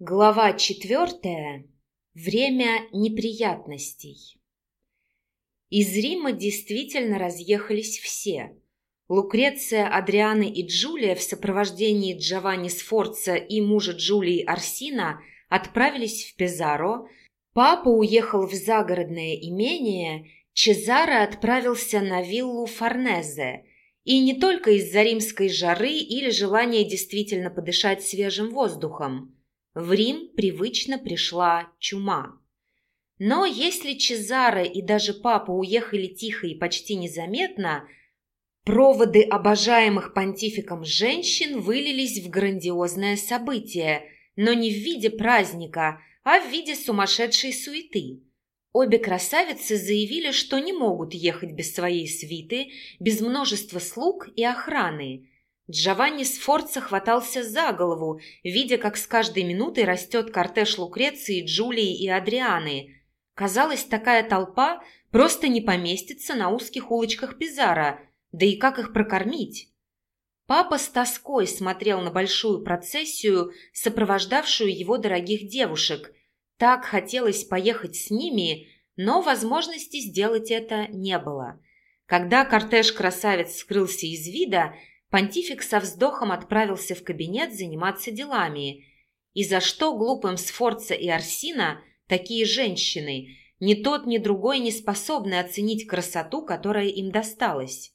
Глава четвертая. Время неприятностей. Из Рима действительно разъехались все. Лукреция, Адриана и Джулия в сопровождении Джованни Сфорца и мужа Джулии Арсина отправились в Пезаро, папа уехал в загородное имение, Чезаро отправился на виллу Форнезе – и не только из-за римской жары или желания действительно подышать свежим воздухом. В Рим привычно пришла чума. Но если Чезаро и даже папа уехали тихо и почти незаметно, проводы обожаемых понтификом женщин вылились в грандиозное событие, но не в виде праздника, а в виде сумасшедшей суеты. Обе красавицы заявили, что не могут ехать без своей свиты, без множества слуг и охраны – Джованни Сфорца хватался за голову, видя, как с каждой минутой растет кортеж Лукреции, Джулии и Адрианы. Казалось, такая толпа просто не поместится на узких улочках Пизара, да и как их прокормить? Папа с тоской смотрел на большую процессию, сопровождавшую его дорогих девушек. Так хотелось поехать с ними, но возможности сделать это не было. Когда кортеж красавец скрылся из вида, Понтифик со вздохом отправился в кабинет заниматься делами. И за что глупым Сфорца и Арсина такие женщины? Ни тот, ни другой не способны оценить красоту, которая им досталась.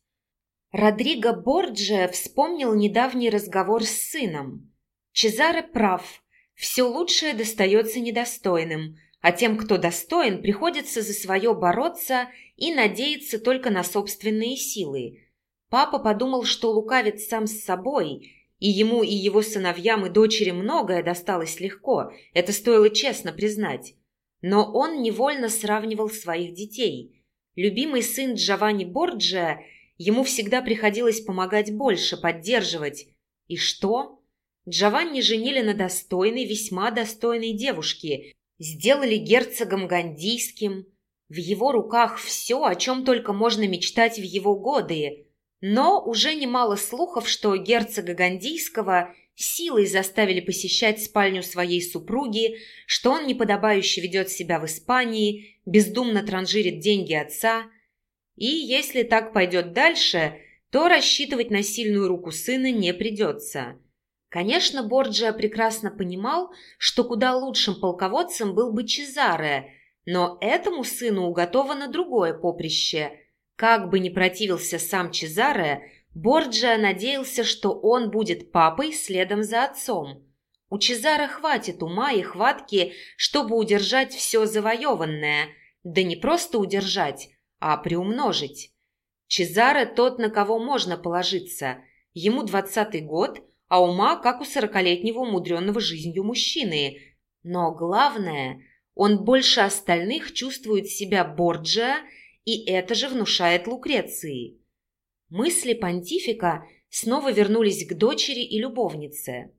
Родриго Борджиа вспомнил недавний разговор с сыном. Чезаре прав. Все лучшее достается недостойным, а тем, кто достоин, приходится за свое бороться и надеяться только на собственные силы. Папа подумал, что лукавит сам с собой, и ему и его сыновьям и дочери многое досталось легко, это стоило честно признать. Но он невольно сравнивал своих детей. Любимый сын Джованни Борджиа, ему всегда приходилось помогать больше, поддерживать. И что? Джованни женили на достойной, весьма достойной девушке, сделали герцогом Гандийским. В его руках все, о чем только можно мечтать в его годы – но уже немало слухов, что герцога Гандийского силой заставили посещать спальню своей супруги, что он неподобающе ведет себя в Испании, бездумно транжирит деньги отца. И если так пойдет дальше, то рассчитывать на сильную руку сына не придется. Конечно, Борджиа прекрасно понимал, что куда лучшим полководцем был бы Чезаре, но этому сыну уготовано другое поприще – как бы ни противился сам Чезаре, Борджиа надеялся, что он будет папой следом за отцом. У Чезаре хватит ума и хватки, чтобы удержать все завоеванное, да не просто удержать, а приумножить. Чезаре тот, на кого можно положиться. Ему двадцатый год, а ума, как у сорокалетнего умудренного жизнью мужчины. Но главное, он больше остальных чувствует себя Борджиа и это же внушает Лукреции. Мысли понтифика снова вернулись к дочери и любовнице.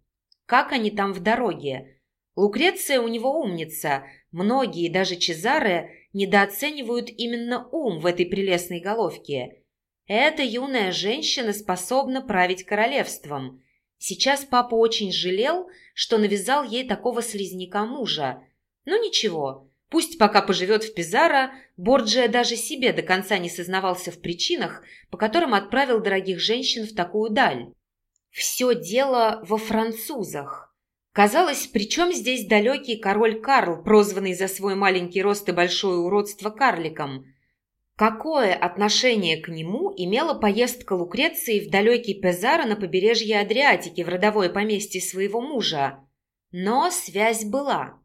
Как они там в дороге? Лукреция у него умница. Многие, даже Чезаре, недооценивают именно ум в этой прелестной головке. Эта юная женщина способна править королевством. Сейчас папа очень жалел, что навязал ей такого слизняка мужа. Но ну, ничего, Пусть пока поживет в Пизаро, Борджия даже себе до конца не сознавался в причинах, по которым отправил дорогих женщин в такую даль. Все дело во французах. Казалось, при чем здесь далекий король Карл, прозванный за свой маленький рост и большое уродство карликом? Какое отношение к нему имела поездка Лукреции в далекий Пезаро на побережье Адриатики в родовое поместье своего мужа? Но связь была.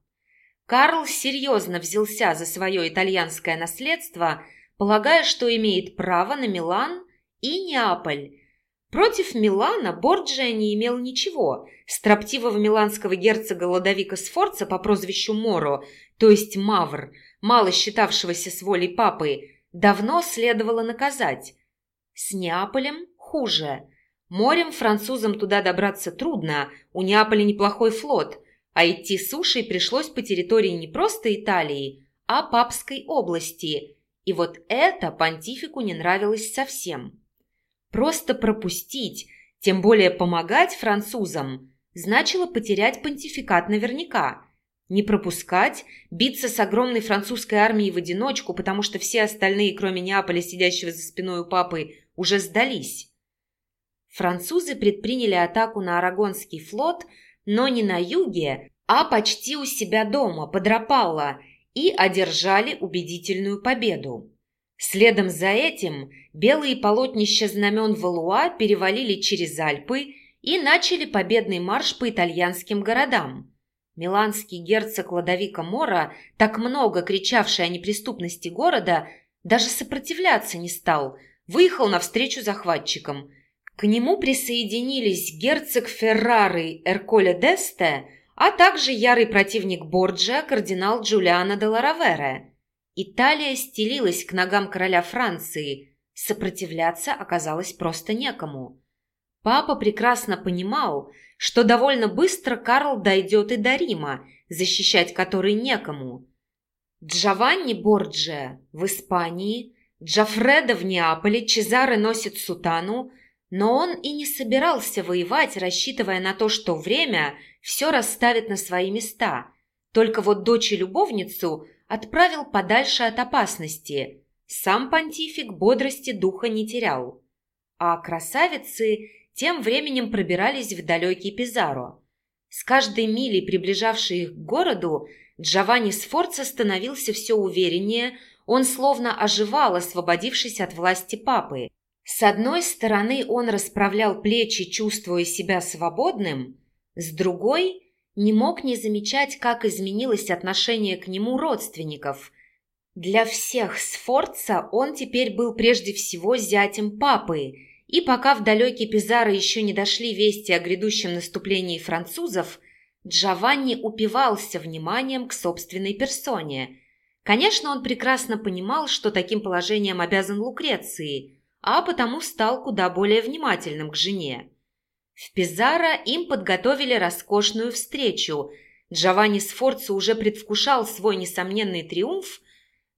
Карл серьезно взялся за свое итальянское наследство, полагая, что имеет право на Милан и Неаполь. Против Милана Борджиа не имел ничего. Строптивого миланского герцога Ладовика Сфорца по прозвищу Моро, то есть Мавр, мало считавшегося с волей папы, давно следовало наказать. С Неаполем хуже. Морем французам туда добраться трудно, у Неаполя неплохой флот – а идти сушей пришлось по территории не просто Италии, а Папской области. И вот это понтифику не нравилось совсем. Просто пропустить, тем более помогать французам, значило потерять понтификат наверняка. Не пропускать, биться с огромной французской армией в одиночку, потому что все остальные, кроме Неаполя, сидящего за спиной у папы, уже сдались. Французы предприняли атаку на Арагонский флот, но не на юге, а почти у себя дома, под Рапалло, и одержали убедительную победу. Следом за этим белые полотнища знамен Валуа перевалили через Альпы и начали победный марш по итальянским городам. Миланский герцог Ладовика Мора, так много кричавший о неприступности города, даже сопротивляться не стал, выехал навстречу захватчикам. К нему присоединились герцог Феррары Эрколе Десте, а также ярый противник Борджа кардинал Джулиано де Ларавере. Италия стелилась к ногам короля Франции, сопротивляться оказалось просто некому. Папа прекрасно понимал, что довольно быстро Карл дойдет и до Рима, защищать который некому. Джованни Борджиа в Испании, Джафредо в Неаполе, Чезаре носит сутану, но он и не собирался воевать, рассчитывая на то, что время все расставит на свои места. Только вот дочь и любовницу отправил подальше от опасности. Сам понтифик бодрости духа не терял. А красавицы тем временем пробирались в далекий Пизаро. С каждой милей, приближавшей их к городу, Джованни Сфорца становился все увереннее, он словно оживал, освободившись от власти папы. С одной стороны, он расправлял плечи, чувствуя себя свободным, с другой – не мог не замечать, как изменилось отношение к нему родственников. Для всех Сфорца он теперь был прежде всего зятем папы – и пока в далекий Пизаро еще не дошли вести о грядущем наступлении французов, Джованни упивался вниманием к собственной персоне. Конечно, он прекрасно понимал, что таким положением обязан Лукреции, а потому стал куда более внимательным к жене. В Пизаро им подготовили роскошную встречу. Джованни Сфорцо уже предвкушал свой несомненный триумф,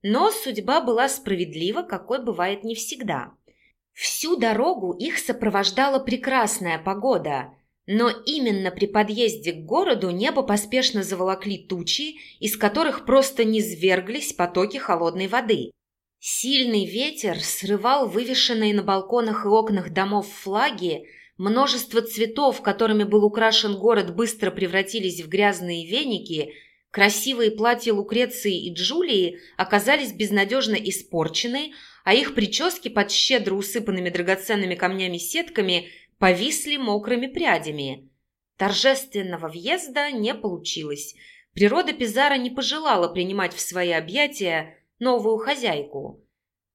но судьба была справедлива, какой бывает не всегда. Всю дорогу их сопровождала прекрасная погода, но именно при подъезде к городу небо поспешно заволокли тучи, из которых просто низверглись потоки холодной воды. Сильный ветер срывал вывешенные на балконах и окнах домов флаги, множество цветов, которыми был украшен город, быстро превратились в грязные веники, красивые платья Лукреции и Джулии оказались безнадежно испорчены, а их прически под щедро усыпанными драгоценными камнями сетками повисли мокрыми прядями. Торжественного въезда не получилось. Природа Пизара не пожелала принимать в свои объятия новую хозяйку.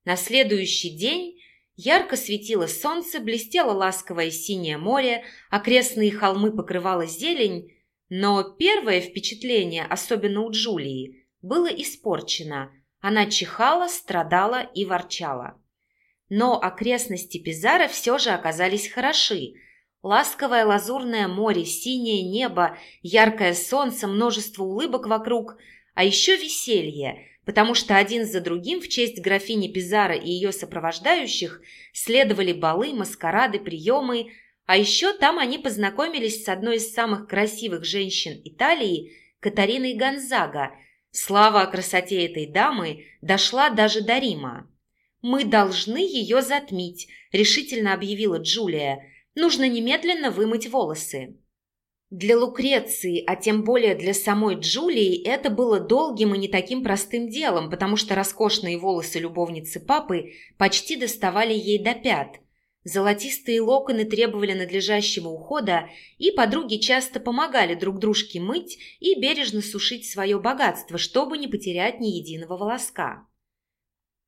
На следующий день ярко светило солнце, блестело ласковое синее море, окрестные холмы покрывала зелень, но первое впечатление, особенно у Джулии, было испорчено – она чихала, страдала и ворчала. Но окрестности Пизара все же оказались хороши. Ласковое лазурное море, синее небо, яркое солнце, множество улыбок вокруг, а еще веселье, потому что один за другим в честь графини Пизара и ее сопровождающих следовали балы, маскарады, приемы, а еще там они познакомились с одной из самых красивых женщин Италии, Катариной Гонзага, Слава о красоте этой дамы дошла даже до Рима. «Мы должны ее затмить», – решительно объявила Джулия. «Нужно немедленно вымыть волосы». Для Лукреции, а тем более для самой Джулии, это было долгим и не таким простым делом, потому что роскошные волосы любовницы папы почти доставали ей до пят, Золотистые локоны требовали надлежащего ухода, и подруги часто помогали друг дружке мыть и бережно сушить свое богатство, чтобы не потерять ни единого волоска.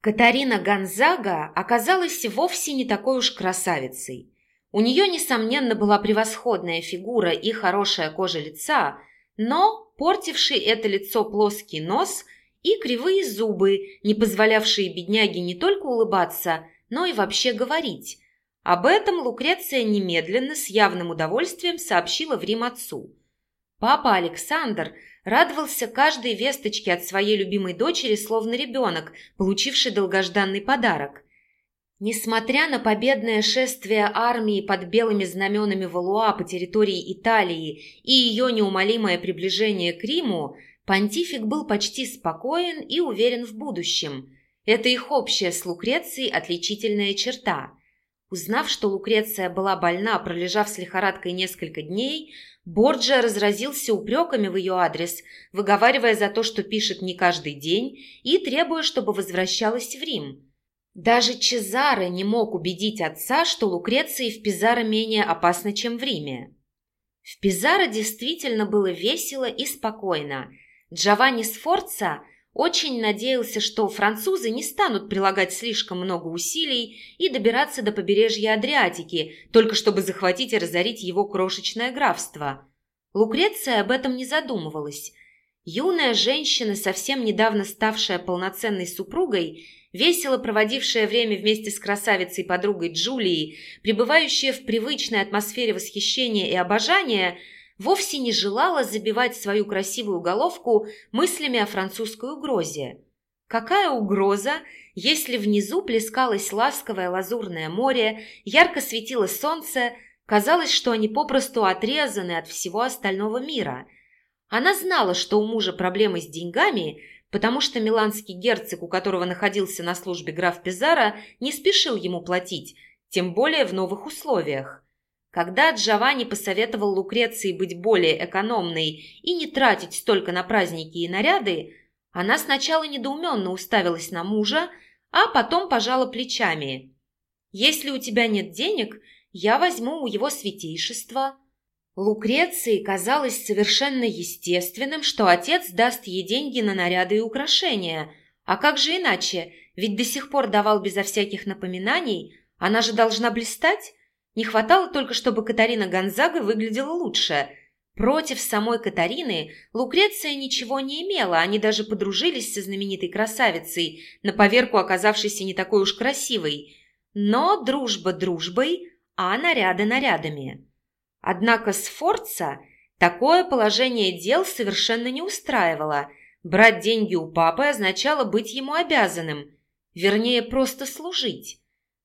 Катарина Гонзага оказалась вовсе не такой уж красавицей. У нее, несомненно, была превосходная фигура и хорошая кожа лица, но портивший это лицо плоский нос и кривые зубы, не позволявшие бедняге не только улыбаться, но и вообще говорить, об этом Лукреция немедленно с явным удовольствием сообщила в Рим отцу. Папа Александр радовался каждой весточке от своей любимой дочери, словно ребенок, получивший долгожданный подарок. Несмотря на победное шествие армии под белыми знаменами Валуа по территории Италии и ее неумолимое приближение к Риму, понтифик был почти спокоен и уверен в будущем. Это их общая с Лукрецией отличительная черта. Узнав, что Лукреция была больна, пролежав с лихорадкой несколько дней, Борджа разразился упреками в ее адрес, выговаривая за то, что пишет не каждый день, и требуя, чтобы возвращалась в Рим. Даже Чезаре не мог убедить отца, что Лукреции в Пизаро менее опасно, чем в Риме. В Пизаро действительно было весело и спокойно. Джованни Сфорца – очень надеялся, что французы не станут прилагать слишком много усилий и добираться до побережья Адриатики, только чтобы захватить и разорить его крошечное графство. Лукреция об этом не задумывалась. Юная женщина, совсем недавно ставшая полноценной супругой, весело проводившая время вместе с красавицей-подругой Джулией, пребывающая в привычной атмосфере восхищения и обожания – вовсе не желала забивать свою красивую головку мыслями о французской угрозе. Какая угроза, если внизу плескалось ласковое лазурное море, ярко светило солнце, казалось, что они попросту отрезаны от всего остального мира. Она знала, что у мужа проблемы с деньгами, потому что миланский герцог, у которого находился на службе граф Пизаро, не спешил ему платить, тем более в новых условиях. Когда Джованни посоветовал Лукреции быть более экономной и не тратить столько на праздники и наряды, она сначала недоуменно уставилась на мужа, а потом пожала плечами. «Если у тебя нет денег, я возьму у его святейшества». Лукреции казалось совершенно естественным, что отец даст ей деньги на наряды и украшения. А как же иначе? Ведь до сих пор давал безо всяких напоминаний. Она же должна блистать. Не хватало только, чтобы Катарина Гонзага выглядела лучше. Против самой Катарины Лукреция ничего не имела, они даже подружились со знаменитой красавицей, на поверку оказавшейся не такой уж красивой. Но дружба дружбой, а наряды нарядами. Однако Сфорца такое положение дел совершенно не устраивало. Брать деньги у папы означало быть ему обязанным, вернее, просто служить.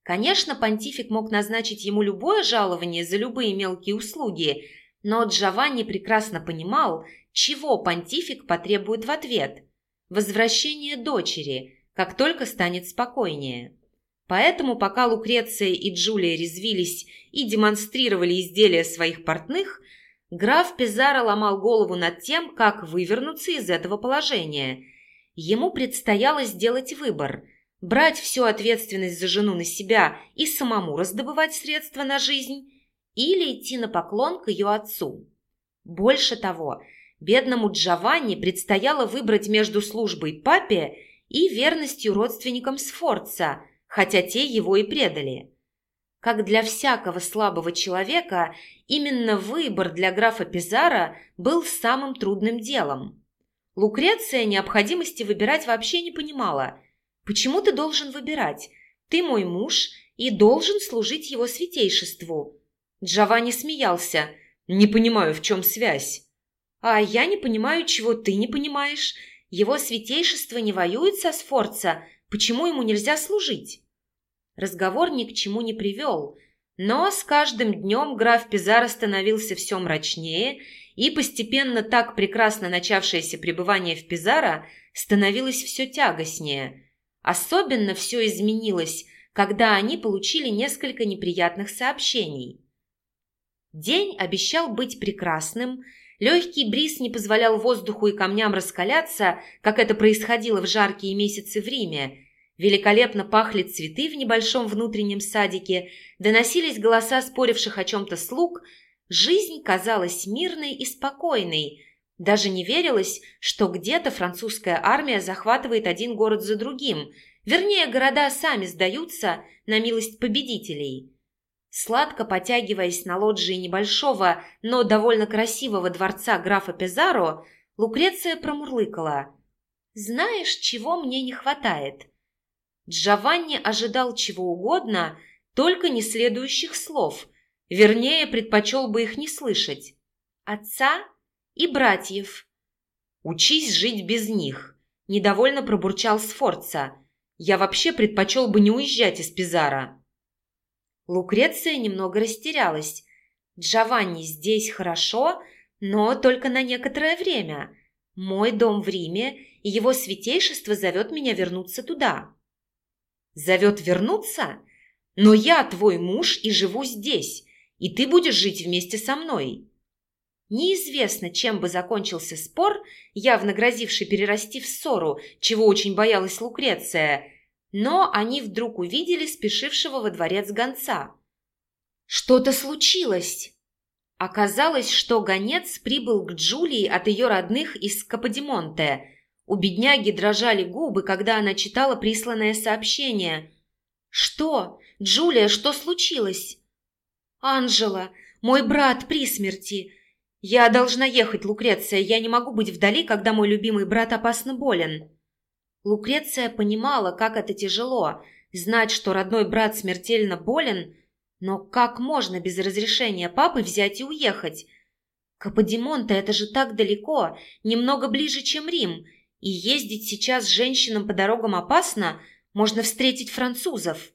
Конечно, понтифик мог назначить ему любое жалование за любые мелкие услуги, но Джованни прекрасно понимал, чего понтифик потребует в ответ – возвращение дочери, как только станет спокойнее. Поэтому, пока Лукреция и Джулия резвились и демонстрировали изделия своих портных, граф Пизаро ломал голову над тем, как вывернуться из этого положения. Ему предстояло сделать выбор – брать всю ответственность за жену на себя и самому раздобывать средства на жизнь, или идти на поклон к ее отцу. Больше того, бедному Джованни предстояло выбрать между службой папе и верностью родственникам Сфорца, хотя те его и предали. Как для всякого слабого человека, именно выбор для графа Пизара был самым трудным делом. Лукреция необходимости выбирать вообще не понимала – Почему ты должен выбирать? Ты мой муж и должен служить его святейшеству». Джованни смеялся. «Не понимаю, в чем связь». «А я не понимаю, чего ты не понимаешь. Его святейшество не воюет со Сфорца. Почему ему нельзя служить?» Разговор ни к чему не привел, но с каждым днем граф Пизаро становился все мрачнее, и постепенно так прекрасно начавшееся пребывание в Пизаро становилось все тягостнее – Особенно все изменилось, когда они получили несколько неприятных сообщений. День обещал быть прекрасным, легкий бриз не позволял воздуху и камням раскаляться, как это происходило в жаркие месяцы в Риме. Великолепно пахли цветы в небольшом внутреннем садике, доносились голоса споривших о чем-то слуг, жизнь казалась мирной и спокойной – даже не верилось, что где-то французская армия захватывает один город за другим. Вернее, города сами сдаются на милость победителей. Сладко потягиваясь на лоджии небольшого, но довольно красивого дворца графа Пизаро, Лукреция промурлыкала. «Знаешь, чего мне не хватает?» Джованни ожидал чего угодно, только не следующих слов. Вернее, предпочел бы их не слышать. «Отца?» и братьев. Учись жить без них, недовольно пробурчал Сфорца. Я вообще предпочел бы не уезжать из Пизара». Лукреция немного растерялась. «Джованни, здесь хорошо, но только на некоторое время. Мой дом в Риме, и его святейшество зовет меня вернуться туда». «Зовет вернуться? Но я твой муж и живу здесь, и ты будешь жить вместе со мной». Неизвестно, чем бы закончился спор, явно грозивший перерасти в ссору, чего очень боялась Лукреция, но они вдруг увидели спешившего во дворец гонца. Что-то случилось. Оказалось, что гонец прибыл к Джулии от ее родных из Каподимонте. У бедняги дрожали губы, когда она читала присланное сообщение. «Что? Джулия, что случилось?» «Анжела, мой брат при смерти. «Я должна ехать, Лукреция. Я не могу быть вдали, когда мой любимый брат опасно болен». Лукреция понимала, как это тяжело – знать, что родной брат смертельно болен, но как можно без разрешения папы взять и уехать? Каподимонта – это же так далеко, немного ближе, чем Рим, и ездить сейчас женщинам по дорогам опасно, можно встретить французов.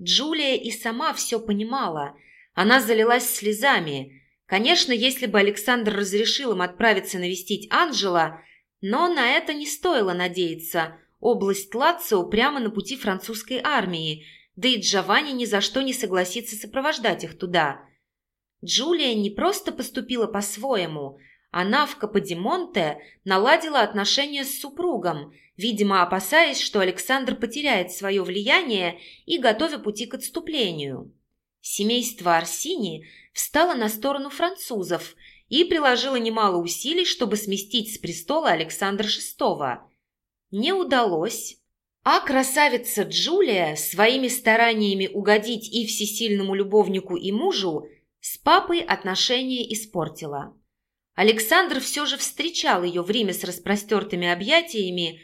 Джулия и сама все понимала. Она залилась слезами – Конечно, если бы Александр разрешил им отправиться навестить Анжела, но на это не стоило надеяться. Область Лацио прямо на пути французской армии, да и Джованни ни за что не согласится сопровождать их туда. Джулия не просто поступила по-своему. Она в Каподимонте наладила отношения с супругом, видимо, опасаясь, что Александр потеряет свое влияние и готовя пути к отступлению. Семейство Арсини встало на сторону французов и приложило немало усилий, чтобы сместить с престола Александра VI. Не удалось, а красавица Джулия своими стараниями угодить и всесильному любовнику, и мужу с папой отношения испортила. Александр все же встречал ее в Риме с распростертыми объятиями,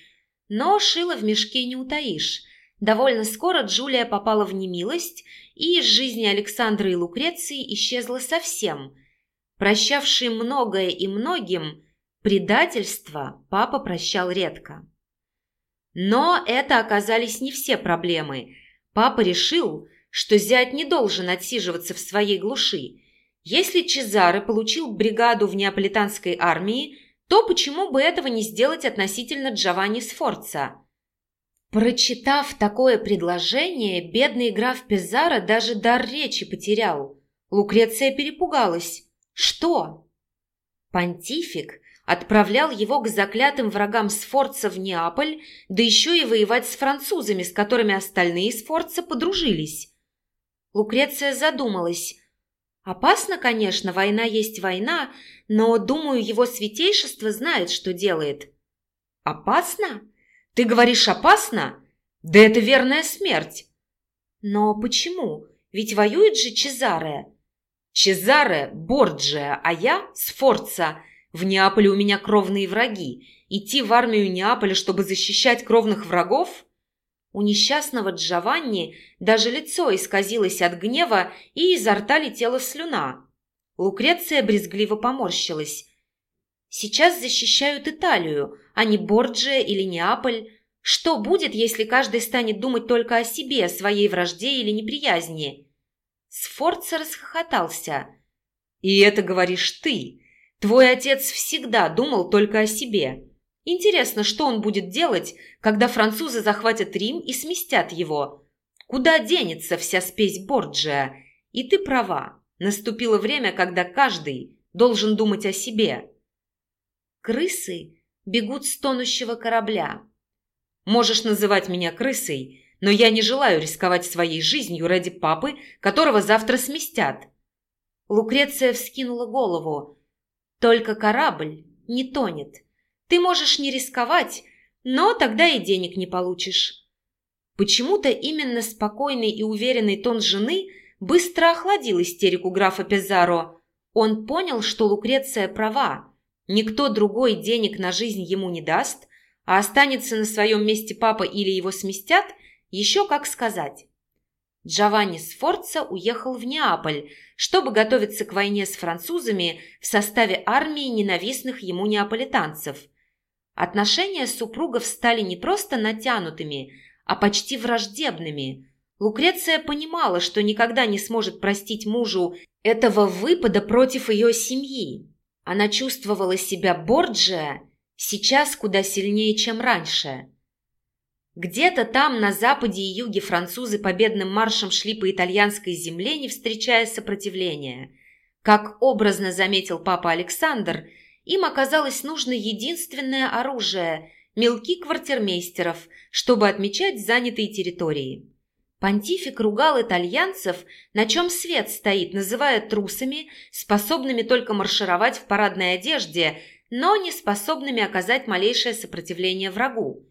но шила в мешке не утаишь. Довольно скоро Джулия попала в немилость – и из жизни Александра и Лукреции исчезла совсем. Прощавший многое и многим, предательство папа прощал редко. Но это оказались не все проблемы. Папа решил, что зять не должен отсиживаться в своей глуши. Если Чезаре получил бригаду в неаполитанской армии, то почему бы этого не сделать относительно Джованни Сфорца? Прочитав такое предложение, бедный граф Пизаро даже дар речи потерял. Лукреция перепугалась. Что? Понтифик отправлял его к заклятым врагам Сфорца в Неаполь, да еще и воевать с французами, с которыми остальные Сфорца подружились. Лукреция задумалась. Опасно, конечно, война есть война, но, думаю, его святейшество знает, что делает. Опасно? Ты говоришь опасно? Да это верная смерть. Но почему? Ведь воюет же Чезаре. Чезаре – Борджия, а я – Сфорца. В Неаполе у меня кровные враги. Идти в армию Неаполя, чтобы защищать кровных врагов? У несчастного Джованни даже лицо исказилось от гнева, и изо рта летела слюна. Лукреция брезгливо поморщилась. Сейчас защищают Италию, а не Борджия или Неаполь. Что будет, если каждый станет думать только о себе, своей вражде или неприязни? Сфорца расхохотался. «И это говоришь ты. Твой отец всегда думал только о себе. Интересно, что он будет делать, когда французы захватят Рим и сместят его? Куда денется вся спесь Борджия? И ты права. Наступило время, когда каждый должен думать о себе». Крысы бегут с тонущего корабля. Можешь называть меня крысой, но я не желаю рисковать своей жизнью ради папы, которого завтра сместят. Лукреция вскинула голову. Только корабль не тонет. Ты можешь не рисковать, но тогда и денег не получишь. Почему-то именно спокойный и уверенный тон жены быстро охладил истерику графа Пезаро. Он понял, что Лукреция права. Никто другой денег на жизнь ему не даст, а останется на своем месте папа или его сместят, еще как сказать. Джованни Сфорца уехал в Неаполь, чтобы готовиться к войне с французами в составе армии ненавистных ему неаполитанцев. Отношения супругов стали не просто натянутыми, а почти враждебными. Лукреция понимала, что никогда не сможет простить мужу этого выпада против ее семьи. Она чувствовала себя Борджиа сейчас куда сильнее, чем раньше. Где-то там, на западе и юге, французы победным маршем шли по итальянской земле, не встречая сопротивления. Как образно заметил папа Александр, им оказалось нужно единственное оружие – мелки квартирмейстеров, чтобы отмечать занятые территории. Понтифик ругал итальянцев, на чем свет стоит, называя трусами, способными только маршировать в парадной одежде, но не способными оказать малейшее сопротивление врагу.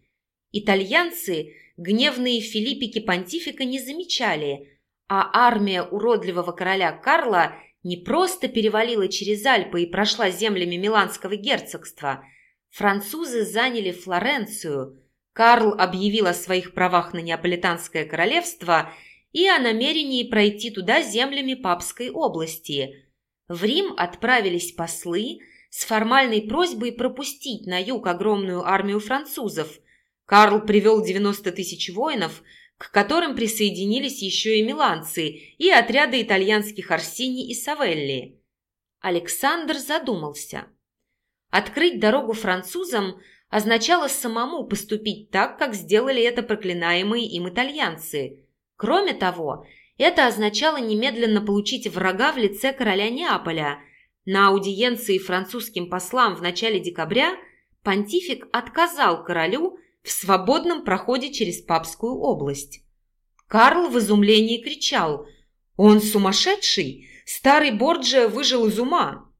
Итальянцы гневные филиппики понтифика не замечали, а армия уродливого короля Карла не просто перевалила через Альпы и прошла землями Миланского герцогства. Французы заняли Флоренцию – Карл объявил о своих правах на Неаполитанское королевство и о намерении пройти туда землями Папской области. В Рим отправились послы с формальной просьбой пропустить на юг огромную армию французов. Карл привел 90 тысяч воинов, к которым присоединились еще и миланцы и отряды итальянских Арсини и Савелли. Александр задумался. Открыть дорогу французам – означало самому поступить так, как сделали это проклинаемые им итальянцы. Кроме того, это означало немедленно получить врага в лице короля Неаполя. На аудиенции французским послам в начале декабря понтифик отказал королю в свободном проходе через Папскую область. Карл в изумлении кричал «Он сумасшедший! Старый Борджиа выжил из ума!»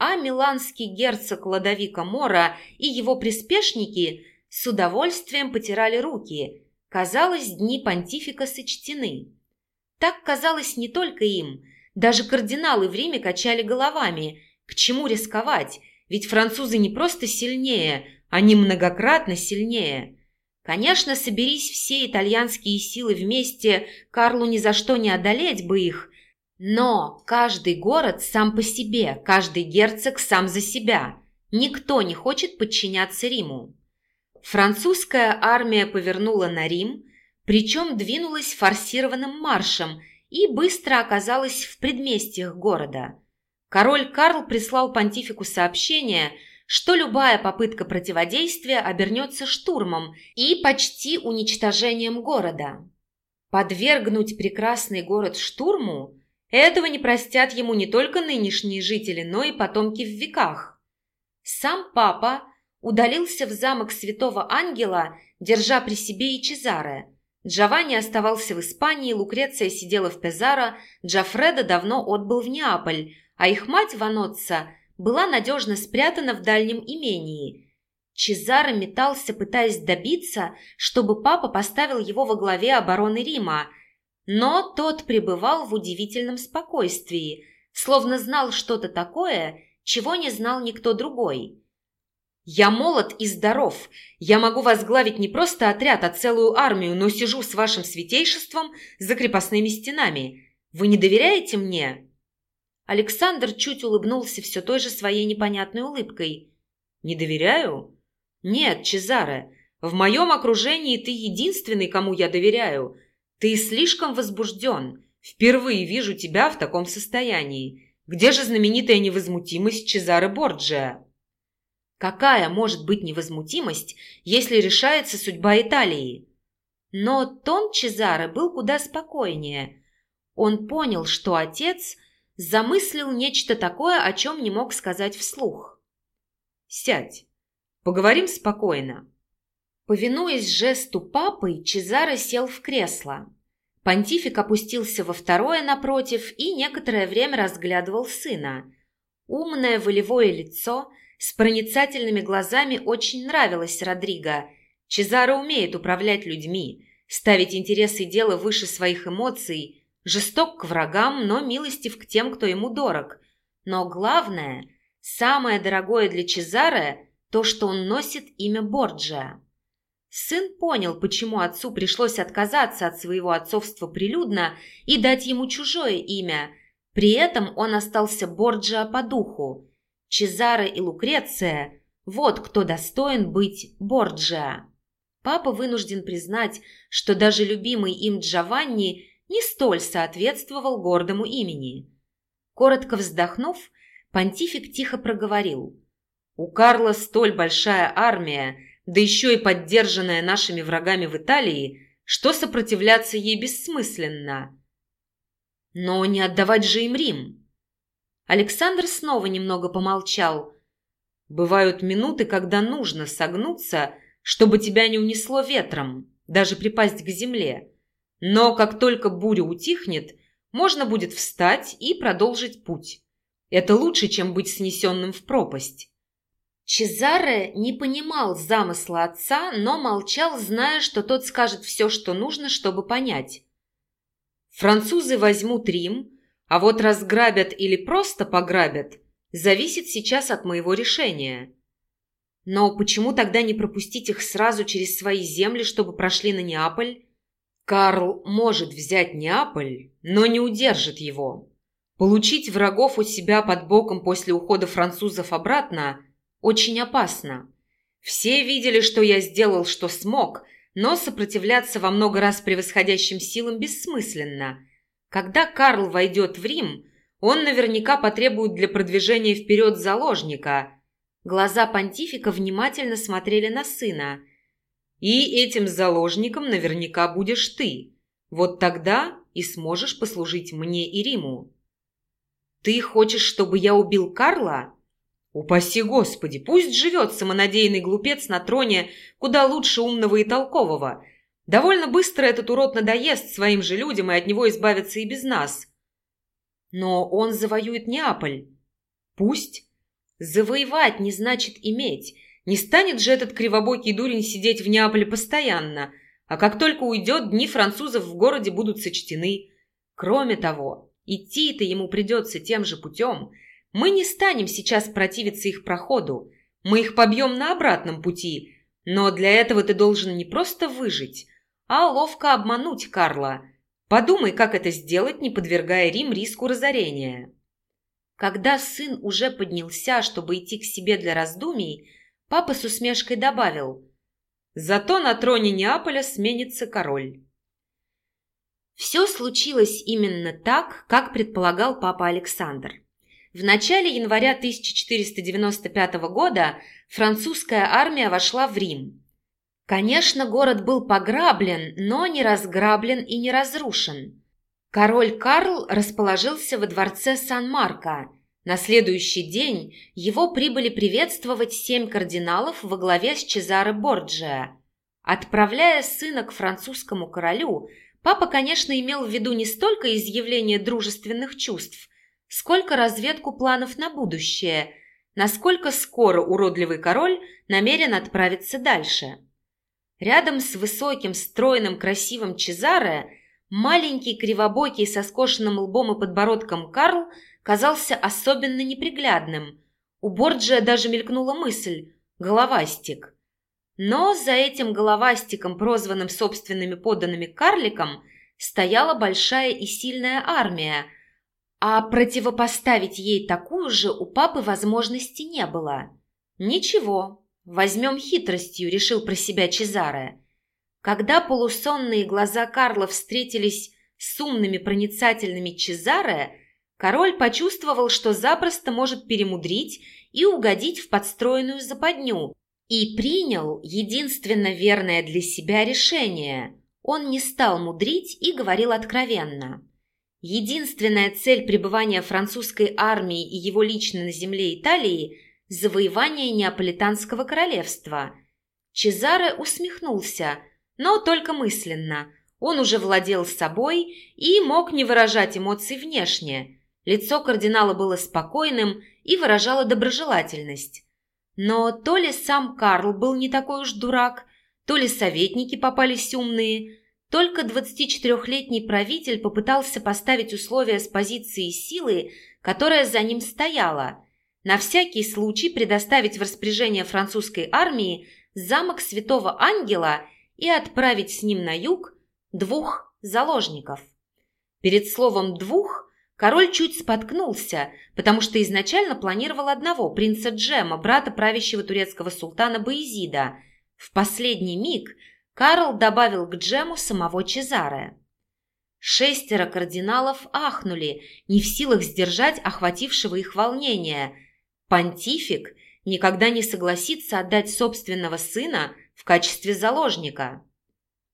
а миланский герцог Ладовика Мора и его приспешники с удовольствием потирали руки. Казалось, дни понтифика сочтены. Так казалось не только им. Даже кардиналы в Риме качали головами. К чему рисковать? Ведь французы не просто сильнее, они многократно сильнее. Конечно, соберись все итальянские силы вместе, Карлу ни за что не одолеть бы их, но каждый город сам по себе, каждый герцог сам за себя. Никто не хочет подчиняться Риму. Французская армия повернула на Рим, причем двинулась форсированным маршем и быстро оказалась в предместьях города. Король Карл прислал понтифику сообщение, что любая попытка противодействия обернется штурмом и почти уничтожением города. Подвергнуть прекрасный город штурму – этого не простят ему не только нынешние жители, но и потомки в веках. Сам папа удалился в замок святого ангела, держа при себе и Чезаре. Джованни оставался в Испании, Лукреция сидела в Пезаро, Джафредо давно отбыл в Неаполь, а их мать Ваноцца была надежно спрятана в дальнем имении. Чезаро метался, пытаясь добиться, чтобы папа поставил его во главе обороны Рима – но тот пребывал в удивительном спокойствии, словно знал что-то такое, чего не знал никто другой. «Я молод и здоров. Я могу возглавить не просто отряд, а целую армию, но сижу с вашим святейшеством за крепостными стенами. Вы не доверяете мне?» Александр чуть улыбнулся все той же своей непонятной улыбкой. «Не доверяю?» «Нет, Чезаре, в моем окружении ты единственный, кому я доверяю. «Ты слишком возбужден. Впервые вижу тебя в таком состоянии. Где же знаменитая невозмутимость Чезаре Борджиа?» Какая может быть невозмутимость, если решается судьба Италии? Но тон Чезаре был куда спокойнее. Он понял, что отец замыслил нечто такое, о чем не мог сказать вслух. «Сядь, поговорим спокойно». Повинуясь жесту папы, Чезаро сел в кресло. Понтифик опустился во второе напротив и некоторое время разглядывал сына. Умное волевое лицо с проницательными глазами очень нравилось Родриго. Чезаро умеет управлять людьми, ставить интересы дела выше своих эмоций, жесток к врагам, но милостив к тем, кто ему дорог. Но главное, самое дорогое для Чезаро – то, что он носит имя Борджиа. Сын понял, почему отцу пришлось отказаться от своего отцовства прилюдно и дать ему чужое имя. При этом он остался Борджиа по духу. Чезаро и Лукреция – вот кто достоин быть Борджиа. папа вынужден признать, что даже любимый им Джованни не столь соответствовал гордому имени. Коротко вздохнув, понтифик тихо проговорил. «У Карла столь большая армия, да еще и поддержанная нашими врагами в Италии, что сопротивляться ей бессмысленно. Но не отдавать же им Рим». Александр снова немного помолчал. «Бывают минуты, когда нужно согнуться, чтобы тебя не унесло ветром, даже припасть к земле. Но как только буря утихнет, можно будет встать и продолжить путь. Это лучше, чем быть снесенным в пропасть. Чезаре не понимал замысла отца, но молчал, зная, что тот скажет все, что нужно, чтобы понять. Французы возьмут Рим, а вот разграбят или просто пограбят, зависит сейчас от моего решения. Но почему тогда не пропустить их сразу через свои земли, чтобы прошли на Неаполь? Карл может взять Неаполь, но не удержит его. Получить врагов у себя под боком после ухода французов обратно очень опасно. Все видели, что я сделал, что смог, но сопротивляться во много раз превосходящим силам бессмысленно. Когда Карл войдет в Рим, он наверняка потребует для продвижения вперед заложника. Глаза понтифика внимательно смотрели на сына – и этим заложником наверняка будешь ты. Вот тогда и сможешь послужить мне и Риму. Ты хочешь, чтобы я убил Карла? Упаси Господи, пусть живет самонадеянный глупец на троне куда лучше умного и толкового. Довольно быстро этот урод надоест своим же людям, и от него избавится и без нас. Но он завоюет Неаполь. Пусть. Завоевать не значит иметь. Не станет же этот кривобокий дурень сидеть в Неаполе постоянно, а как только уйдет, дни французов в городе будут сочтены. Кроме того, идти-то ему придется тем же путем. Мы не станем сейчас противиться их проходу, мы их побьем на обратном пути, но для этого ты должен не просто выжить, а ловко обмануть Карла. Подумай, как это сделать, не подвергая Рим риску разорения. Когда сын уже поднялся, чтобы идти к себе для раздумий, Папа с усмешкой добавил «Зато на троне Неаполя сменится король». Все случилось именно так, как предполагал папа Александр. В начале января 1495 года французская армия вошла в Рим. Конечно, город был пограблен, но не разграблен и не разрушен. Король Карл расположился во дворце Сан-Марко – на следующий день его прибыли приветствовать семь кардиналов во главе с Чезаре Борджиа. Отправляя сына к французскому королю, папа, конечно, имел в виду не столько изъявление дружественных чувств, сколько разведку планов на будущее, насколько скоро уродливый король намерен отправиться дальше. Рядом с высоким, стройным, красивым Чезаре маленький, кривобокий, со скошенным лбом и подбородком Карл – казался особенно неприглядным. У Борджия даже мелькнула мысль «головастик». Но за этим головастиком, прозванным собственными подданными карликом, стояла большая и сильная армия, а противопоставить ей такую же у папы возможности не было. «Ничего, возьмем хитростью», — решил про себя Чезаре. Когда полусонные глаза Карла встретились с умными проницательными Чезаре, Король почувствовал, что запросто может перемудрить и угодить в подстроенную западню, и принял единственно верное для себя решение. Он не стал мудрить и говорил откровенно. Единственная цель пребывания французской армии и его лично на земле Италии – завоевание Неаполитанского королевства. Чезаре усмехнулся, но только мысленно. Он уже владел собой и мог не выражать эмоций внешне – Лицо кардинала было спокойным и выражало доброжелательность. Но то ли сам Карл был не такой уж дурак, то ли советники попались умные. Только 24-летний правитель попытался поставить условия с позиции силы, которая за ним стояла. На всякий случай предоставить в распоряжение французской армии замок Святого Ангела и отправить с ним на юг двух заложников. Перед словом «двух» Король чуть споткнулся, потому что изначально планировал одного, принца Джема, брата правящего турецкого султана Баизида. В последний миг Карл добавил к джему самого Чезаре. Шестеро кардиналов ахнули, не в силах сдержать охватившего их волнения. Понтифик никогда не согласится отдать собственного сына в качестве заложника.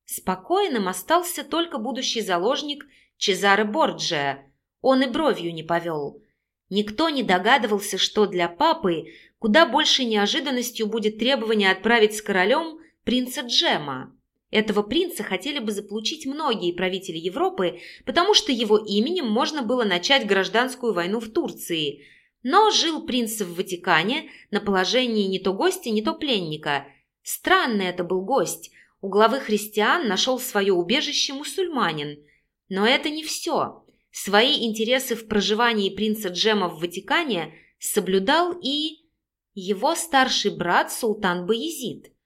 Спокойным остался только будущий заложник Чезаре Борджия. Он и бровью не повел. Никто не догадывался, что для папы куда большей неожиданностью будет требование отправить с королем принца Джема. Этого принца хотели бы заполучить многие правители Европы, потому что его именем можно было начать гражданскую войну в Турции. Но жил принц в Ватикане на положении не то гостя, не то пленника. Странный это был гость. У главы христиан нашел свое убежище мусульманин. Но это не все. Свои интересы в проживании принца Джема в Ватикане соблюдал и его старший брат Султан Баязид –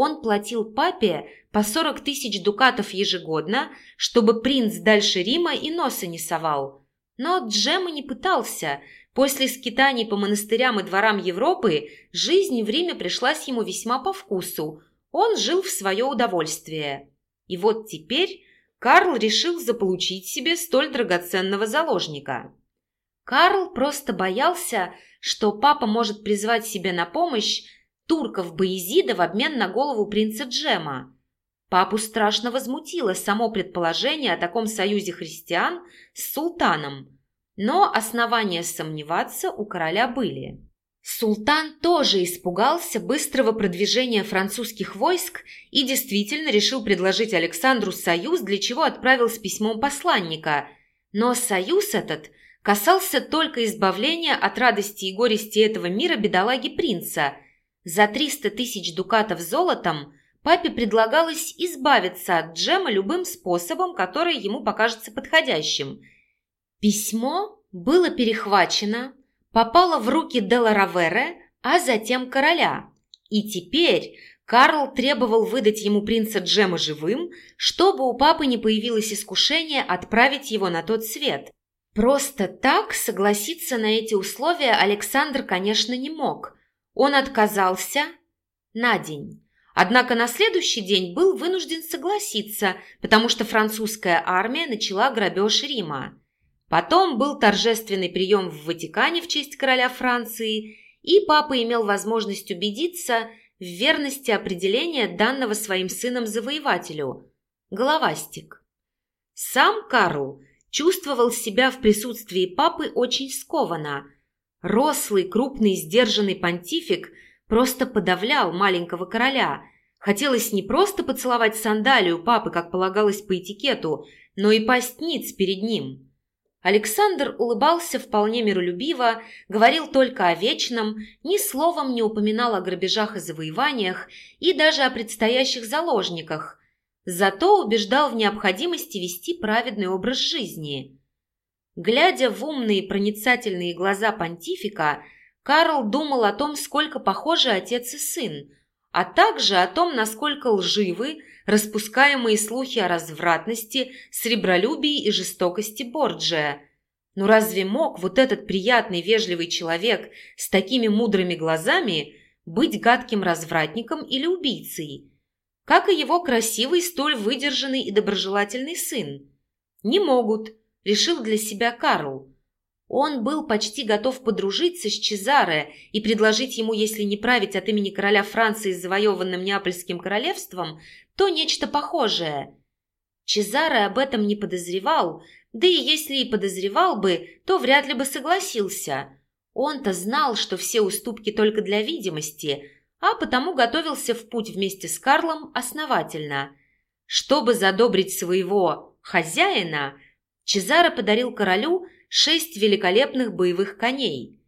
он платил папе по 40 тысяч дукатов ежегодно, чтобы принц дальше Рима и носа не совал. Но Джема не пытался. После скитаний по монастырям и дворам Европы жизнь в Риме пришлась ему весьма по вкусу. Он жил в свое удовольствие. И вот теперь Карл решил заполучить себе столь драгоценного заложника. Карл просто боялся, что папа может призвать себе на помощь турков Боязида в обмен на голову принца Джема. Папу страшно возмутило само предположение о таком союзе христиан с султаном, но основания сомневаться у короля были. Султан тоже испугался быстрого продвижения французских войск и действительно решил предложить Александру союз, для чего отправил с письмом посланника. Но союз этот касался только избавления от радости и горести этого мира бедолаги принца – за 300 тысяч дукатов золотом папе предлагалось избавиться от Джема любым способом, который ему покажется подходящим. Письмо было перехвачено, попало в руки Деларавере, а затем короля. И теперь Карл требовал выдать ему принца Джема живым, чтобы у папы не появилось искушение отправить его на тот свет. Просто так согласиться на эти условия Александр, конечно, не мог – он отказался на день. Однако на следующий день был вынужден согласиться, потому что французская армия начала грабеж Рима. Потом был торжественный прием в Ватикане в честь короля Франции, и папа имел возможность убедиться в верности определения данного своим сыном завоевателю – головастик. Сам Карл чувствовал себя в присутствии папы очень скованно – Рослый, крупный, сдержанный понтифик просто подавлял маленького короля. Хотелось не просто поцеловать сандалию папы, как полагалось по этикету, но и пасть ниц перед ним. Александр улыбался вполне миролюбиво, говорил только о вечном, ни словом не упоминал о грабежах и завоеваниях и даже о предстоящих заложниках. Зато убеждал в необходимости вести праведный образ жизни – Глядя в умные проницательные глаза понтифика, Карл думал о том, сколько похожи отец и сын, а также о том, насколько лживы распускаемые слухи о развратности, сребролюбии и жестокости Борджия. Но разве мог вот этот приятный вежливый человек с такими мудрыми глазами быть гадким развратником или убийцей? Как и его красивый, столь выдержанный и доброжелательный сын? Не могут – решил для себя Карл. Он был почти готов подружиться с Чезаре и предложить ему, если не править от имени короля Франции с завоеванным Неапольским королевством, то нечто похожее. Чезаре об этом не подозревал, да и если и подозревал бы, то вряд ли бы согласился. Он-то знал, что все уступки только для видимости, а потому готовился в путь вместе с Карлом основательно. Чтобы задобрить своего «хозяина», Чезаро подарил королю шесть великолепных боевых коней.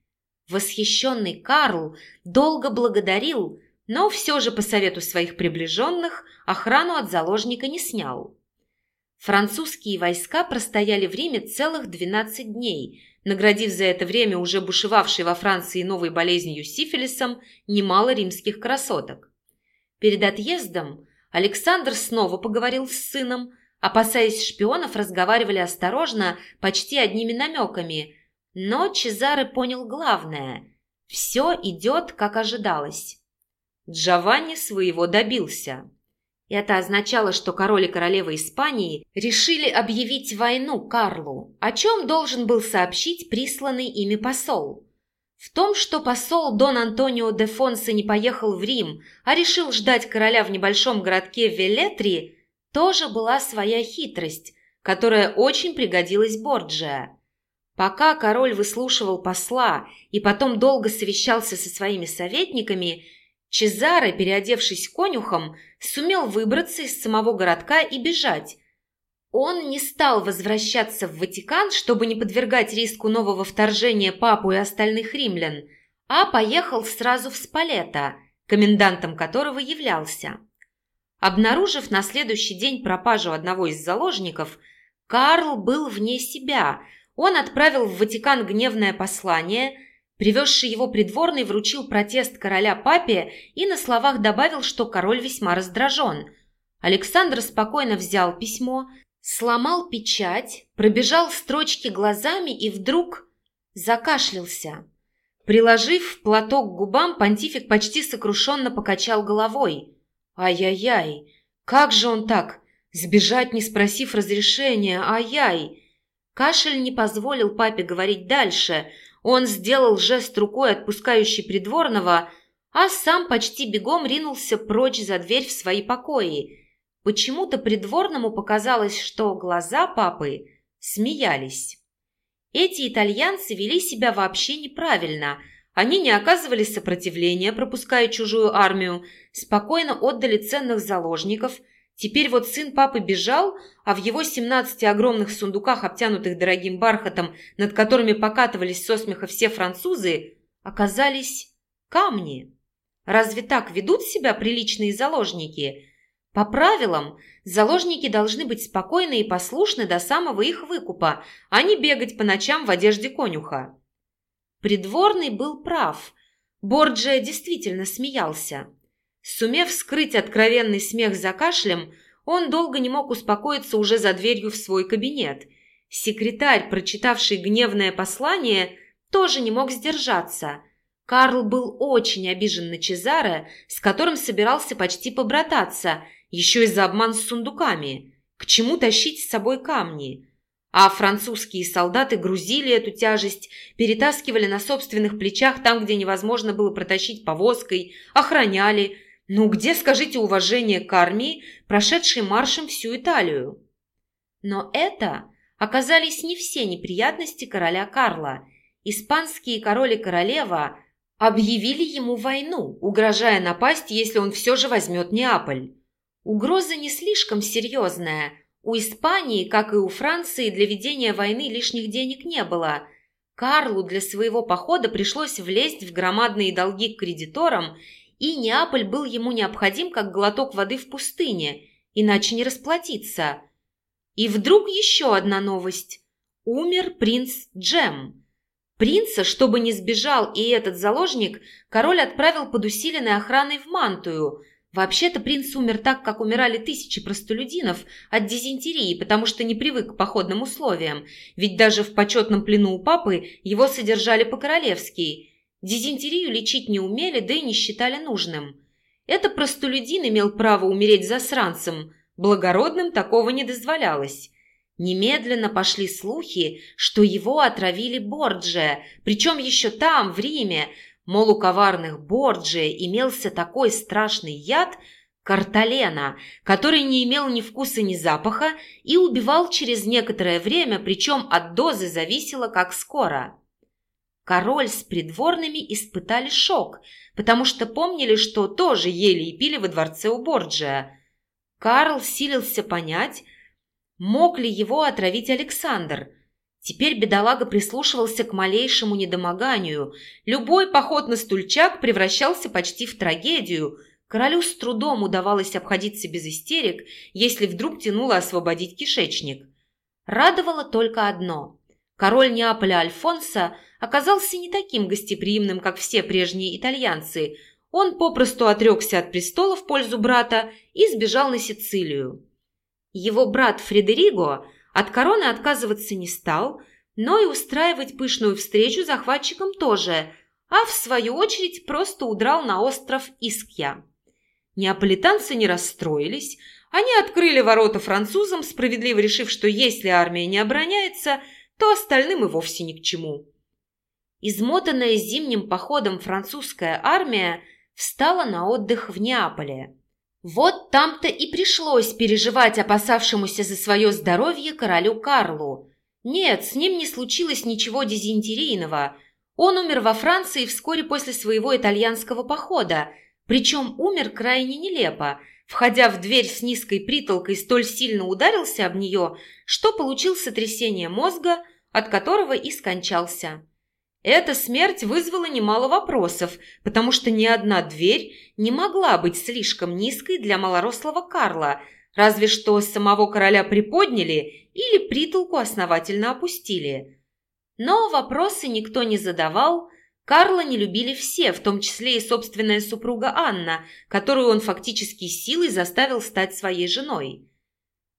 Восхищенный Карл долго благодарил, но все же по совету своих приближенных охрану от заложника не снял. Французские войска простояли в Риме целых 12 дней, наградив за это время уже бушевавшей во Франции новой болезнью сифилисом немало римских красоток. Перед отъездом Александр снова поговорил с сыном, Опасаясь шпионов, разговаривали осторожно, почти одними намеками. Но Чезаре понял главное. Все идет, как ожидалось. Джованни своего добился. Это означало, что король и королева Испании решили объявить войну Карлу, о чем должен был сообщить присланный ими посол. В том, что посол Дон Антонио де Фонсе не поехал в Рим, а решил ждать короля в небольшом городке Велетри, тоже была своя хитрость, которая очень пригодилась Борджиа. Пока король выслушивал посла и потом долго совещался со своими советниками, Чезаре, переодевшись конюхом, сумел выбраться из самого городка и бежать. Он не стал возвращаться в Ватикан, чтобы не подвергать риску нового вторжения папу и остальных римлян, а поехал сразу в Спалета, комендантом которого являлся. Обнаружив на следующий день пропажу одного из заложников, Карл был вне себя – он отправил в Ватикан гневное послание, привезший его придворный вручил протест короля папе и на словах добавил, что король весьма раздражен. Александр спокойно взял письмо, сломал печать, пробежал строчки глазами и вдруг закашлялся. Приложив платок к губам, понтифик почти сокрушенно покачал головой. «Ай-яй-яй! Как же он так? Сбежать, не спросив разрешения, ай-яй!» Кашель не позволил папе говорить дальше. Он сделал жест рукой, отпускающий придворного, а сам почти бегом ринулся прочь за дверь в свои покои. Почему-то придворному показалось, что глаза папы смеялись. Эти итальянцы вели себя вообще неправильно. Они не оказывали сопротивления, пропуская чужую армию, спокойно отдали ценных заложников – Теперь вот сын папы бежал, а в его семнадцати огромных сундуках, обтянутых дорогим бархатом, над которыми покатывались со смеха все французы, оказались камни. Разве так ведут себя приличные заложники? По правилам, заложники должны быть спокойны и послушны до самого их выкупа, а не бегать по ночам в одежде конюха. Придворный был прав. Борджия действительно смеялся. Сумев скрыть откровенный смех за кашлем, он долго не мог успокоиться уже за дверью в свой кабинет. Секретарь, прочитавший гневное послание, тоже не мог сдержаться. Карл был очень обижен на Чезаре, с которым собирался почти побрататься, еще и за обман с сундуками. К чему тащить с собой камни? А французские солдаты грузили эту тяжесть, перетаскивали на собственных плечах там, где невозможно было протащить повозкой, охраняли – ну где, скажите, уважение к армии, прошедшей маршем всю Италию? Но это оказались не все неприятности короля Карла. Испанские король и королева объявили ему войну, угрожая напасть, если он все же возьмет Неаполь. Угроза не слишком серьезная. У Испании, как и у Франции, для ведения войны лишних денег не было. Карлу для своего похода пришлось влезть в громадные долги к кредиторам и Неаполь был ему необходим, как глоток воды в пустыне, иначе не расплатиться. И вдруг еще одна новость. Умер принц Джем. Принца, чтобы не сбежал и этот заложник, король отправил под усиленной охраной в Мантую. Вообще-то принц умер так, как умирали тысячи простолюдинов от дизентерии, потому что не привык к походным условиям, ведь даже в почетном плену у папы его содержали по-королевски – Дизентерию лечить не умели, да и не считали нужным. Это простолюдин имел право умереть засранцем, благородным такого не дозволялось. Немедленно пошли слухи, что его отравили Борджия, причем еще там, в Риме, мол, у коварных Борджия имелся такой страшный яд – карталена, который не имел ни вкуса, ни запаха и убивал через некоторое время, причем от дозы зависело, как скоро. Король с придворными испытали шок, потому что помнили, что тоже ели и пили во дворце у Борджия. Карл силился понять, мог ли его отравить Александр. Теперь бедолага прислушивался к малейшему недомоганию. Любой поход на стульчак превращался почти в трагедию. Королю с трудом удавалось обходиться без истерик, если вдруг тянуло освободить кишечник. Радовало только одно. Король Неаполя Альфонсо – оказался не таким гостеприимным, как все прежние итальянцы. Он попросту отрекся от престола в пользу брата и сбежал на Сицилию. Его брат Фредериго от короны отказываться не стал, но и устраивать пышную встречу захватчикам тоже, а в свою очередь просто удрал на остров Искья. Неаполитанцы не расстроились, они открыли ворота французам, справедливо решив, что если армия не обороняется, то остальным и вовсе ни к чему. Измотанная зимним походом французская армия встала на отдых в Неаполе. Вот там-то и пришлось переживать опасавшемуся за свое здоровье королю Карлу. Нет, с ним не случилось ничего дизентерийного. Он умер во Франции вскоре после своего итальянского похода, причем умер крайне нелепо. Входя в дверь с низкой притолкой, столь сильно ударился об нее, что получил сотрясение мозга, от которого и скончался. Эта смерть вызвала немало вопросов, потому что ни одна дверь не могла быть слишком низкой для малорослого Карла, разве что самого короля приподняли или притолку основательно опустили. Но вопросы никто не задавал, Карла не любили все, в том числе и собственная супруга Анна, которую он фактически силой заставил стать своей женой.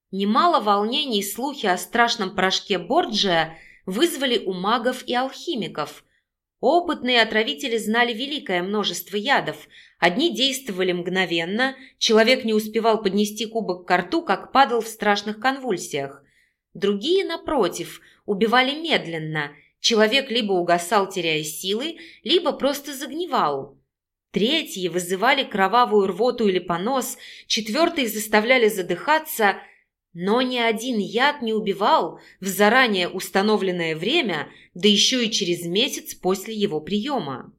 Немало волнений и слухи о страшном порошке Борджия – вызвали у магов и алхимиков. Опытные отравители знали великое множество ядов. Одни действовали мгновенно, человек не успевал поднести кубок к рту, как падал в страшных конвульсиях. Другие, напротив, убивали медленно. Человек либо угасал, теряя силы, либо просто загнивал. Третьи вызывали кровавую рвоту или понос, четвертые заставляли задыхаться – но ни один яд не убивал в заранее установленное время, да еще и через месяц после его приема.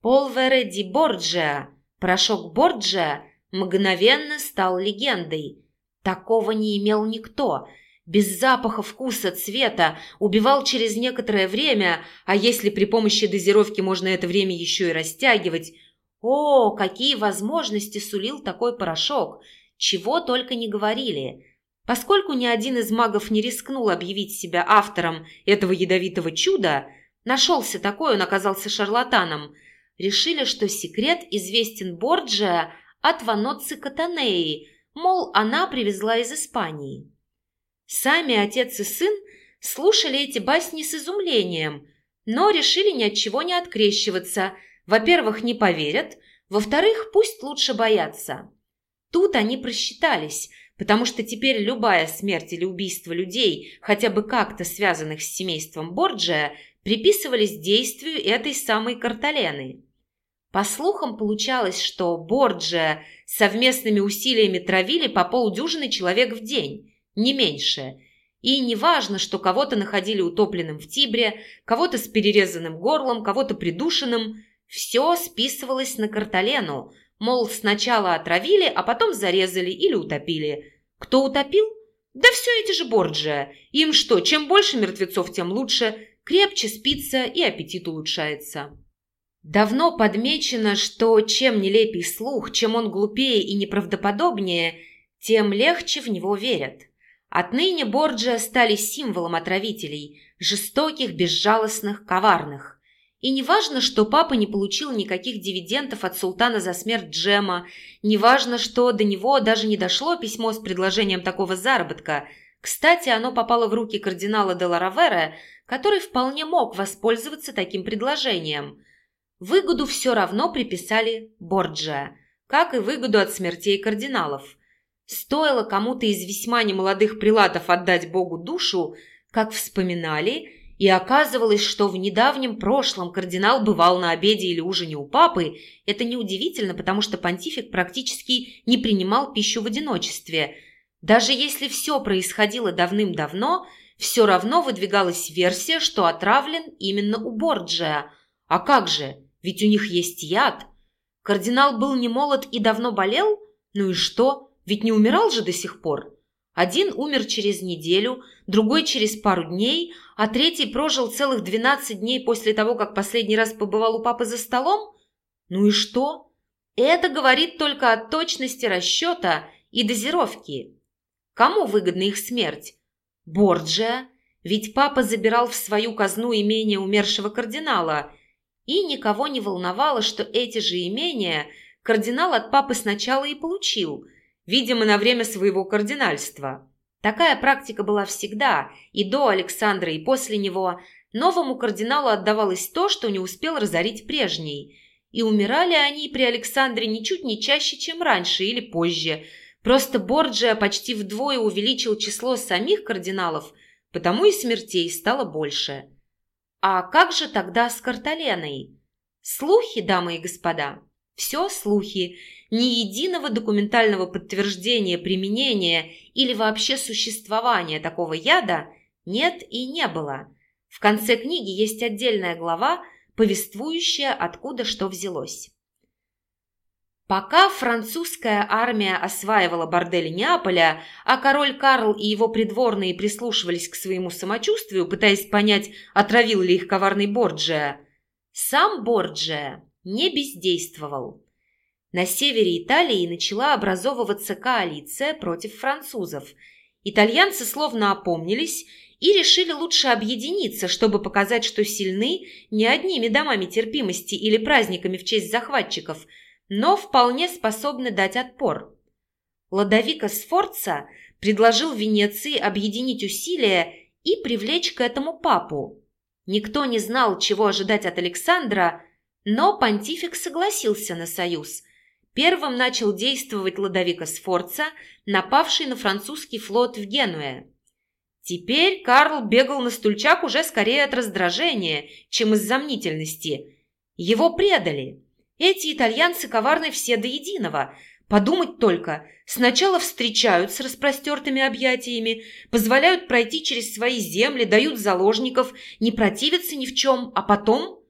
Полвере ди Борджиа, порошок Борджиа, мгновенно стал легендой. Такого не имел никто. Без запаха, вкуса, цвета, убивал через некоторое время, а если при помощи дозировки можно это время еще и растягивать. О, какие возможности сулил такой порошок! Чего только не говорили – Поскольку ни один из магов не рискнул объявить себя автором этого ядовитого чуда, нашелся такой, он оказался шарлатаном, решили, что секрет известен Борджиа от Ваноцци Катанеи, мол, она привезла из Испании. Сами отец и сын слушали эти басни с изумлением, но решили ни от чего не открещиваться. Во-первых, не поверят, во-вторых, пусть лучше боятся. Тут они просчитались – потому что теперь любая смерть или убийство людей, хотя бы как-то связанных с семейством Борджия, приписывались действию этой самой Карталены. По слухам, получалось, что Борджия совместными усилиями травили по полдюжины человек в день, не меньше. И неважно, что кого-то находили утопленным в Тибре, кого-то с перерезанным горлом, кого-то придушенным, все списывалось на Карталену, мол, сначала отравили, а потом зарезали или утопили, кто утопил? Да все эти же Борджиа. Им что, чем больше мертвецов, тем лучше. Крепче спится и аппетит улучшается. Давно подмечено, что чем нелепей слух, чем он глупее и неправдоподобнее, тем легче в него верят. Отныне Борджиа стали символом отравителей, жестоких, безжалостных, коварных. И не важно, что папа не получил никаких дивидендов от султана за смерть Джема, не важно, что до него даже не дошло письмо с предложением такого заработка. Кстати, оно попало в руки кардинала де Ларавера, который вполне мог воспользоваться таким предложением. Выгоду все равно приписали Борджиа, как и выгоду от смертей кардиналов. Стоило кому-то из весьма немолодых прилатов отдать Богу душу, как вспоминали – и оказывалось, что в недавнем прошлом кардинал бывал на обеде или ужине у папы. Это неудивительно, потому что понтифик практически не принимал пищу в одиночестве. Даже если все происходило давным-давно, все равно выдвигалась версия, что отравлен именно у Борджия. А как же? Ведь у них есть яд. Кардинал был не молод и давно болел? Ну и что? Ведь не умирал же до сих пор. Один умер через неделю, другой через пару дней, а третий прожил целых 12 дней после того, как последний раз побывал у папы за столом? Ну и что? Это говорит только о точности расчета и дозировки. Кому выгодна их смерть? Борджиа, ведь папа забирал в свою казну имение умершего кардинала, и никого не волновало, что эти же имения кардинал от папы сначала и получил – видимо, на время своего кардинальства. Такая практика была всегда, и до Александра, и после него. новому кардиналу отдавалось то, что не успел разорить прежний. И умирали они при Александре ничуть не чаще, чем раньше или позже. Просто Борджиа почти вдвое увеличил число самих кардиналов, потому и смертей стало больше. А как же тогда с Карталеной? Слухи, дамы и господа, все слухи. Ни единого документального подтверждения применения или вообще существования такого яда нет и не было. В конце книги есть отдельная глава, повествующая, откуда что взялось. Пока французская армия осваивала бордели Неаполя, а король Карл и его придворные прислушивались к своему самочувствию, пытаясь понять, отравил ли их коварный Борджиа, сам Борджиа не бездействовал. На севере Италии начала образовываться коалиция против французов. Итальянцы словно опомнились и решили лучше объединиться, чтобы показать, что сильны не одними домами терпимости или праздниками в честь захватчиков, но вполне способны дать отпор. Ладовика Сфорца предложил Венеции объединить усилия и привлечь к этому папу. Никто не знал, чего ожидать от Александра, но понтифик согласился на союз. Первым начал действовать Ладовика Сфорца, напавший на французский флот в Генуе. Теперь Карл бегал на стульчак уже скорее от раздражения, чем из сомнительности. Его предали. Эти итальянцы коварны все до единого. Подумать только, сначала встречают с распростертыми объятиями, позволяют пройти через свои земли, дают заложников, не противятся ни в чем, а потом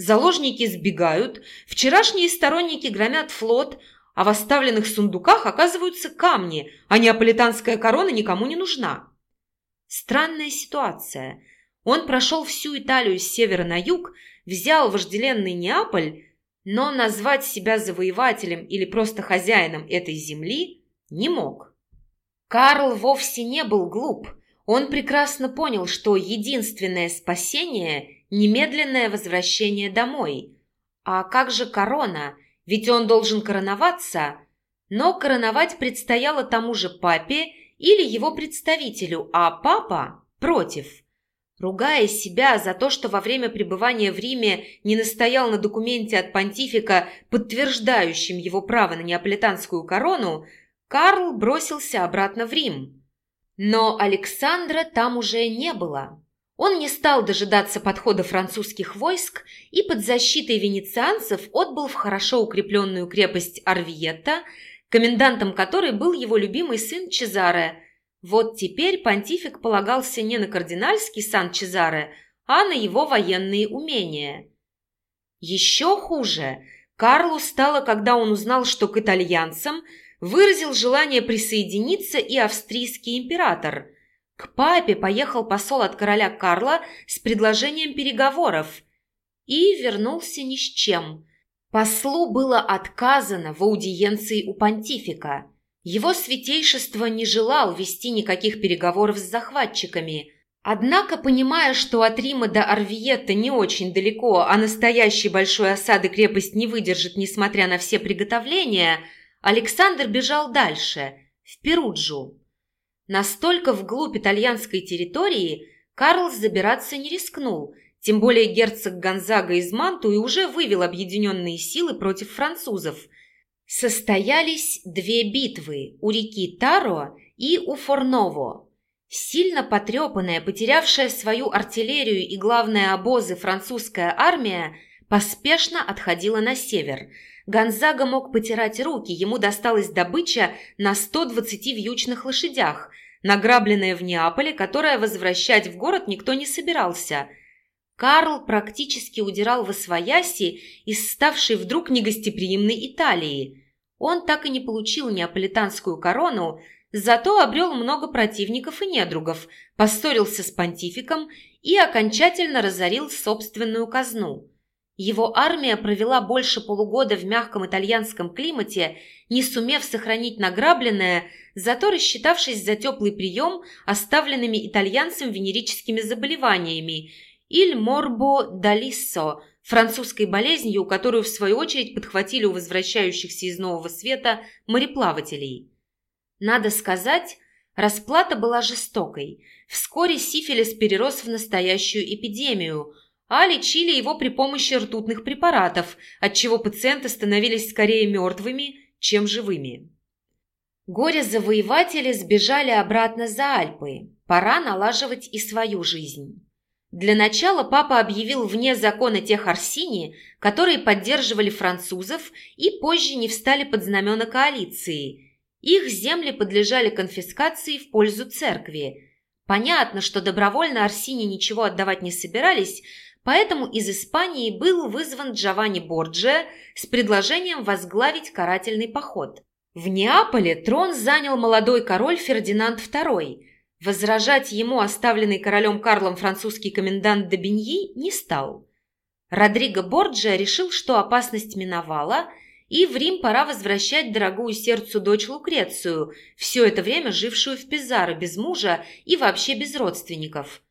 Заложники сбегают, вчерашние сторонники громят флот, а в оставленных сундуках оказываются камни, а неаполитанская корона никому не нужна. Странная ситуация. Он прошел всю Италию с севера на юг, взял вожделенный Неаполь, но назвать себя завоевателем или просто хозяином этой земли не мог. Карл вовсе не был глуп. Он прекрасно понял, что единственное спасение – немедленное возвращение домой. А как же корона? Ведь он должен короноваться. Но короновать предстояло тому же папе или его представителю, а папа против. Ругая себя за то, что во время пребывания в Риме не настоял на документе от понтифика, подтверждающем его право на неаполитанскую корону, Карл бросился обратно в Рим. Но Александра там уже не было. Он не стал дожидаться подхода французских войск и под защитой венецианцев отбыл в хорошо укрепленную крепость Арвиетта, комендантом которой был его любимый сын Чезаре. Вот теперь понтифик полагался не на кардинальский сан Чезаре, а на его военные умения. Еще хуже Карлу стало, когда он узнал, что к итальянцам выразил желание присоединиться и австрийский император – к папе поехал посол от короля Карла с предложением переговоров и вернулся ни с чем. Послу было отказано в аудиенции у понтифика. Его святейшество не желал вести никаких переговоров с захватчиками. Однако, понимая, что от Рима до Арвиетта не очень далеко, а настоящей большой осады крепость не выдержит, несмотря на все приготовления, Александр бежал дальше, в Перуджу. Настолько вглубь итальянской территории Карл забираться не рискнул, тем более герцог Гонзага из Мантуи уже вывел объединенные силы против французов. Состоялись две битвы у реки Таро и у Форново. Сильно потрепанная, потерявшая свою артиллерию и главные обозы французская армия поспешно отходила на север – Гонзага мог потирать руки, ему досталась добыча на 120 вьючных лошадях, награбленная в Неаполе, которая возвращать в город никто не собирался. Карл практически удирал во свояси из ставшей вдруг негостеприимной Италии. Он так и не получил неаполитанскую корону, зато обрел много противников и недругов, поссорился с понтификом и окончательно разорил собственную казну. Его армия провела больше полугода в мягком итальянском климате, не сумев сохранить награбленное, зато рассчитавшись за теплый прием оставленными итальянцам венерическими заболеваниями «Иль морбо далиссо» французской болезнью, которую в свою очередь подхватили у возвращающихся из Нового Света мореплавателей. Надо сказать, Расплата была жестокой. Вскоре сифилис перерос в настоящую эпидемию, а лечили его при помощи ртутных препаратов, отчего пациенты становились скорее мертвыми, чем живыми. Горе-завоеватели сбежали обратно за Альпы. Пора налаживать и свою жизнь. Для начала папа объявил вне закона тех Арсини, которые поддерживали французов и позже не встали под знамена коалиции. Их земли подлежали конфискации в пользу церкви. Понятно, что добровольно Арсини ничего отдавать не собирались, поэтому из Испании был вызван Джованни Борджиа с предложением возглавить карательный поход. В Неаполе трон занял молодой король Фердинанд II – Возражать ему оставленный королем Карлом французский комендант Добиньи не стал. Родриго Борджиа решил, что опасность миновала, и в Рим пора возвращать дорогую сердцу дочь Лукрецию, все это время жившую в Пизаро без мужа и вообще без родственников.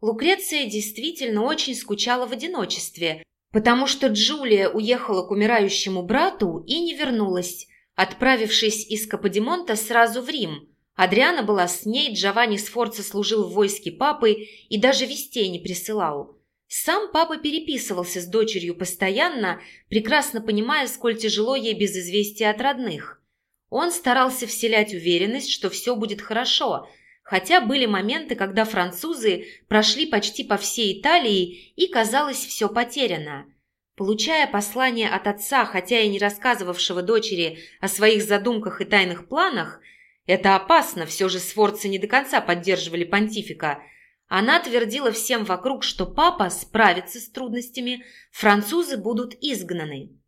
Лукреция действительно очень скучала в одиночестве, потому что Джулия уехала к умирающему брату и не вернулась, отправившись из Каподимонта сразу в Рим – Адриана была с ней, Джованни Сфорца служил в войске папы и даже вестей не присылал. Сам папа переписывался с дочерью постоянно, прекрасно понимая, сколь тяжело ей без известия от родных. Он старался вселять уверенность, что все будет хорошо, хотя были моменты, когда французы прошли почти по всей Италии и, казалось, все потеряно. Получая послание от отца, хотя и не рассказывавшего дочери о своих задумках и тайных планах, это опасно, все же сфорцы не до конца поддерживали понтифика. Она твердила всем вокруг, что папа справится с трудностями, французы будут изгнаны.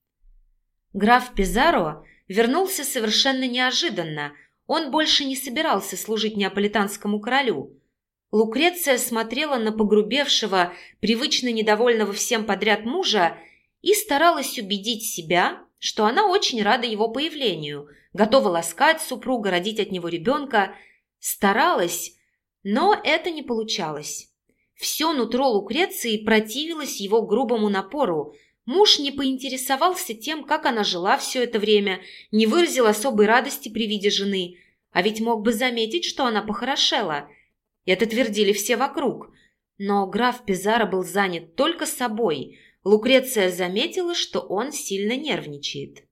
Граф Пизаро вернулся совершенно неожиданно. Он больше не собирался служить неаполитанскому королю. Лукреция смотрела на погрубевшего, привычно недовольного всем подряд мужа и старалась убедить себя, что она очень рада его появлению, готова ласкать супруга, родить от него ребенка. Старалась, но это не получалось. Все нутро Лукреции противилось его грубому напору. Муж не поинтересовался тем, как она жила все это время, не выразил особой радости при виде жены, а ведь мог бы заметить, что она похорошела. Это твердили все вокруг. Но граф Пизаро был занят только собой – Лукреция заметила, что он сильно нервничает.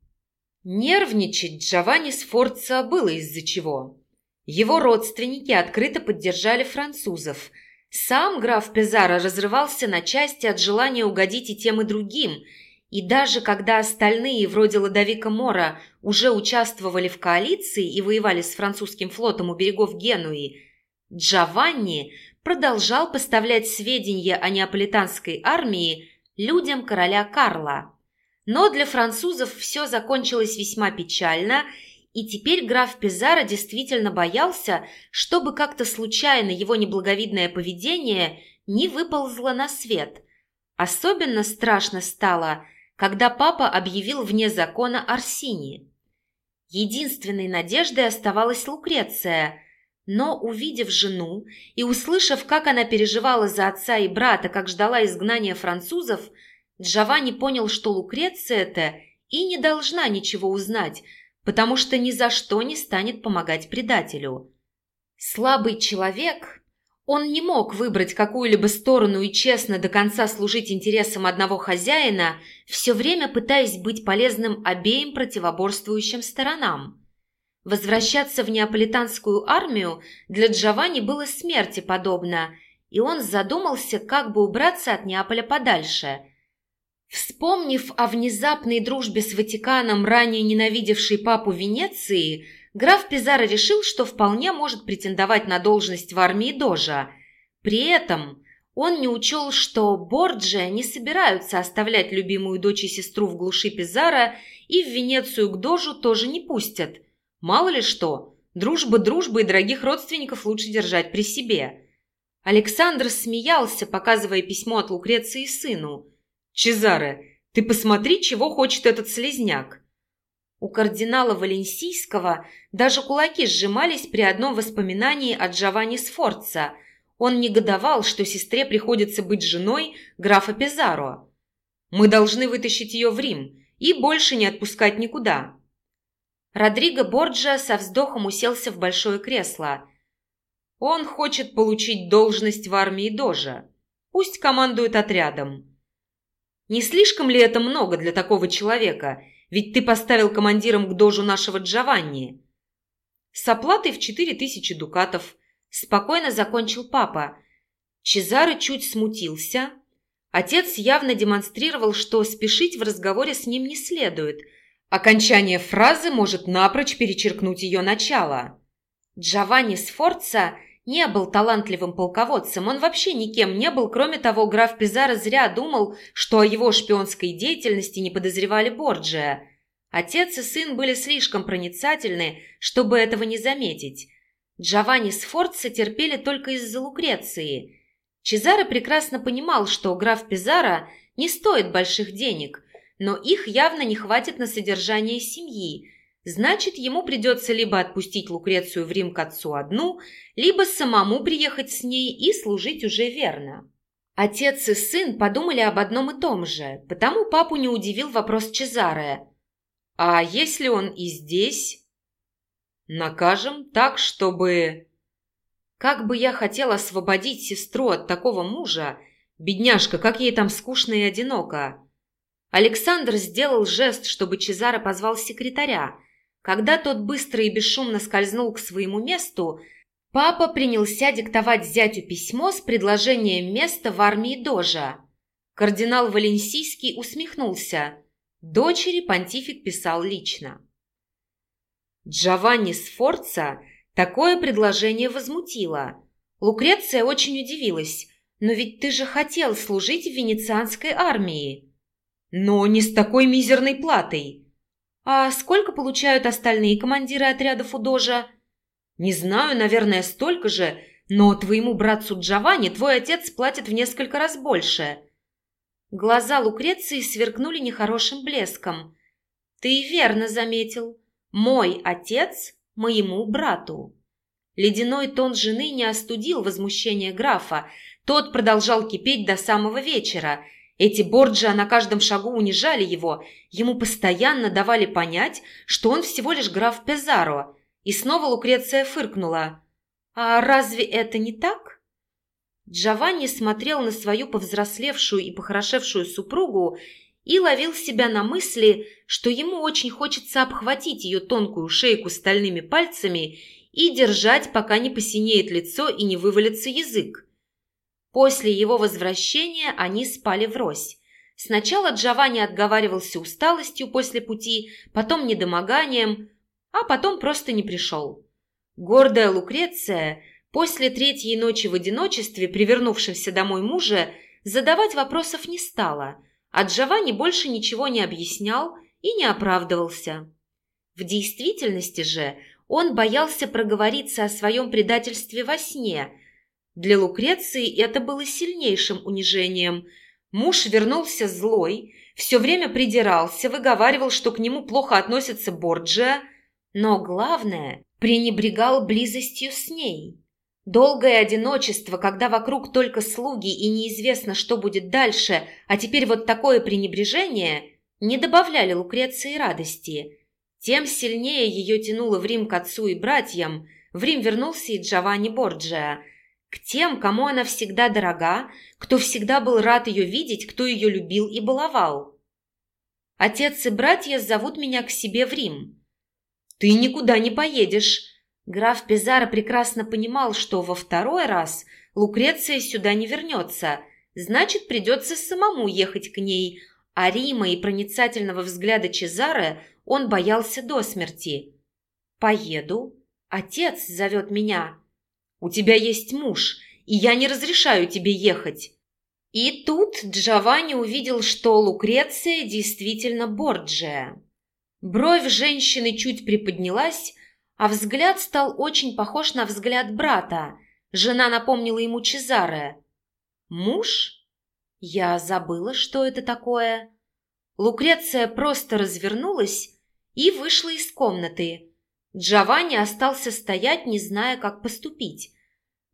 Нервничать Джованни Сфорца было из-за чего. Его родственники открыто поддержали французов. Сам граф Пезаро разрывался на части от желания угодить и тем, и другим. И даже когда остальные, вроде Ладовика Мора, уже участвовали в коалиции и воевали с французским флотом у берегов Генуи, Джованни продолжал поставлять сведения о неаполитанской армии людям короля Карла. Но для французов все закончилось весьма печально, и теперь граф Пизаро действительно боялся, чтобы как-то случайно его неблаговидное поведение не выползло на свет. Особенно страшно стало, когда папа объявил вне закона Арсини. Единственной надеждой оставалась Лукреция – но, увидев жену и услышав, как она переживала за отца и брата, как ждала изгнания французов, Джованни понял, что Лукреция-то и не должна ничего узнать, потому что ни за что не станет помогать предателю. Слабый человек, он не мог выбрать какую-либо сторону и честно до конца служить интересам одного хозяина, все время пытаясь быть полезным обеим противоборствующим сторонам. Возвращаться в неаполитанскую армию для Джованни было смерти подобно, и он задумался, как бы убраться от Неаполя подальше. Вспомнив о внезапной дружбе с Ватиканом, ранее ненавидевшей папу Венеции, граф Пизаро решил, что вполне может претендовать на должность в армии Дожа. При этом он не учел, что Борджиа не собираются оставлять любимую дочь и сестру в глуши Пизаро и в Венецию к Дожу тоже не пустят – Мало ли что, дружба дружбы и дорогих родственников лучше держать при себе. Александр смеялся, показывая письмо от Лукреции сыну. «Чезаре, ты посмотри, чего хочет этот слезняк». У кардинала Валенсийского даже кулаки сжимались при одном воспоминании о Джованни Сфорца. Он негодовал, что сестре приходится быть женой графа Пизаро. «Мы должны вытащить ее в Рим и больше не отпускать никуда. Родриго Борджа со вздохом уселся в большое кресло. Он хочет получить должность в армии Дожа. Пусть командует отрядом. Не слишком ли это много для такого человека? Ведь ты поставил командиром к Дожу нашего Джованни. С оплатой в четыре тысячи дукатов. Спокойно закончил папа. Чезаро чуть смутился. Отец явно демонстрировал, что спешить в разговоре с ним не следует. Окончание фразы может напрочь перечеркнуть ее начало. Джованни Сфорца не был талантливым полководцем, он вообще никем не был, кроме того, граф Пизаро зря думал, что о его шпионской деятельности не подозревали Борджия. Отец и сын были слишком проницательны, чтобы этого не заметить. Джованни Сфорца терпели только из-за Лукреции. Чезаро прекрасно понимал, что граф Пизаро не стоит больших денег, но их явно не хватит на содержание семьи – Значит, ему придется либо отпустить Лукрецию в Рим к отцу одну, либо самому приехать с ней и служить уже верно. Отец и сын подумали об одном и том же, потому папу не удивил вопрос Чезаре. «А если он и здесь?» «Накажем так, чтобы...» «Как бы я хотел освободить сестру от такого мужа! Бедняжка, как ей там скучно и одиноко!» Александр сделал жест, чтобы Чезаро позвал секретаря – когда тот быстро и бесшумно скользнул к своему месту, папа принялся диктовать зятю письмо с предложением места в армии Дожа. Кардинал Валенсийский усмехнулся. Дочери понтифик писал лично. Джованни Сфорца такое предложение возмутило. Лукреция очень удивилась. «Но ведь ты же хотел служить в венецианской армии». «Но не с такой мизерной платой», «А сколько получают остальные командиры отрядов у Дожа?» «Не знаю, наверное, столько же, но твоему братцу Джованни твой отец платит в несколько раз больше». Глаза Лукреции сверкнули нехорошим блеском. «Ты верно заметил. Мой отец моему брату». Ледяной тон жены не остудил возмущение графа. Тот продолжал кипеть до самого вечера – эти Борджиа на каждом шагу унижали его, ему постоянно давали понять, что он всего лишь граф Пезаро. И снова Лукреция фыркнула. «А разве это не так?» Джованни смотрел на свою повзрослевшую и похорошевшую супругу и ловил себя на мысли, что ему очень хочется обхватить ее тонкую шейку стальными пальцами и держать, пока не посинеет лицо и не вывалится язык. После его возвращения они спали врозь. Сначала Джованни отговаривался усталостью после пути, потом недомоганием, а потом просто не пришел. Гордая Лукреция после третьей ночи в одиночестве, привернувшегося домой мужа, задавать вопросов не стала, а Джованни больше ничего не объяснял и не оправдывался. В действительности же он боялся проговориться о своем предательстве во сне – для Лукреции это было сильнейшим унижением. Муж вернулся злой, все время придирался, выговаривал, что к нему плохо относится Борджиа, но главное, пренебрегал близостью с ней. Долгое одиночество, когда вокруг только слуги и неизвестно, что будет дальше, а теперь вот такое пренебрежение, не добавляли Лукреции радости. Тем сильнее ее тянуло в Рим к отцу и братьям. В Рим вернулся и Джованни Борджиа – к тем, кому она всегда дорога, кто всегда был рад ее видеть, кто ее любил и баловал. Отец и братья зовут меня к себе в Рим. Ты никуда не поедешь. Граф Пизаро прекрасно понимал, что во второй раз Лукреция сюда не вернется, значит, придется самому ехать к ней, а Рима и проницательного взгляда Чезаре он боялся до смерти. «Поеду. Отец зовет меня», у тебя есть муж, и я не разрешаю тебе ехать». И тут Джованни увидел, что Лукреция действительно Борджия. Бровь женщины чуть приподнялась, а взгляд стал очень похож на взгляд брата. Жена напомнила ему Чезаре. «Муж? Я забыла, что это такое». Лукреция просто развернулась и вышла из комнаты. Джованни остался стоять, не зная, как поступить.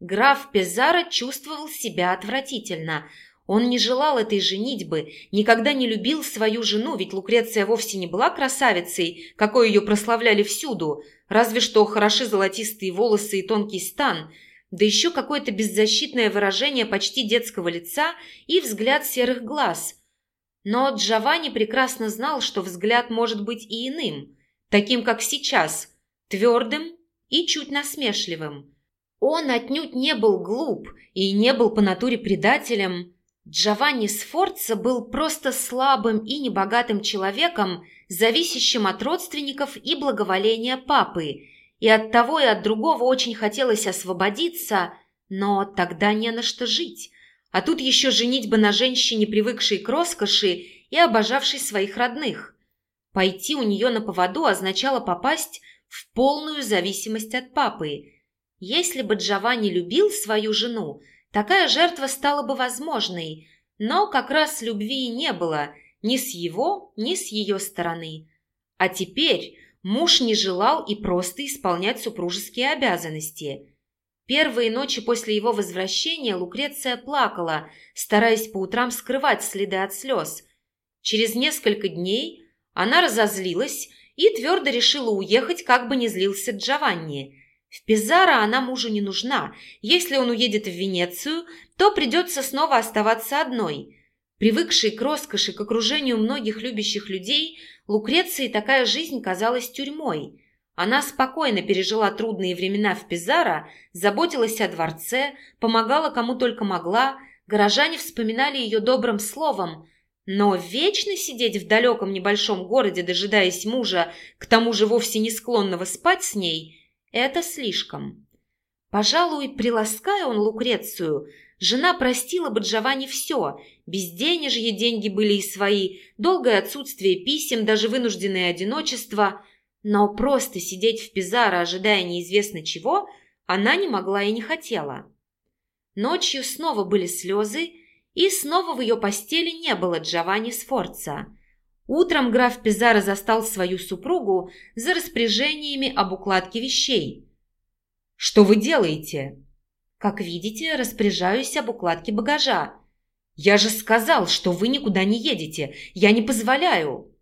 Граф Пезаро чувствовал себя отвратительно. Он не желал этой женитьбы, никогда не любил свою жену, ведь Лукреция вовсе не была красавицей, какой ее прославляли всюду, разве что хороши золотистые волосы и тонкий стан. да еще какое-то беззащитное выражение почти детского лица и взгляд серых глаз. Но Джованни прекрасно знал, что взгляд может быть и иным, таким, как сейчас, твердым и чуть насмешливым. Он отнюдь не был глуп и не был по натуре предателем. Джованни Сфорца был просто слабым и небогатым человеком, зависящим от родственников и благоволения папы, и от того и от другого очень хотелось освободиться, но тогда не на что жить. А тут еще женить бы на женщине, привыкшей к роскоши и обожавшей своих родных. Пойти у нее на поводу означало попасть в полную зависимость от папы. Если бы Джованни любил свою жену, такая жертва стала бы возможной, но как раз любви и не было ни с его, ни с ее стороны. А теперь Муж не желал и просто исполнять супружеские обязанности. Первые ночи после его возвращения Лукреция плакала, стараясь по утрам скрывать следы от слез. Через несколько дней она разозлилась и твердо решила уехать, как бы ни злился Джованни. В Пизаро она мужу не нужна. Если он уедет в Венецию, то придется снова оставаться одной. Привыкшей к роскоши, к окружению многих любящих людей – Лукреции такая жизнь казалась тюрьмой. Она спокойно пережила трудные времена в Пизаро, заботилась о дворце, помогала кому только могла, горожане вспоминали ее добрым словом, но вечно сидеть в далеком небольшом городе, дожидаясь мужа, к тому же вовсе не склонного спать с ней, это слишком. Пожалуй, прилаская он Лукрецию, Жена простила бы Джованни все. Безденежье деньги были и свои, долгое отсутствие писем, даже вынужденное одиночество. Но просто сидеть в Пизаро, ожидая неизвестно чего, она не могла и не хотела. Ночью снова были слезы, и снова в ее постели не было Джованни Сфорца. Утром граф Пизаро застал свою супругу за распоряжениями об укладке вещей. «Что вы делаете?» Как видите, распоряжаюсь об укладке багажа. Я же сказал, что вы никуда не едете. Я не позволяю.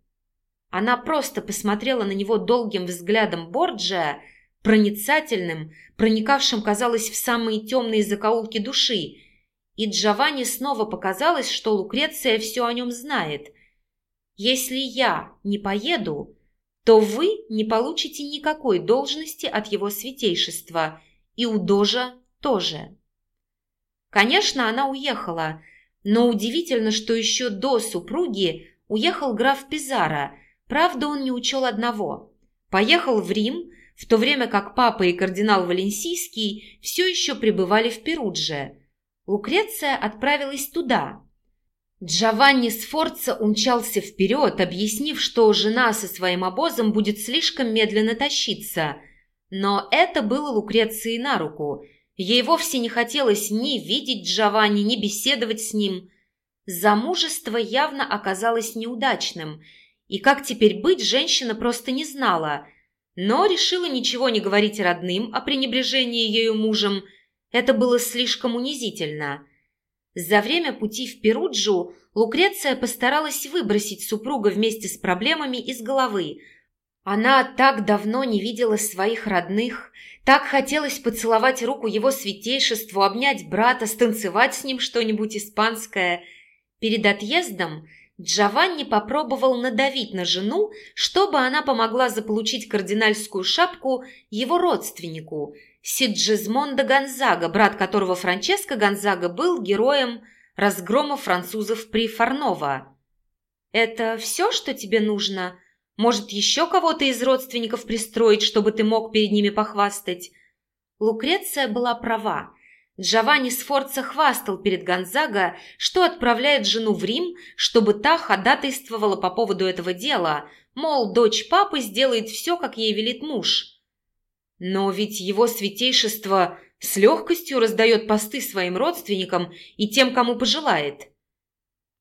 Она просто посмотрела на него долгим взглядом Борджия, проницательным, проникавшим, казалось, в самые темные закоулки души. И Джованни снова показалось, что Лукреция все о нем знает. «Если я не поеду, то вы не получите никакой должности от его святейшества, и у Дожа тоже. Конечно, она уехала, но удивительно, что еще до супруги уехал граф Пизаро. Правда, он не учел одного. Поехал в Рим, в то время как папа и кардинал Валенсийский все еще пребывали в Перудже. Лукреция отправилась туда. Джованни Сфорца умчался вперед, объяснив, что жена со своим обозом будет слишком медленно тащиться. Но это было Лукреции на руку – Ей вовсе не хотелось ни видеть Джованни, ни беседовать с ним. Замужество явно оказалось неудачным, и как теперь быть, женщина просто не знала, но решила ничего не говорить родным о пренебрежении ею мужем. Это было слишком унизительно. За время пути в Перуджу Лукреция постаралась выбросить супруга вместе с проблемами из головы – она так давно не видела своих родных, так хотелось поцеловать руку его святейшеству, обнять брата, станцевать с ним что-нибудь испанское. Перед отъездом Джованни попробовал надавить на жену, чтобы она помогла заполучить кардинальскую шапку его родственнику, Сиджизмонда Гонзага, брат которого Франческо Гонзага был героем разгрома французов при Фарново. «Это все, что тебе нужно?» Может, еще кого-то из родственников пристроить, чтобы ты мог перед ними похвастать?» Лукреция была права. Джованни Сфорца хвастал перед Гонзаго, что отправляет жену в Рим, чтобы та ходатайствовала по поводу этого дела, мол, дочь папы сделает все, как ей велит муж. Но ведь его святейшество с легкостью раздает посты своим родственникам и тем, кому пожелает.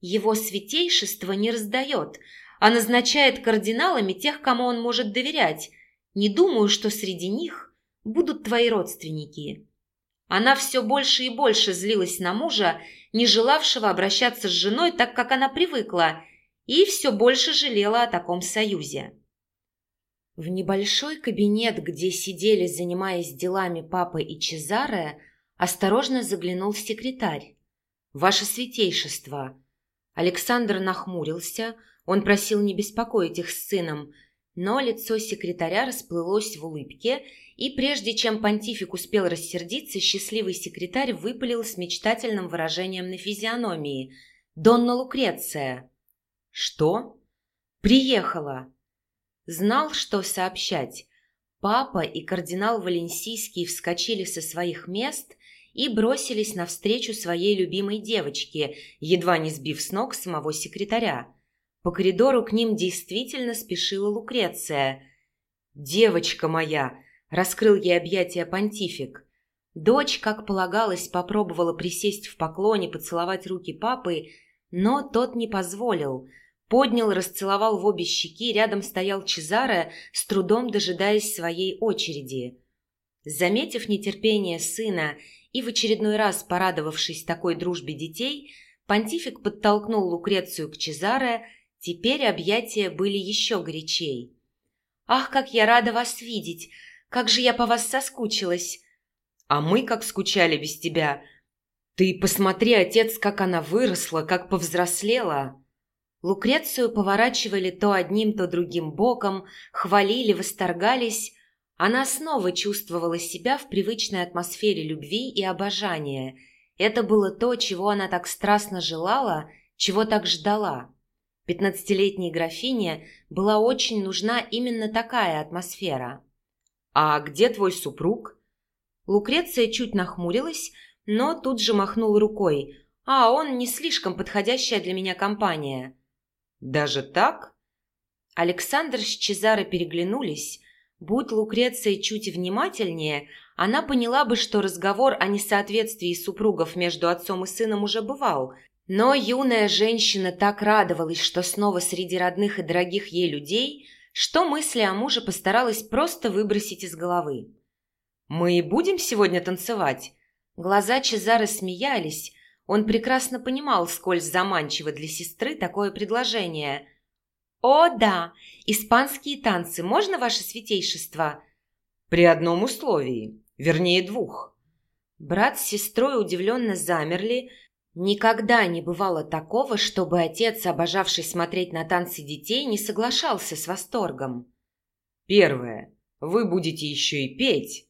Его святейшество не раздает, а назначает кардиналами тех, кому он может доверять. Не думаю, что среди них будут твои родственники». Она все больше и больше злилась на мужа, не желавшего обращаться с женой так, как она привыкла, и все больше жалела о таком союзе. В небольшой кабинет, где сидели, занимаясь делами папа и Чезаре, Осторожно заглянул секретарь. «Ваше святейшество!» Александр нахмурился, он просил не беспокоить их с сыном, но лицо секретаря расплылось в улыбке, и прежде чем понтифик успел рассердиться, счастливый секретарь выпалил с мечтательным выражением на физиономии. «Донна Лукреция!» «Что?» «Приехала!» Знал, что сообщать. Папа и кардинал Валенсийский вскочили со своих мест и бросились навстречу своей любимой девочке, едва не сбив с ног самого секретаря. По коридору к ним действительно спешила Лукреция. «Девочка моя!» – раскрыл ей объятия понтифик. Дочь, как полагалось, попробовала присесть в поклоне, поцеловать руки папы, но тот не позволил. Поднял, расцеловал в обе щеки, рядом стоял Чезаре, с трудом дожидаясь своей очереди. Заметив нетерпение сына и в очередной раз порадовавшись такой дружбе детей, понтифик подтолкнул Лукрецию к Чезаре, теперь объятия были еще горячей. «Ах, как я рада вас видеть! Как же я по вас соскучилась!» «А мы как скучали без тебя! Ты посмотри, отец, как она выросла, как повзрослела!» Лукрецию поворачивали то одним, то другим боком, хвалили, восторгались, она снова чувствовала себя в привычной атмосфере любви и обожания. Это было то, чего она так страстно желала, чего так ждала. Пятнадцатилетней графине была очень нужна именно такая атмосфера. «А где твой супруг?» Лукреция чуть нахмурилась, но тут же махнул рукой. «А, он не слишком подходящая для меня компания». «Даже так?» Александр с Чезаро переглянулись, Будь Лукреция чуть внимательнее, она поняла бы, что разговор о несоответствии супругов между отцом и сыном уже бывал. Но юная женщина так радовалась, что снова среди родных и дорогих ей людей, что мысли о муже постаралась просто выбросить из головы. «Мы и будем сегодня танцевать?» Глаза Чезары смеялись. Он прекрасно понимал, сколь заманчиво для сестры такое предложение – «О, да! Испанские танцы можно, ваше святейшество?» «При одном условии, вернее двух». Брат с сестрой удивленно замерли. Никогда не бывало такого, чтобы отец, обожавший смотреть на танцы детей, не соглашался с восторгом. «Первое. Вы будете еще и петь».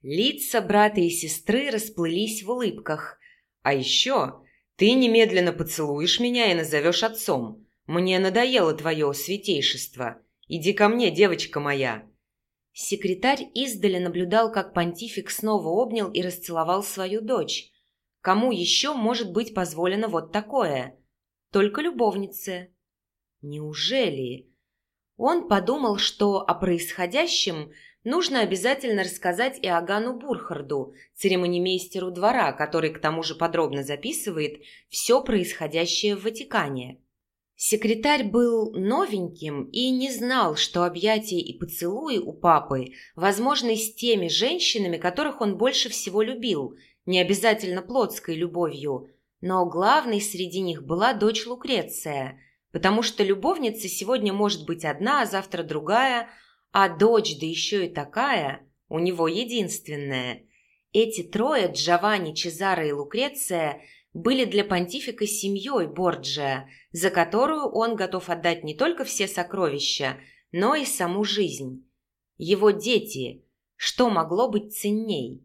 Лица брата и сестры расплылись в улыбках. «А еще ты немедленно поцелуешь меня и назовешь отцом. «Мне надоело твое святейшество. Иди ко мне, девочка моя». Секретарь издали наблюдал, как понтифик снова обнял и расцеловал свою дочь. Кому еще может быть позволено вот такое? Только любовнице. Неужели? Он подумал, что о происходящем нужно обязательно рассказать и Агану Бурхарду, церемонимейстеру двора, который к тому же подробно записывает все происходящее в Ватикане. Секретарь был новеньким и не знал, что объятия и поцелуи у папы возможны с теми женщинами, которых он больше всего любил, не обязательно плотской любовью, но главной среди них была дочь Лукреция, потому что любовница сегодня может быть одна, а завтра другая, а дочь, да еще и такая, у него единственная. Эти трое, Джованни, Чезаро и Лукреция – были для понтифика семьей Борджиа, за которую он готов отдать не только все сокровища, но и саму жизнь. Его дети. Что могло быть ценней?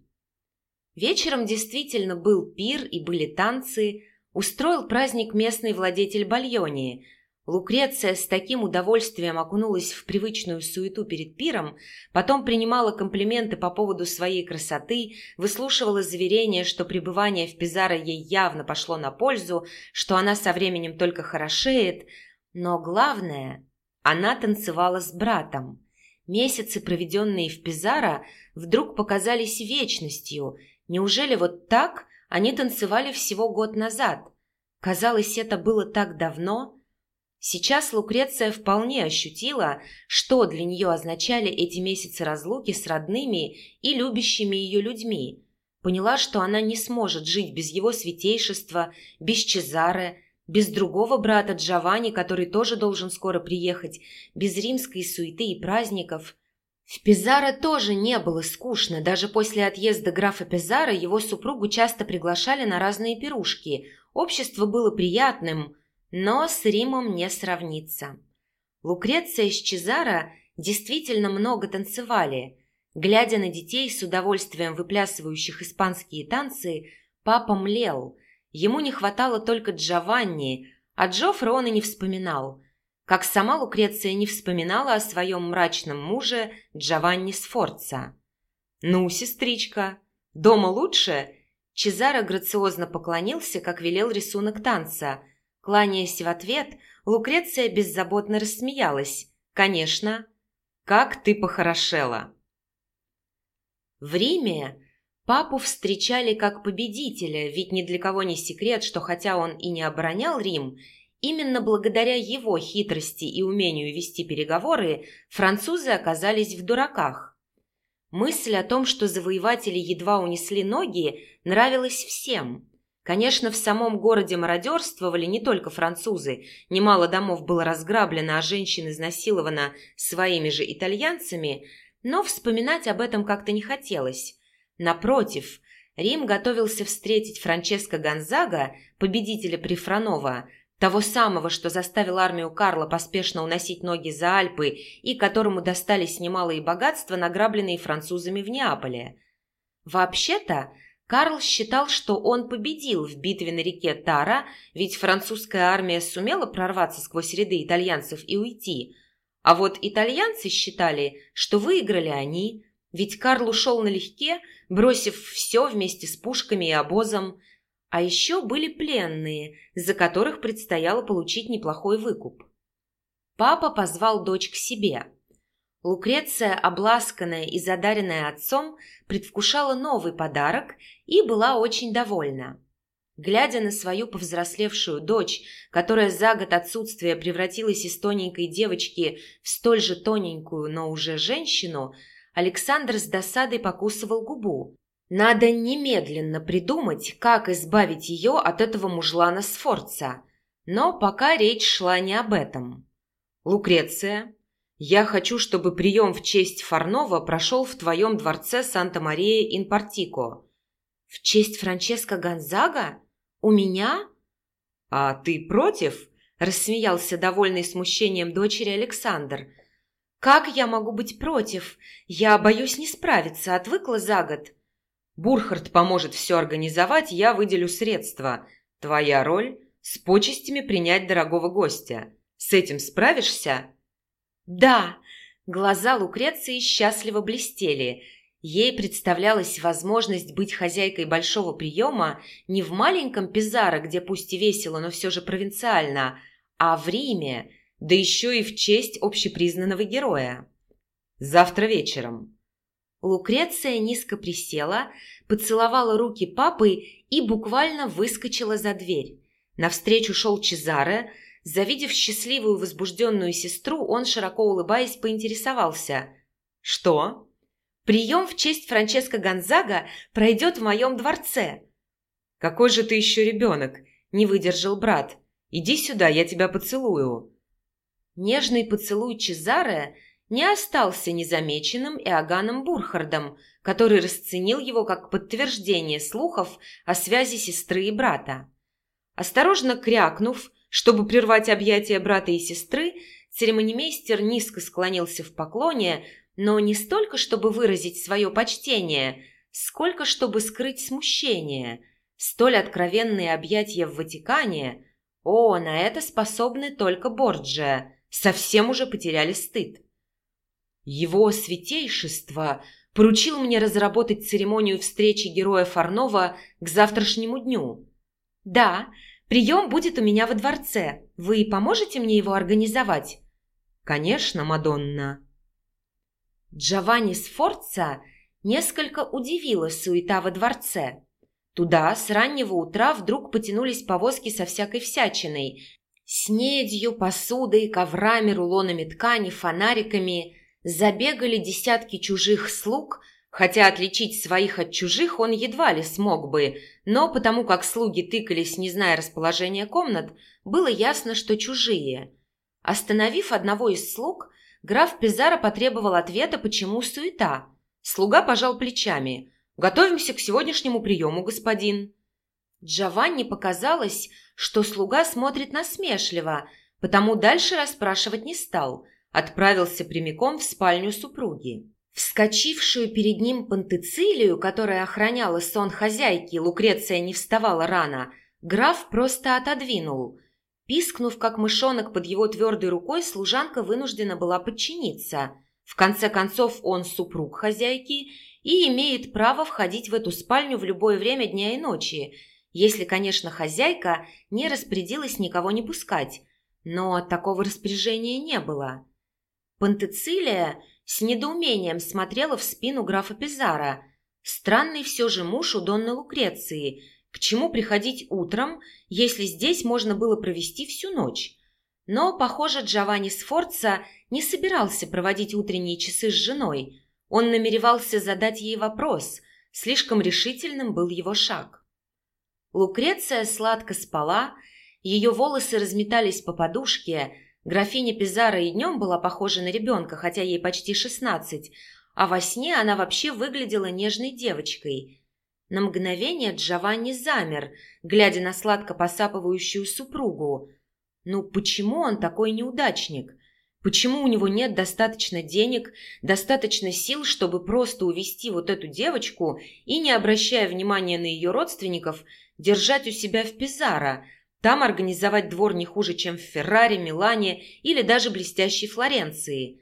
Вечером действительно был пир и были танцы. Устроил праздник местный владетель Бальони – Лукреция с таким удовольствием окунулась в привычную суету перед пиром, потом принимала комплименты по поводу своей красоты, выслушивала заверения, что пребывание в Пизаро ей явно пошло на пользу, что она со временем только хорошеет, но главное, она танцевала с братом. Месяцы, проведенные в Пизаро, вдруг показались вечностью. Неужели вот так они танцевали всего год назад? Казалось, это было так давно – Сейчас Лукреция вполне ощутила, что для нее означали эти месяцы разлуки с родными и любящими ее людьми. Поняла, что она не сможет жить без его святейшества, без Чезаре, без другого брата Джованни, который тоже должен скоро приехать, без римской суеты и праздников. В Пизаро тоже не было скучно. Даже после отъезда графа Пизаро его супругу часто приглашали на разные пирушки. Общество было приятным, но с Римом не сравнится. Лукреция с Чезаро действительно много танцевали. Глядя на детей с удовольствием выплясывающих испанские танцы, папа млел. Ему не хватало только Джованни, а Джоффре он и не вспоминал. Как сама Лукреция не вспоминала о своем мрачном муже Джованни Сфорца. «Ну, сестричка, дома лучше?» Чезаро грациозно поклонился, как велел рисунок танца. Кланяясь в ответ, Лукреция беззаботно рассмеялась. «Конечно. Как ты похорошела!» В Риме папу встречали как победителя, ведь ни для кого не секрет, что хотя он и не оборонял Рим, именно благодаря его хитрости и умению вести переговоры французы оказались в дураках. Мысль о том, что завоеватели едва унесли ноги, нравилась всем – Конечно, в самом городе мародерствовали не только французы. Немало домов было разграблено, а женщин изнасиловано своими же итальянцами, но вспоминать об этом как-то не хотелось. Напротив, Рим готовился встретить Франческо Гонзага, победителя Прифранова, того самого, что заставил армию Карла поспешно уносить ноги за Альпы и которому достались немалые богатства, награбленные французами в Неаполе. Вообще-то, Карл считал, что он победил в битве на реке Тара, ведь французская армия сумела прорваться сквозь ряды итальянцев и уйти. А вот итальянцы считали, что выиграли они, ведь Карл ушел налегке, бросив все вместе с пушками и обозом. А еще были пленные, за которых предстояло получить неплохой выкуп. Папа позвал дочь к себе – Лукреция, обласканная и задаренная отцом, предвкушала новый подарок и была очень довольна. Глядя на свою повзрослевшую дочь, которая за год отсутствия превратилась из тоненькой девочки в столь же тоненькую, но уже женщину, Александр с досадой покусывал губу. Надо немедленно придумать, как избавить ее от этого мужлана Сфорца. Но пока речь шла не об этом. «Лукреция, я хочу, чтобы прием в честь Фарнова прошел в твоем дворце Санта-Мария-ин-Партико». «В честь Франческо Гонзага? У меня?» «А ты против?» – рассмеялся довольный смущением дочери Александр. «Как я могу быть против? Я боюсь не справиться, отвыкла за год». «Бурхард поможет все организовать, я выделю средства. Твоя роль – с почестями принять дорогого гостя. С этим справишься?» Да, глаза Лукреции счастливо блестели. Ей представлялась возможность быть хозяйкой большого приема не в маленьком Пизаро, где пусть и весело, но все же провинциально, а в Риме, да еще и в честь общепризнанного героя. Завтра вечером. Лукреция низко присела, поцеловала руки папы и буквально выскочила за дверь. Навстречу шел Чезаре, Завидев счастливую возбужденную сестру, он, широко улыбаясь, поинтересовался. «Что?» «Прием в честь Франческо Гонзага пройдет в моем дворце». «Какой же ты еще ребенок?» – не выдержал брат. «Иди сюда, я тебя поцелую». Нежный поцелуй Чезаре не остался незамеченным Иоганном Бурхардом, который расценил его как подтверждение слухов о связи сестры и брата. Осторожно крякнув, чтобы прервать объятия брата и сестры, церемонимейстер низко склонился в поклоне, но не столько, чтобы выразить свое почтение, сколько, чтобы скрыть смущение. Столь откровенные объятия в Ватикане, о, на это способны только Борджиа, совсем уже потеряли стыд. Его святейшество поручил мне разработать церемонию встречи героя Фарнова к завтрашнему дню. Да, Прием будет у меня во дворце. Вы поможете мне его организовать?» «Конечно, Мадонна». Джованни Сфорца несколько удивила суета во дворце. Туда с раннего утра вдруг потянулись повозки со всякой всячиной. Снедью, посудой, коврами, рулонами ткани, фонариками. Забегали десятки чужих слуг – Хотя отличить своих от чужих он едва ли смог бы, но потому как слуги тыкались, не зная расположения комнат, было ясно, что чужие. Остановив одного из слуг, граф Пизаро потребовал ответа, почему суета. Слуга пожал плечами. «Готовимся к сегодняшнему приему, господин». Джованни показалось, что слуга смотрит насмешливо, потому дальше расспрашивать не стал, отправился прямиком в спальню супруги. Вскочившую перед ним Пантецилию, которая охраняла сон хозяйки, Лукреция не вставала рано, граф просто отодвинул. Пискнув, как мышонок под его твердой рукой, служанка вынуждена была подчиниться. В конце концов, он супруг хозяйки и имеет право входить в эту спальню в любое время дня и ночи, если, конечно, хозяйка не распорядилась никого не пускать. Но такого распоряжения не было. Пантецилия с недоумением смотрела в спину графа Пизара. Странный все же муж у Донны Лукреции. К чему приходить утром, если здесь можно было провести всю ночь? Но, похоже, Джованни Сфорца не собирался проводить утренние часы с женой. Он намеревался задать ей вопрос. Слишком решительным был его шаг. Лукреция сладко спала, ее волосы разметались по подушке, Графиня Пизаро и днем была похожа на ребенка, хотя ей почти шестнадцать, а во сне она вообще выглядела нежной девочкой. На мгновение Джованни замер, глядя на сладко посапывающую супругу. Ну почему он такой неудачник? Почему у него нет достаточно денег, достаточно сил, чтобы просто увести вот эту девочку и, не обращая внимания на ее родственников, держать у себя в Пизаро – там организовать двор не хуже, чем в Феррари, Милане или даже блестящей Флоренции.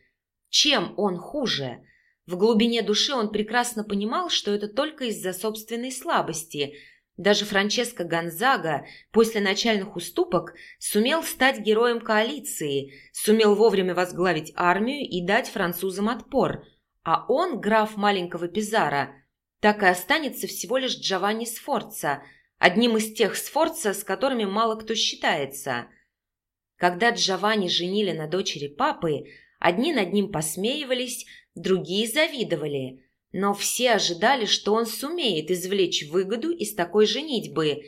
Чем он хуже? В глубине души он прекрасно понимал, что это только из-за собственной слабости. Даже Франческо Гонзага после начальных уступок сумел стать героем коалиции, сумел вовремя возглавить армию и дать французам отпор. А он, граф маленького Пизара, так и останется всего лишь Джованни Сфорца – одним из тех Сфорца, с которыми мало кто считается. Когда Джованни женили на дочери папы, одни над ним посмеивались, другие завидовали, но все ожидали, что он сумеет извлечь выгоду из такой женитьбы.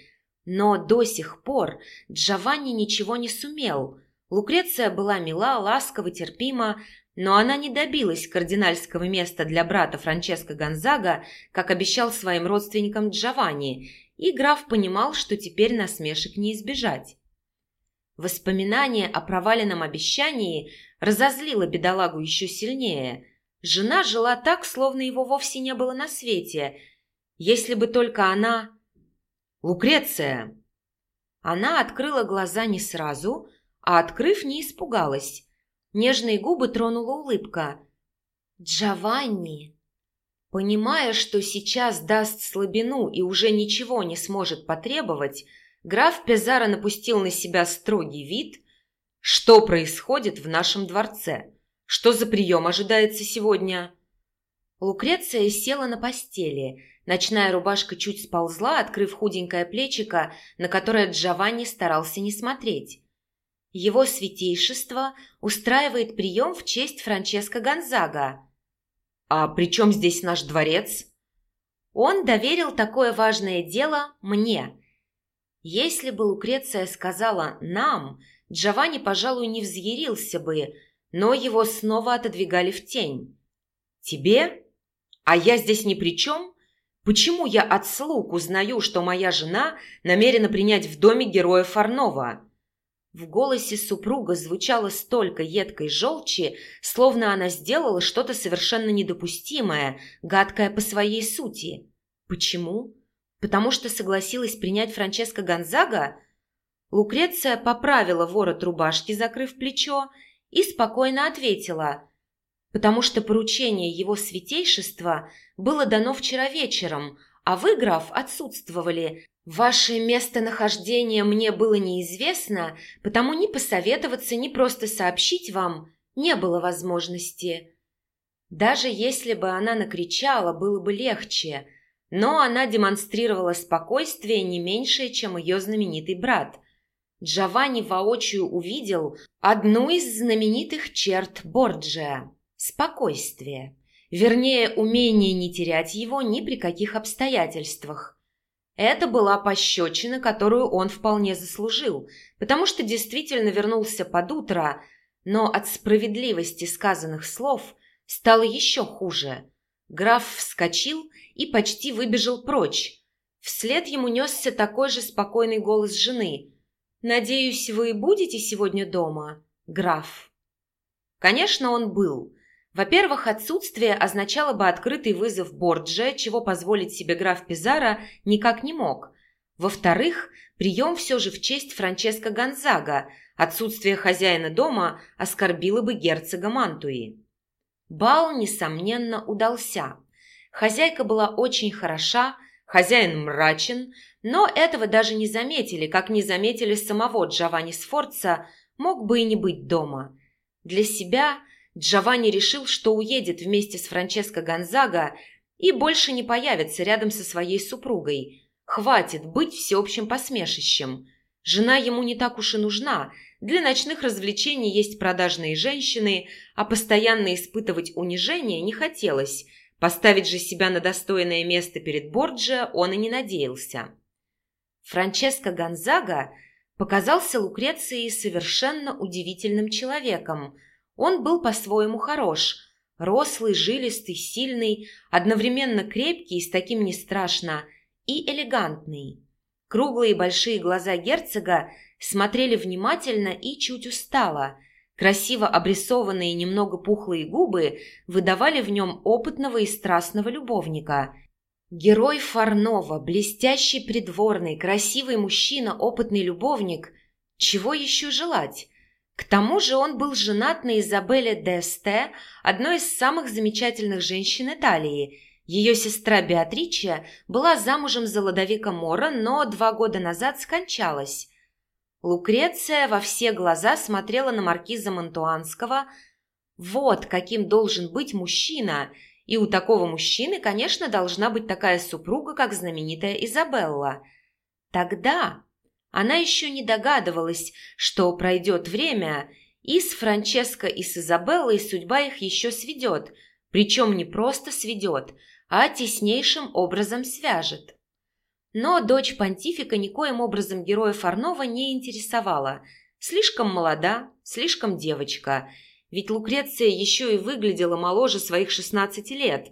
Но до сих пор Джованни ничего не сумел. Лукреция была мила, ласкова, терпима, но она не добилась кардинальского места для брата Франческо Гонзага, как обещал своим родственникам Джованни – и граф понимал, что теперь насмешек не избежать. Воспоминание о проваленном обещании разозлило бедолагу еще сильнее. Жена жила так, словно его вовсе не было на свете. Если бы только она... «Лукреция!» Она открыла глаза не сразу, а, открыв, не испугалась. Нежные губы тронула улыбка. «Джованни!» Понимая, что сейчас даст слабину и уже ничего не сможет потребовать, граф Пезаро напустил на себя строгий вид. «Что происходит в нашем дворце? Что за прием ожидается сегодня?» Лукреция села на постели. Ночная рубашка чуть сползла, открыв худенькое плечико, на которое Джованни старался не смотреть. Его святейшество устраивает прием в честь Франческо Гонзага. «А при чем здесь наш дворец?» «Он доверил такое важное дело мне». Если бы Лукреция сказала «нам», Джованни, пожалуй, не взъярился бы, но его снова отодвигали в тень. «Тебе? А я здесь ни при чем? Почему я от слуг узнаю, что моя жена намерена принять в доме героя Фарнова?» В голосе супруга звучало столько едкой желчи, словно она сделала что-то совершенно недопустимое, гадкое по своей сути. Почему? Потому что согласилась принять Франческо Гонзага? Лукреция поправила ворот рубашки, закрыв плечо, и спокойно ответила, потому что поручение его святейшества было дано вчера вечером, а вы, граф, отсутствовали, Ваше местонахождение мне было неизвестно, потому ни посоветоваться, ни просто сообщить вам не было возможности. Даже если бы она накричала, было бы легче, но она демонстрировала спокойствие не меньшее, чем ее знаменитый брат. Джованни воочию увидел одну из знаменитых черт Борджиа – спокойствие. Вернее, умение не терять его ни при каких обстоятельствах – это была пощечина, которую он вполне заслужил, потому что действительно вернулся под утро, Но от справедливости сказанных слов стало еще хуже. Граф вскочил и почти выбежал прочь. Вслед ему несся такой же спокойный голос жены. «Надеюсь, вы будете сегодня дома, граф?» Конечно, он был. Во-первых, отсутствие означало бы открытый вызов Борджа, чего позволить себе граф Пизаро никак не мог. Во-вторых, прием все же в честь Франческо Гонзага, отсутствие хозяина дома оскорбило бы герцога Мантуи. Бал, несомненно, удался. Хозяйка была очень хороша, хозяин мрачен, но этого даже не заметили, как не заметили самого Джованни Сфорца, мог бы и не быть дома. Для себя Джованни решил, что уедет вместе с Франческо Гонзага и больше не появится рядом со своей супругой. Хватит быть всеобщим посмешищем. Жена ему не так уж и нужна. Для ночных развлечений есть продажные женщины, а постоянно испытывать унижение не хотелось. Поставить же себя на достойное место перед Борджиа он и не надеялся. Франческо Гонзага показался Лукреции совершенно удивительным человеком. Он был по-своему хорош, рослый, жилистый, сильный, одновременно крепкий и с таким не страшно, и элегантный. Круглые большие глаза герцога смотрели внимательно и чуть устало. Красиво обрисованные немного пухлые губы выдавали в нем опытного и страстного любовника. Герой Фарнова, блестящий придворный, красивый мужчина, опытный любовник. Чего еще желать? К тому же он был женат на Изабелле Десте, одной из самых замечательных женщин Италии. Ее сестра Беатрича была замужем за Ладовика Мора, но два года назад скончалась. Лукреция во все глаза смотрела на маркиза Монтуанского. Вот каким должен быть мужчина – и у такого мужчины, конечно, должна быть такая супруга, как знаменитая Изабелла. Тогда она еще не догадывалась, что пройдет время, и с Франческо и с Изабеллой судьба их еще сведет, причем не просто сведет, а теснейшим образом свяжет. Но дочь понтифика никоим образом героя Фарнова не интересовала. Слишком молода, слишком девочка – ведь Лукреция еще и выглядела моложе своих 16 лет.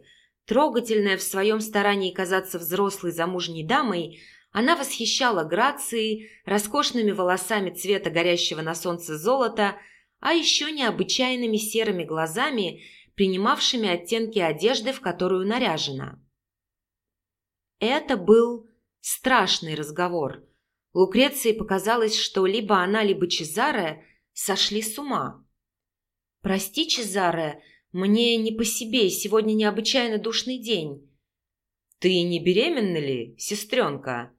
Трогательная в своем старании казаться взрослой замужней дамой, она восхищала грацией, роскошными волосами цвета горящего на солнце золота, а еще необычайными серыми глазами, принимавшими оттенки одежды, в которую наряжена. Это был страшный разговор. Лукреции показалось, что либо она, либо Чезаре сошли с ума. «Прости, Чезаре, мне не по себе, сегодня необычайно душный день». «Ты не беременна ли, сестренка?»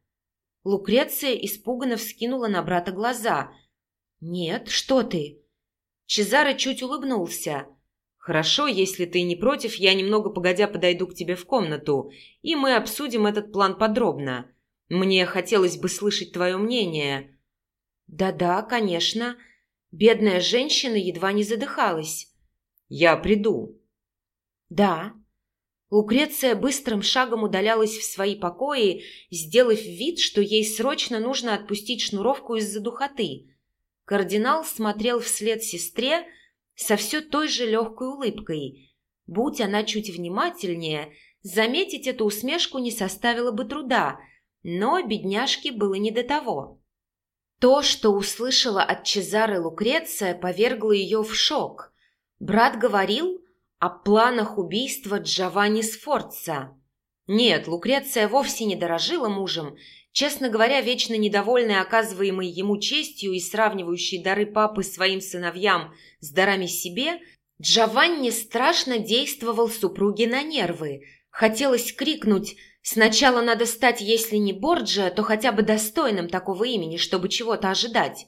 Лукреция испуганно вскинула на брата глаза. «Нет, что ты?» Чезаре чуть улыбнулся. «Хорошо, если ты не против, я немного погодя подойду к тебе в комнату, и мы обсудим этот план подробно. Мне хотелось бы слышать твое мнение». «Да-да, конечно. Бедная женщина едва не задыхалась. «Я приду». «Да». Лукреция быстрым шагом удалялась в свои покои, сделав вид, что ей срочно нужно отпустить шнуровку из-за духоты. Кардинал смотрел вслед сестре со все той же легкой улыбкой. Будь она чуть внимательнее, заметить эту усмешку не составило бы труда, но бедняжке было не до того. То, что услышала от Чезары Лукреция, повергло ее в шок. Брат говорил о планах убийства Джованни Сфорца. Нет, Лукреция вовсе не дорожила мужем. Честно говоря, вечно недовольная оказываемой ему честью и сравнивающей дары папы своим сыновьям с дарами себе, Джованни страшно действовал супруге на нервы. Хотелось крикнуть – Сначала надо стать, если не Борджиа, то хотя бы достойным такого имени, чтобы чего-то ожидать.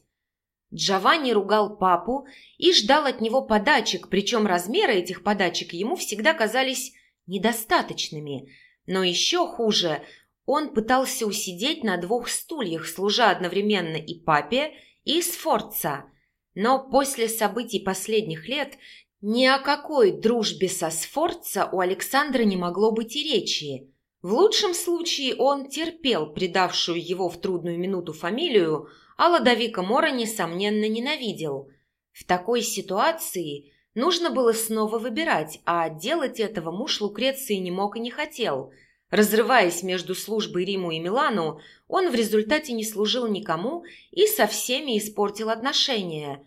Джованни ругал папу и ждал от него подачек, причем размеры этих подачек ему всегда казались недостаточными. Но еще хуже, он пытался усидеть на двух стульях, служа одновременно и папе, и Сфорца. Но после событий последних лет ни о какой дружбе со Сфорца у Александра не могло быть и речи. В лучшем случае он терпел предавшую его в трудную минуту фамилию, а Ладовика Мора, несомненно, ненавидел. В такой ситуации нужно было снова выбирать, а делать этого муж Лукреции не мог и не хотел. Разрываясь между службой Риму и Милану, он в результате не служил никому и со всеми испортил отношения.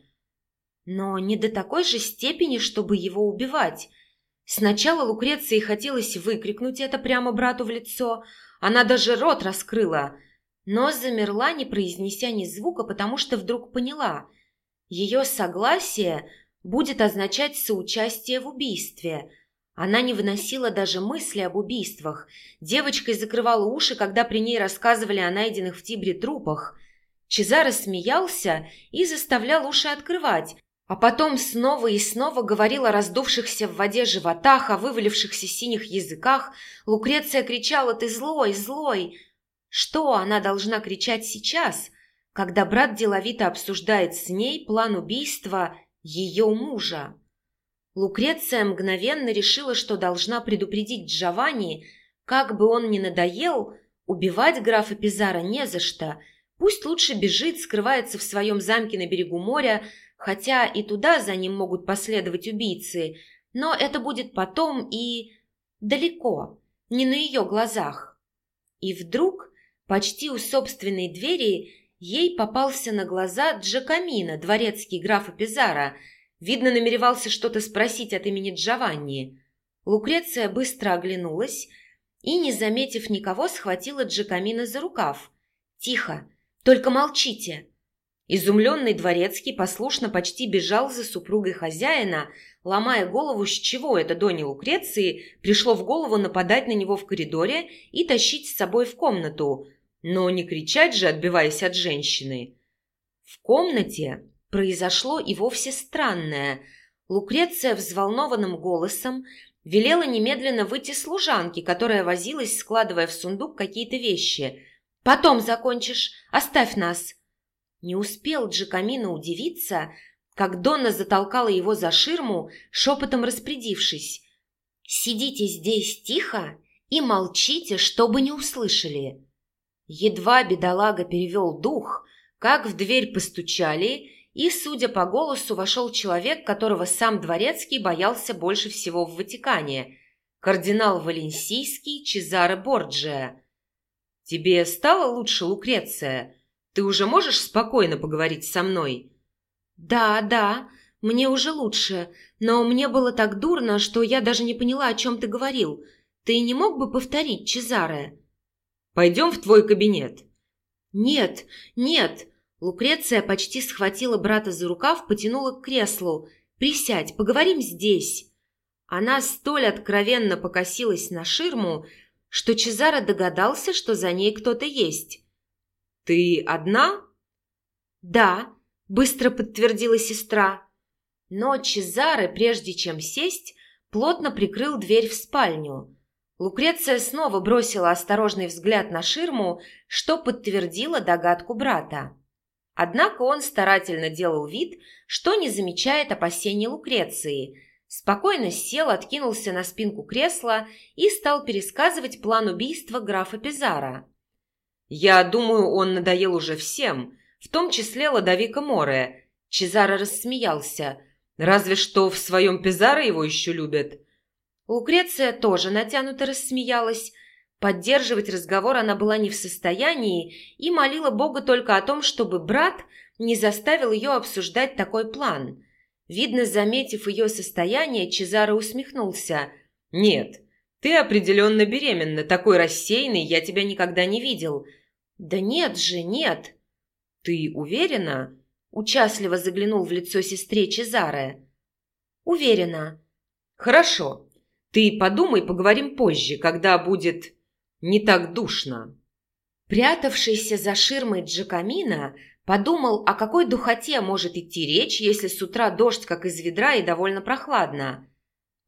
Но не до такой же степени, чтобы его убивать. Сначала Лукреции хотелось выкрикнуть это прямо брату в лицо, она даже рот раскрыла, но замерла, не произнеся ни звука, потому что вдруг поняла – ее согласие будет означать соучастие в убийстве. Она не выносила даже мысли об убийствах. Девочка закрывала уши, когда при ней рассказывали о найденных в Тибре трупах. Чезаро смеялся и заставлял уши открывать, а потом снова и снова говорил о раздувшихся в воде животах, о вывалившихся синих языках. Лукреция кричала «Ты злой, злой!» Что она должна кричать сейчас – когда брат деловито обсуждает с ней план убийства ее мужа. Лукреция мгновенно решила, что должна предупредить Джованни, как бы он ни надоел, убивать графа Пизара не за что. Пусть лучше бежит, скрывается в своем замке на берегу моря, хотя и туда за ним могут последовать убийцы, но это будет потом и далеко, не на ее глазах. И вдруг, почти у собственной двери, Ей попался на глаза Джакамина, дворецкий графа Пизара. Видно, намеревался что-то спросить от имени Джованни. Лукреция быстро оглянулась и, не заметив никого, схватила Джакамина за рукав. «Тихо! Только молчите!» Изумленный дворецкий послушно почти бежал за супругой хозяина, ломая голову, с чего это Доне Лукреции пришло в голову нападать на него в коридоре и тащить с собой в комнату – но не кричать же, отбиваясь от женщины. В комнате произошло и вовсе странное. Лукреция взволнованным голосом велела немедленно выйти служанке, которая возилась, складывая в сундук какие-то вещи. «Потом закончишь. Оставь нас». Не успел Джакамина удивиться, как Донна затолкала его за ширму, шепотом распорядившись. «Сидите здесь тихо и молчите, чтобы не услышали». Едва бедолага перевел дух, как в дверь постучали, и, судя по голосу, вошел человек, которого сам Дворецкий боялся больше всего в Ватикане – кардинал Валенсийский Чезаре Борджиа. «Тебе стало лучше, Лукреция? Ты уже можешь спокойно поговорить со мной?» «Да, да, мне уже лучше, но мне было так дурно, что я даже не поняла, о чем ты говорил. Ты не мог бы повторить, Чезаре?» Пойдем в твой кабинет». «Нет, нет!» Лукреция почти схватила брата за рукав, потянула к креслу. «Присядь, поговорим здесь». Она столь откровенно покосилась на ширму, что Чезаро догадался, что за ней кто-то есть. «Ты одна?» «Да», — быстро подтвердила сестра. Но Чезаре, прежде чем сесть, плотно прикрыл дверь в спальню. Лукреция снова бросила осторожный взгляд на ширму, что подтвердило догадку брата. Однако он старательно делал вид, что не замечает опасений Лукреции. Спокойно сел, откинулся на спинку кресла и стал пересказывать план убийства графа Пизара. «Я думаю, он надоел уже всем, в том числе Ладовика Море». Чезаро рассмеялся. «Разве что в своем Пизаро его еще любят». Лукреция тоже натянуто рассмеялась. Поддерживать разговор она была не в состоянии и молила Бога только о том, чтобы брат не заставил ее обсуждать такой план. Видно, заметив ее состояние, Чезаро усмехнулся. «Нет, ты определенно беременна. Такой рассеянный я тебя никогда не видел». «Да нет же, нет». «Ты уверена?» Участливо заглянул в лицо сестре Чезаре. «Уверена». «Хорошо. Ты подумай, поговорим позже, когда будет не так душно». Прятавшийся за ширмой Джакамина подумал, о какой духоте может идти речь, если с утра дождь как из ведра и довольно прохладно.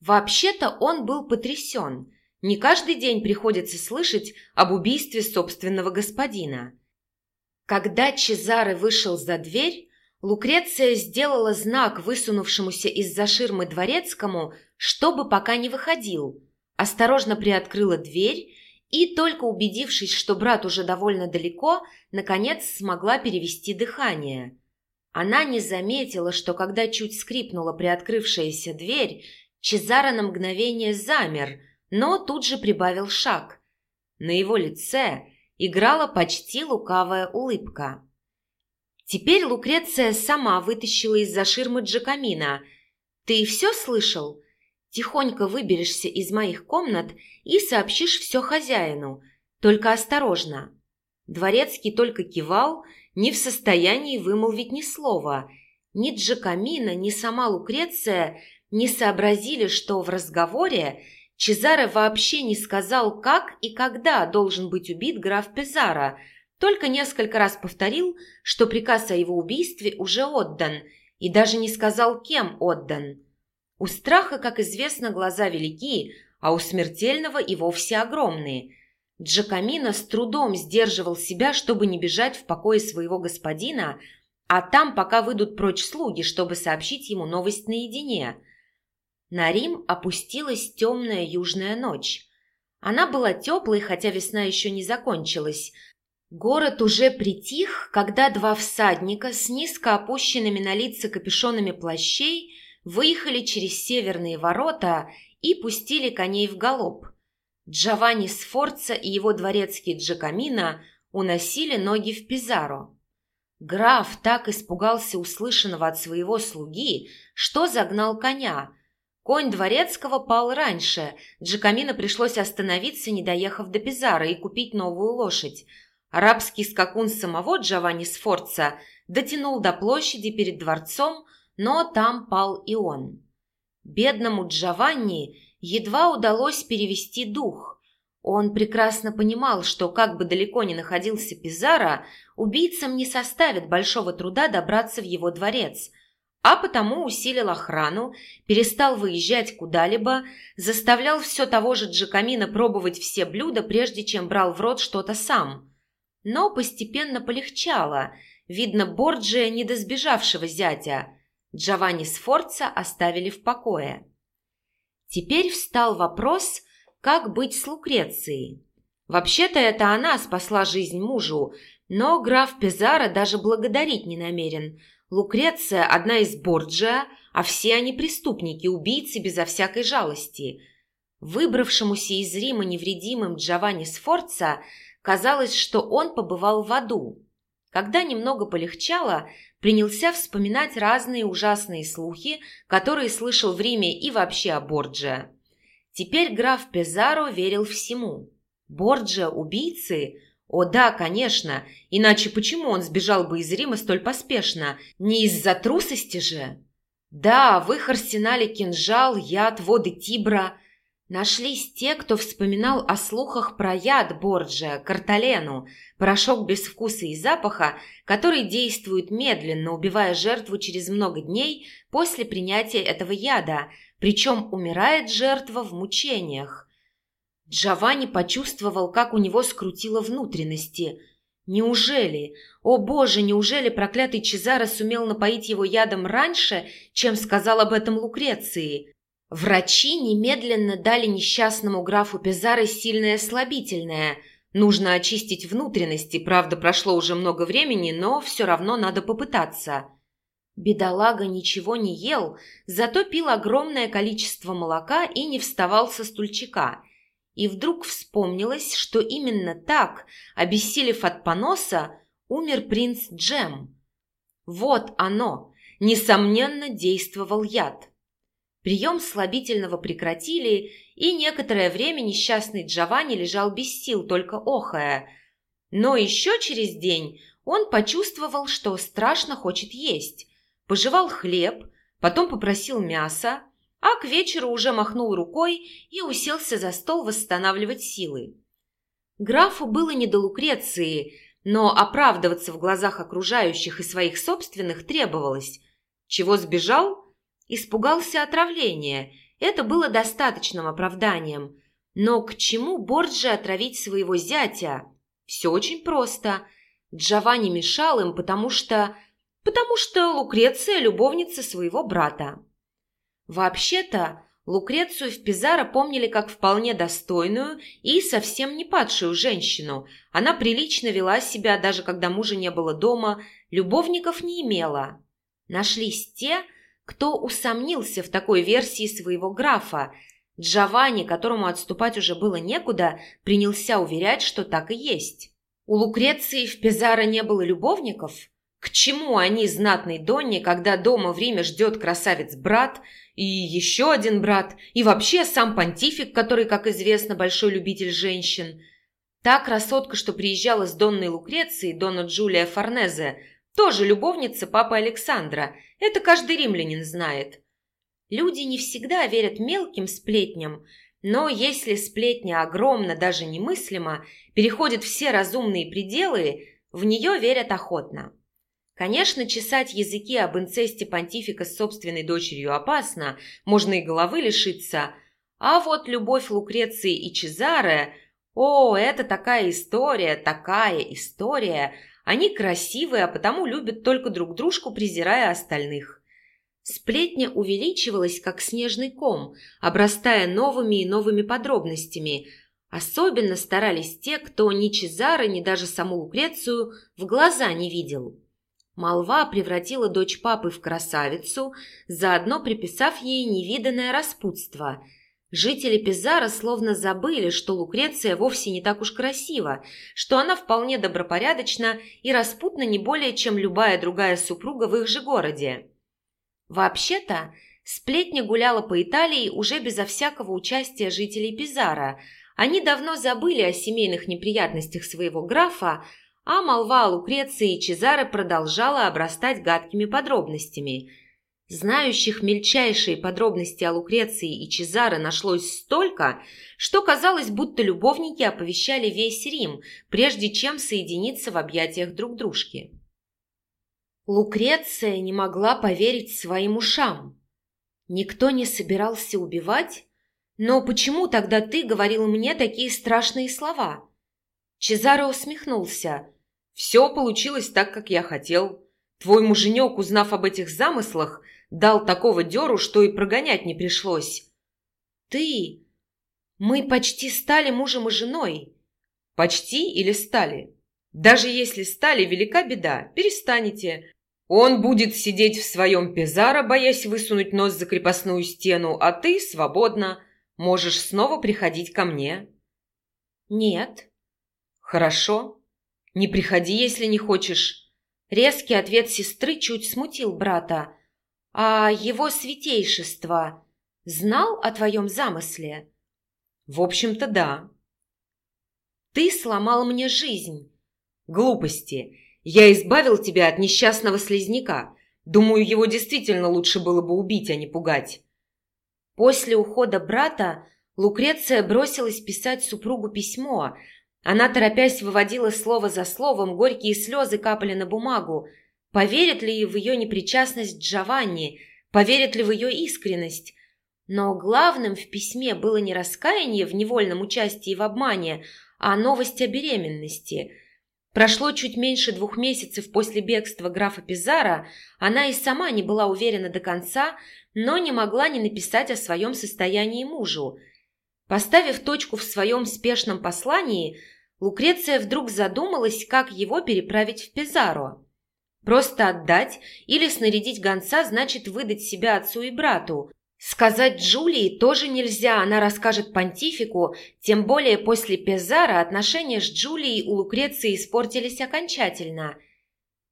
Вообще-то он был потрясен. Не каждый день приходится слышать об убийстве собственного господина. Когда Чезаре вышел за дверь, Лукреция сделала знак высунувшемуся из-за ширмы дворецкому, чтобы пока не выходил, осторожно приоткрыла дверь и, только убедившись, что брат уже довольно далеко, наконец смогла перевести дыхание. Она не заметила, что когда чуть скрипнула приоткрывшаяся дверь, Чезаро на мгновение замер, но тут же прибавил шаг. На его лице играла почти лукавая улыбка. Теперь Лукреция сама вытащила из-за ширмы Джакамина. «Ты все слышал? Тихонько выберешься из моих комнат и сообщишь все хозяину. Только осторожно». Дворецкий только кивал, не в состоянии вымолвить ни слова. Ни Джакамина, ни сама Лукреция не сообразили, что в разговоре Чезаре вообще не сказал, как и когда должен быть убит граф Пизаро, только несколько раз повторил, что приказ о его убийстве уже отдан, и даже не сказал, кем отдан. У страха, как известно, глаза велики, а у смертельного и вовсе огромные. Джакамино с трудом сдерживал себя, чтобы не бежать в покое своего господина, а там пока выйдут прочь слуги, чтобы сообщить ему новость наедине – на Рим опустилась темная южная ночь. Она была теплой, хотя весна еще не закончилась. Город уже притих, когда два всадника с низко опущенными на лица капюшонами плащей выехали через северные ворота и пустили коней в галоп. Джованни Сфорца и его дворецкий Джакамина уносили ноги в Пизаро. Граф так испугался услышанного от своего слуги, что загнал коня – Конь Дворецкого пал раньше. Джакамина пришлось остановиться, не доехав до Пизара, и купить новую лошадь. Арабский скакун самого Джованни Сфорца дотянул до площади перед дворцом, но там пал и он. Бедному Джованни едва удалось перевести дух. Он прекрасно понимал, что как бы далеко ни находился Пизара, убийцам не составит большого труда добраться в его дворец – а потому усилил охрану, перестал выезжать куда-либо, заставлял все того же Джакамина пробовать все блюда, прежде чем брал в рот что-то сам. Но постепенно полегчало, видно Борджия недосбежавшего зятя. Джованни Сфорца оставили в покое. Теперь встал вопрос, как быть с Лукрецией. Вообще-то это она спасла жизнь мужу, но граф Пизаро даже благодарить не намерен – Лукреция – одна из Борджиа, а все они преступники, убийцы безо всякой жалости. Выбравшемуся из Рима невредимым Джованни Сфорца казалось, что он побывал в аду. Когда немного полегчало, принялся вспоминать разные ужасные слухи, которые слышал в Риме и вообще о Борджиа. Теперь граф Пезаро верил всему. Борджиа – убийцы – о да, конечно, иначе почему он сбежал бы из Рима столь поспешно? Не из-за трусости же? Да, в их арсенале кинжал, яд, воды Тибра. Нашлись те, кто вспоминал о слухах про яд Борджа, карталену, порошок без вкуса и запаха, который действует медленно, убивая жертву через много дней после принятия этого яда, причем умирает жертва в мучениях. Джованни почувствовал, как у него скрутило внутренности. Неужели, о боже, неужели проклятый Чезаро сумел напоить его ядом раньше, чем сказал об этом Лукреции? Врачи немедленно дали несчастному графу Пезаро сильное слабительное. Нужно очистить внутренности, правда, прошло уже много времени, но все равно надо попытаться. Бедолага ничего не ел, зато пил огромное количество молока и не вставал со стульчика – и вдруг вспомнилось, что именно так, обессилев от поноса, умер принц Джем. Вот оно, несомненно, действовал яд. Прием слабительного прекратили, и некоторое время несчастный Джованни лежал без сил, только охая. Но еще через день он почувствовал, что страшно хочет есть. Пожевал хлеб, потом попросил мяса, а к вечеру уже махнул рукой и уселся за стол восстанавливать силы. Графу было не до Лукреции, но оправдываться в глазах окружающих и своих собственных требовалось. Чего сбежал? Испугался отравления. Это было достаточным оправданием. Но к чему Борджи отравить своего зятя? Все очень просто. Джованни мешал им, потому что... Потому что Лукреция – любовница своего брата. Вообще-то, Лукрецию в Пизаро помнили как вполне достойную и совсем не падшую женщину. Она прилично вела себя, даже когда мужа не было дома, любовников не имела. Нашлись те, кто усомнился в такой версии своего графа. Джованни, которому отступать уже было некуда, принялся уверять, что так и есть. У Лукреции в Пизаро не было любовников? К чему они, знатной Донне, когда дома в Риме ждет красавец-брат и еще один брат, и вообще сам понтифик, который, как известно, большой любитель женщин? Та красотка, что приезжала с Донной Лукрецией, Донна Джулия Форнезе, тоже любовница папы Александра. Это каждый римлянин знает. Люди не всегда верят мелким сплетням, но если сплетня огромна, даже немыслима, переходит все разумные пределы, в нее верят охотно. Конечно, чесать языки об инцесте понтифика с собственной дочерью опасно, можно и головы лишиться, а вот любовь Лукреции и Чезаре – о, это такая история, такая история. Они красивые, а потому любят только друг дружку, презирая остальных. Сплетня увеличивалась, как снежный ком, обрастая новыми и новыми подробностями. Особенно старались те, кто ни Чезаро, ни даже саму Лукрецию в глаза не видел. Молва превратила дочь папы в красавицу, заодно приписав ей невиданное распутство. Жители Пизара словно забыли, что Лукреция вовсе не так уж красива, что она вполне добропорядочна и распутна не более, чем любая другая супруга в их же городе. Вообще-то, сплетня гуляла по Италии уже безо всякого участия жителей Пизара. Они давно забыли о семейных неприятностях своего графа, а молва о Лукреции и Чезаре продолжала обрастать гадкими подробностями. Знающих мельчайшие подробности о Лукреции и Чезаре нашлось столько, что казалось, будто любовники оповещали весь Рим, прежде чем соединиться в объятиях друг дружки. Лукреция не могла поверить своим ушам. Никто не собирался убивать? Но почему тогда ты говорил мне такие страшные слова? Чезаро усмехнулся. Все получилось так, как я хотел. Твой муженек, узнав об этих замыслах, дал такого деру, что и прогонять не пришлось. Ты... Мы почти стали мужем и женой. Почти или стали? Даже если стали, велика беда. Перестанете. Он будет сидеть в своем пизаро, боясь высунуть нос за крепостную стену, а ты свободно. Можешь снова приходить ко мне». «Нет». «Хорошо. Не приходи, если не хочешь». Резкий ответ сестры чуть смутил брата. «А его святейшество знал о твоем замысле?» «В общем-то, да». «Ты сломал мне жизнь». «Глупости. Я избавил тебя от несчастного слизняка. Думаю, его действительно лучше было бы убить, а не пугать». После ухода брата Лукреция бросилась писать супругу письмо. Она, торопясь, выводила слово за словом, горькие слезы капали на бумагу. Поверит ли в ее непричастность Джованни? Поверит ли в ее искренность? Но главным в письме было не раскаяние в невольном участии в обмане, а новость о беременности – Прошло чуть меньше двух месяцев после бегства графа Пизара, она и сама не была уверена до конца, но не могла не написать о своем состоянии мужу. Поставив точку в своем спешном послании, Лукреция вдруг задумалась, как его переправить в Пизаро. Просто отдать или снарядить гонца значит выдать себя отцу и брату, Сказать Джулии тоже нельзя, она расскажет понтифику, тем более после Пезара отношения с Джулией у Лукреции испортились окончательно.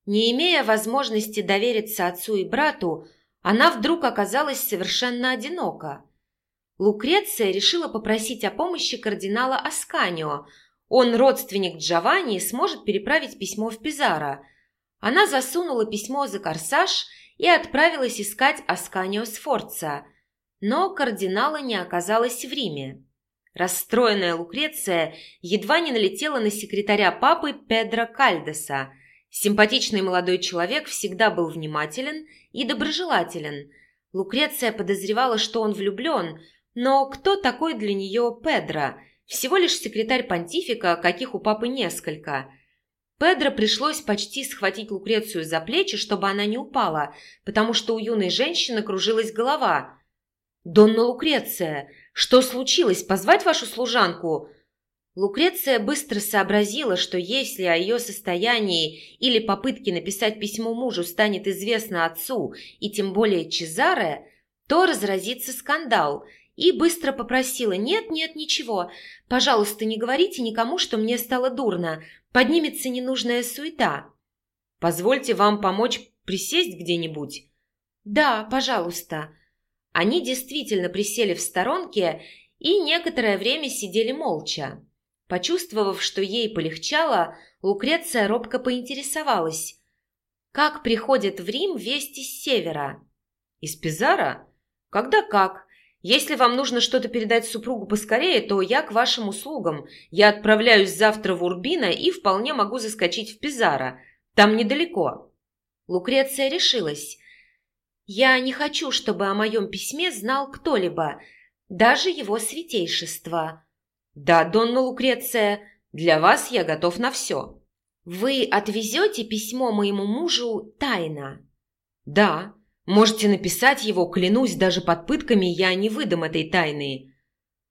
Не имея возможности довериться отцу и брату, она вдруг оказалась совершенно одинока. Лукреция решила попросить о помощи кардинала Асканио. Он, родственник Джованни, сможет переправить письмо в Пизаро. Она засунула письмо за корсаж и отправилась искать Асканио Сфорца – но кардинала не оказалось в Риме. Расстроенная Лукреция едва не налетела на секретаря папы Педро Кальдеса. Симпатичный молодой человек всегда был внимателен и доброжелателен. Лукреция подозревала, что он влюблен, но кто такой для нее Педро? Всего лишь секретарь понтифика, каких у папы несколько. Педро пришлось почти схватить Лукрецию за плечи, чтобы она не упала, потому что у юной женщины кружилась голова – «Донна Лукреция, что случилось? Позвать вашу служанку?» Лукреция быстро сообразила, что если о ее состоянии или попытке написать письмо мужу станет известно отцу и тем более Чезаре, то разразится скандал, и быстро попросила «Нет, нет, ничего, пожалуйста, не говорите никому, что мне стало дурно, поднимется ненужная суета». «Позвольте вам помочь присесть где-нибудь?» «Да, пожалуйста». Они действительно присели в сторонке и некоторое время сидели молча. Почувствовав, что ей полегчало, Лукреция робко поинтересовалась. «Как приходят в Рим вести с севера?» «Из Пизара? Когда как. Если вам нужно что-то передать супругу поскорее, то я к вашим услугам. Я отправляюсь завтра в Урбино и вполне могу заскочить в Пизара. Там недалеко». Лукреция решилась. «Я не хочу, чтобы о моем письме знал кто-либо, даже его святейшество». «Да, Донна Лукреция, для вас я готов на все». «Вы отвезете письмо моему мужу тайно?» «Да, можете написать его, клянусь, даже под пытками я не выдам этой тайны».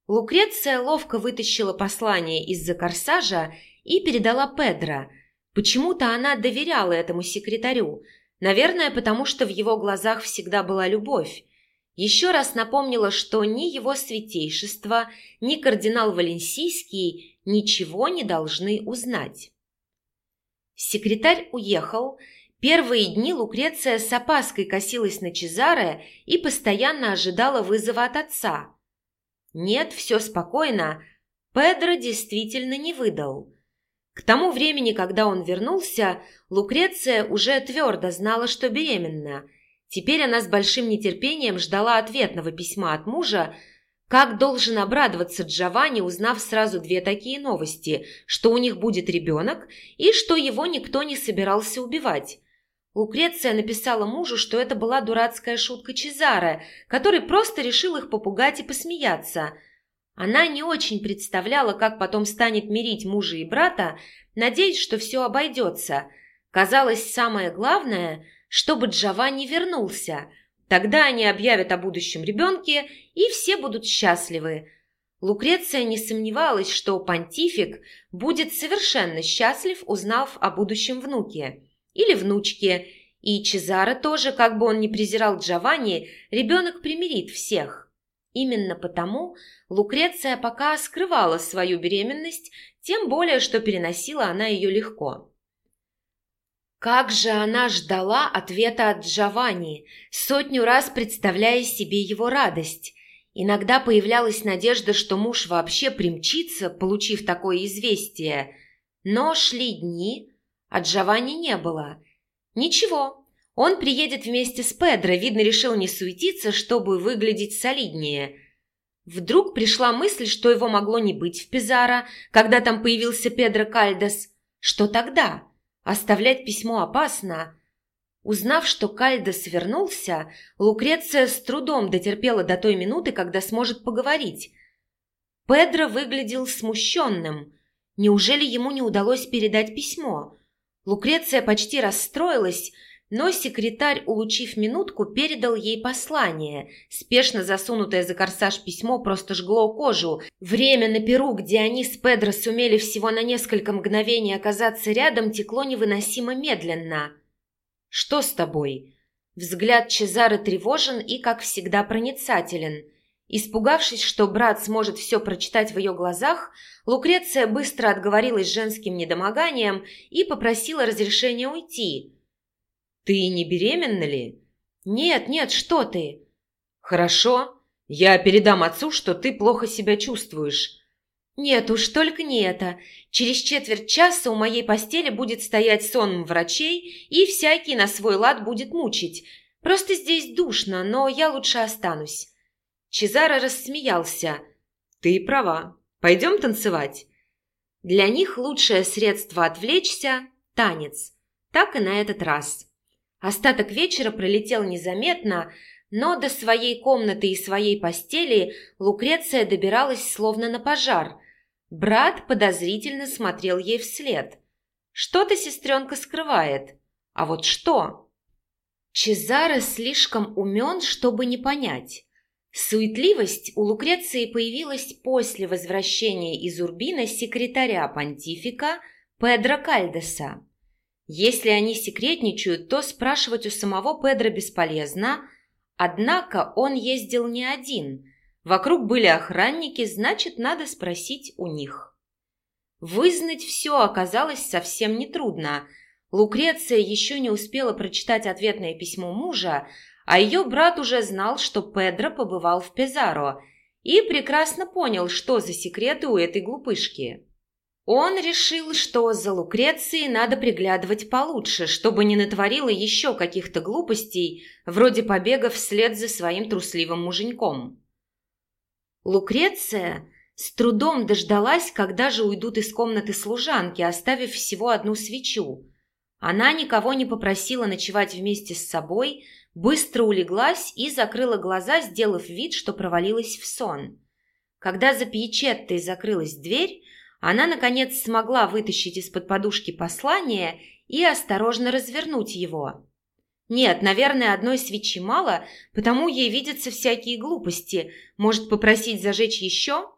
Лукреция ловко вытащила послание из-за корсажа и передала Педро. Почему-то она доверяла этому секретарю, наверное, потому что в его глазах всегда была любовь еще раз напомнила, что ни его святейшество, ни кардинал Валенсийский ничего не должны узнать. Секретарь уехал. Первые дни Лукреция с опаской косилась на Чезаре и постоянно ожидала вызова от отца. Нет, все спокойно. Педро действительно не выдал. К тому времени, когда он вернулся, Лукреция уже твердо знала, что беременна – Теперь она с большим нетерпением ждала ответного письма от мужа, как должен обрадоваться Джованни, узнав сразу две такие новости, что у них будет ребенок и что его никто не собирался убивать. Лукреция написала мужу, что это была дурацкая шутка Чезаре, который просто решил их попугать и посмеяться. Она не очень представляла, как потом станет мирить мужа и брата, надеясь, что все обойдется. Казалось, самое главное – чтобы Джованни вернулся. Тогда они объявят о будущем ребенке, и все будут счастливы. Лукреция не сомневалась, что понтифик будет совершенно счастлив, узнав о будущем внуке или внучке, и Чезаро тоже, как бы он ни презирал Джованни, ребенок примирит всех. Именно потому Лукреция пока скрывала свою беременность, тем более, что переносила она ее легко. Как же она ждала ответа от Джованни, сотню раз представляя себе его радость. Иногда появлялась надежда, что муж вообще примчится, получив такое известие. Но шли дни, а Джованни не было. Ничего, он приедет вместе с Педро, видно, решил не суетиться, чтобы выглядеть солиднее. Вдруг пришла мысль, что его могло не быть в Пизаро, когда там появился Педро Кальдес. Что тогда? Оставлять письмо опасно. Узнав, что Кальдес вернулся, Лукреция с трудом дотерпела до той минуты, когда сможет поговорить. Педро выглядел смущенным. Неужели ему не удалось передать письмо? Лукреция почти расстроилась, но секретарь, улучив минутку, передал ей послание. Спешно засунутое за корсаж письмо просто жгло кожу. Время на Перу, где они с Педро сумели всего на несколько мгновений оказаться рядом, текло невыносимо медленно. «Что с тобой?» Взгляд Чезары тревожен и, как всегда, проницателен. Испугавшись, что брат сможет все прочитать в ее глазах, Лукреция быстро отговорилась женским недомоганием и попросила разрешения уйти – «Ты не беременна ли?» «Нет, нет, что ты!» «Хорошо. Я передам отцу, что ты плохо себя чувствуешь». «Нет уж, только не это. Через четверть часа у моей постели будет стоять сон врачей, и всякий на свой лад будет мучить. Просто здесь душно, но я лучше останусь». Чезаро рассмеялся. «Ты права. Пойдем танцевать?» Для них лучшее средство отвлечься – танец. Так и на этот раз. Остаток вечера пролетел незаметно, но до своей комнаты и своей постели Лукреция добиралась словно на пожар. Брат подозрительно смотрел ей вслед. Что-то сестренка скрывает. А вот что? Чезаре слишком умен, чтобы не понять. Суетливость у Лукреции появилась после возвращения из Урбина секретаря понтифика Педро Кальдеса. Если они секретничают, то спрашивать у самого Педро бесполезно, однако он ездил не один. Вокруг были охранники, значит, надо спросить у них. Вызнать все оказалось совсем нетрудно. Лукреция еще не успела прочитать ответное письмо мужа, а ее брат уже знал, что Педро побывал в Пезаро и прекрасно понял, что за секреты у этой глупышки. Он решил, что за Лукрецией надо приглядывать получше, чтобы не натворила еще каких-то глупостей, вроде побега вслед за своим трусливым муженьком. Лукреция с трудом дождалась, когда же уйдут из комнаты служанки, оставив всего одну свечу. Она никого не попросила ночевать вместе с собой, быстро улеглась и закрыла глаза, сделав вид, что провалилась в сон. Когда за Пьячеттой закрылась дверь, она, наконец, смогла вытащить из-под подушки послание и осторожно развернуть его. Нет, наверное, одной свечи мало, потому ей видятся всякие глупости. Может, попросить зажечь еще?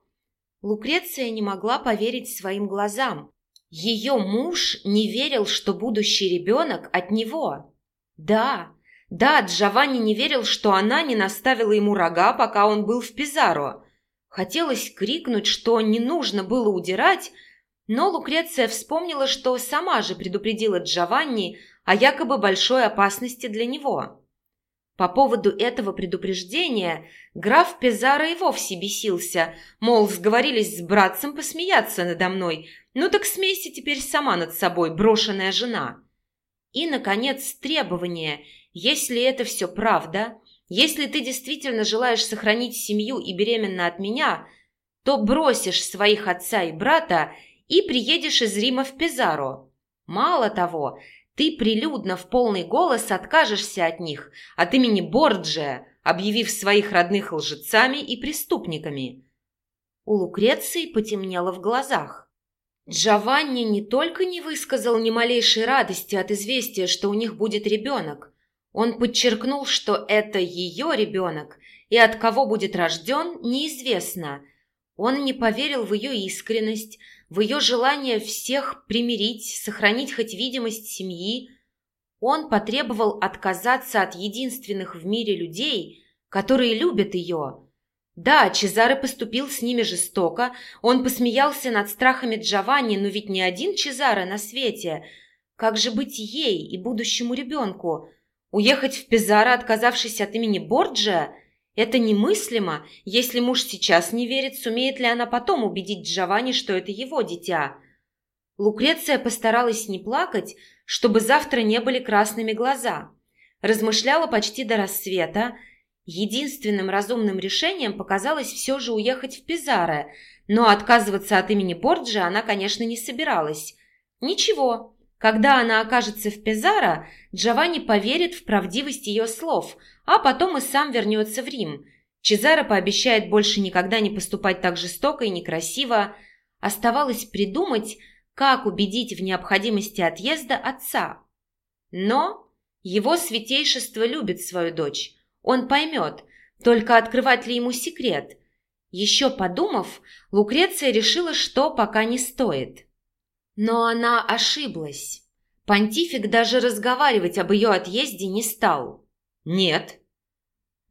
Лукреция не могла поверить своим глазам. Ее муж не верил, что будущий ребенок от него. Да, да, Джованни не верил, что она не наставила ему рога, пока он был в Пизаро. Хотелось крикнуть, что не нужно было удирать, но Лукреция вспомнила, что сама же предупредила Джованни о якобы большой опасности для него. По поводу этого предупреждения граф Пизаро и вовсе бесился, мол, сговорились с братцем посмеяться надо мной, ну так смейся теперь сама над собой, брошенная жена. И, наконец, требование – если это все правда, если ты действительно желаешь сохранить семью и беременна от меня, то бросишь своих отца и брата и приедешь из Рима в Пизаро. Мало того, ты прилюдно в полный голос откажешься от них, от имени Борджия, объявив своих родных лжецами и преступниками. У Лукреции потемнело в глазах. Джованни не только не высказал ни малейшей радости от известия, что у них будет ребенок, он подчеркнул, что это ее ребенок, и от кого будет рожден, неизвестно. Он не поверил в ее искренность, в ее желание всех примирить, сохранить хоть видимость семьи. Он потребовал отказаться от единственных в мире людей, которые любят ее. Да, Чезаре поступил с ними жестоко, он посмеялся над страхами Джованни, но ведь не один Чезаре на свете. Как же быть ей и будущему ребенку? Уехать в Пизаро, отказавшись от имени Борджиа, это немыслимо. Если муж сейчас не верит, сумеет ли она потом убедить Джованни, что это его дитя? Лукреция постаралась не плакать, чтобы завтра не были красными глаза. Размышляла почти до рассвета. Единственным разумным решением показалось все же уехать в Пизаро, но отказываться от имени Борджиа она, конечно, не собиралась. Ничего, когда она окажется в Пезаро, Джованни поверит в правдивость ее слов, а потом и сам вернется в Рим. Чезаро пообещает больше никогда не поступать так жестоко и некрасиво. Оставалось придумать, как убедить в необходимости отъезда отца. Но его святейшество любит свою дочь. Он поймет, только открывать ли ему секрет. Еще подумав, Лукреция решила, что пока не стоит. Но она ошиблась. Понтифик даже разговаривать об ее отъезде не стал. «Нет».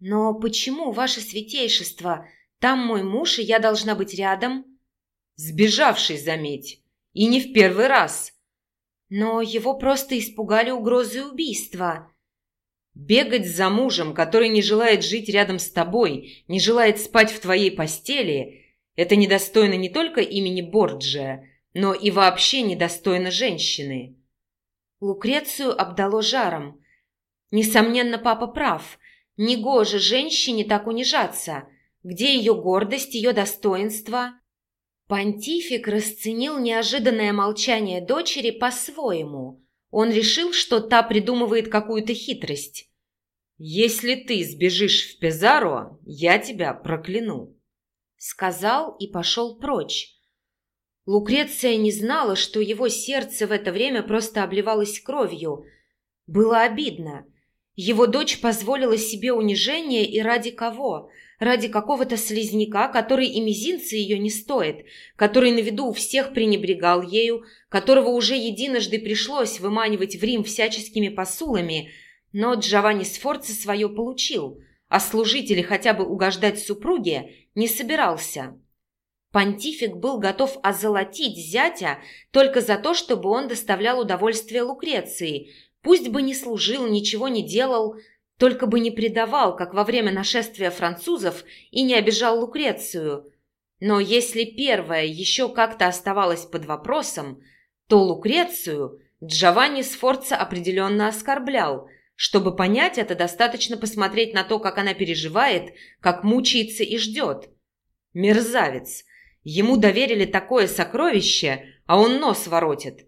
«Но почему, ваше святейшество? Там мой муж, и я должна быть рядом?» «Сбежавший, заметь. И не в первый раз». «Но его просто испугали угрозой убийства». «Бегать за мужем, который не желает жить рядом с тобой, не желает спать в твоей постели, это недостойно не только имени Борджия, но и вообще недостойна женщины. Лукрецию обдало жаром. Несомненно, папа прав. Негоже женщине так унижаться. Где ее гордость, ее достоинство? Понтифик расценил неожиданное молчание дочери по-своему. Он решил, что та придумывает какую-то хитрость. «Если ты сбежишь в Пезаро, я тебя прокляну», — сказал и пошел прочь, Лукреция не знала, что его сердце в это время просто обливалось кровью. Было обидно. Его дочь позволила себе унижение и ради кого? ради какого-то слизняка, который и мизинца ее не стоит, который на виду у всех пренебрегал ею, которого уже единожды пришлось выманивать в Рим всяческими посулами, но Джованни Сфорца свое получил, а служить или хотя бы угождать супруге не собирался. Понтифик был готов озолотить зятя только за то, чтобы он доставлял удовольствие Лукреции, пусть бы не служил, ничего не делал, только бы не предавал, как во время нашествия французов, и не обижал Лукрецию. Но если первое еще как-то оставалось под вопросом, то Лукрецию Джованни Сфорца определенно оскорблял. Чтобы понять это, достаточно посмотреть на то, как она переживает, как мучается и ждет. Мерзавец! Ему доверили такое сокровище, а он нос воротит.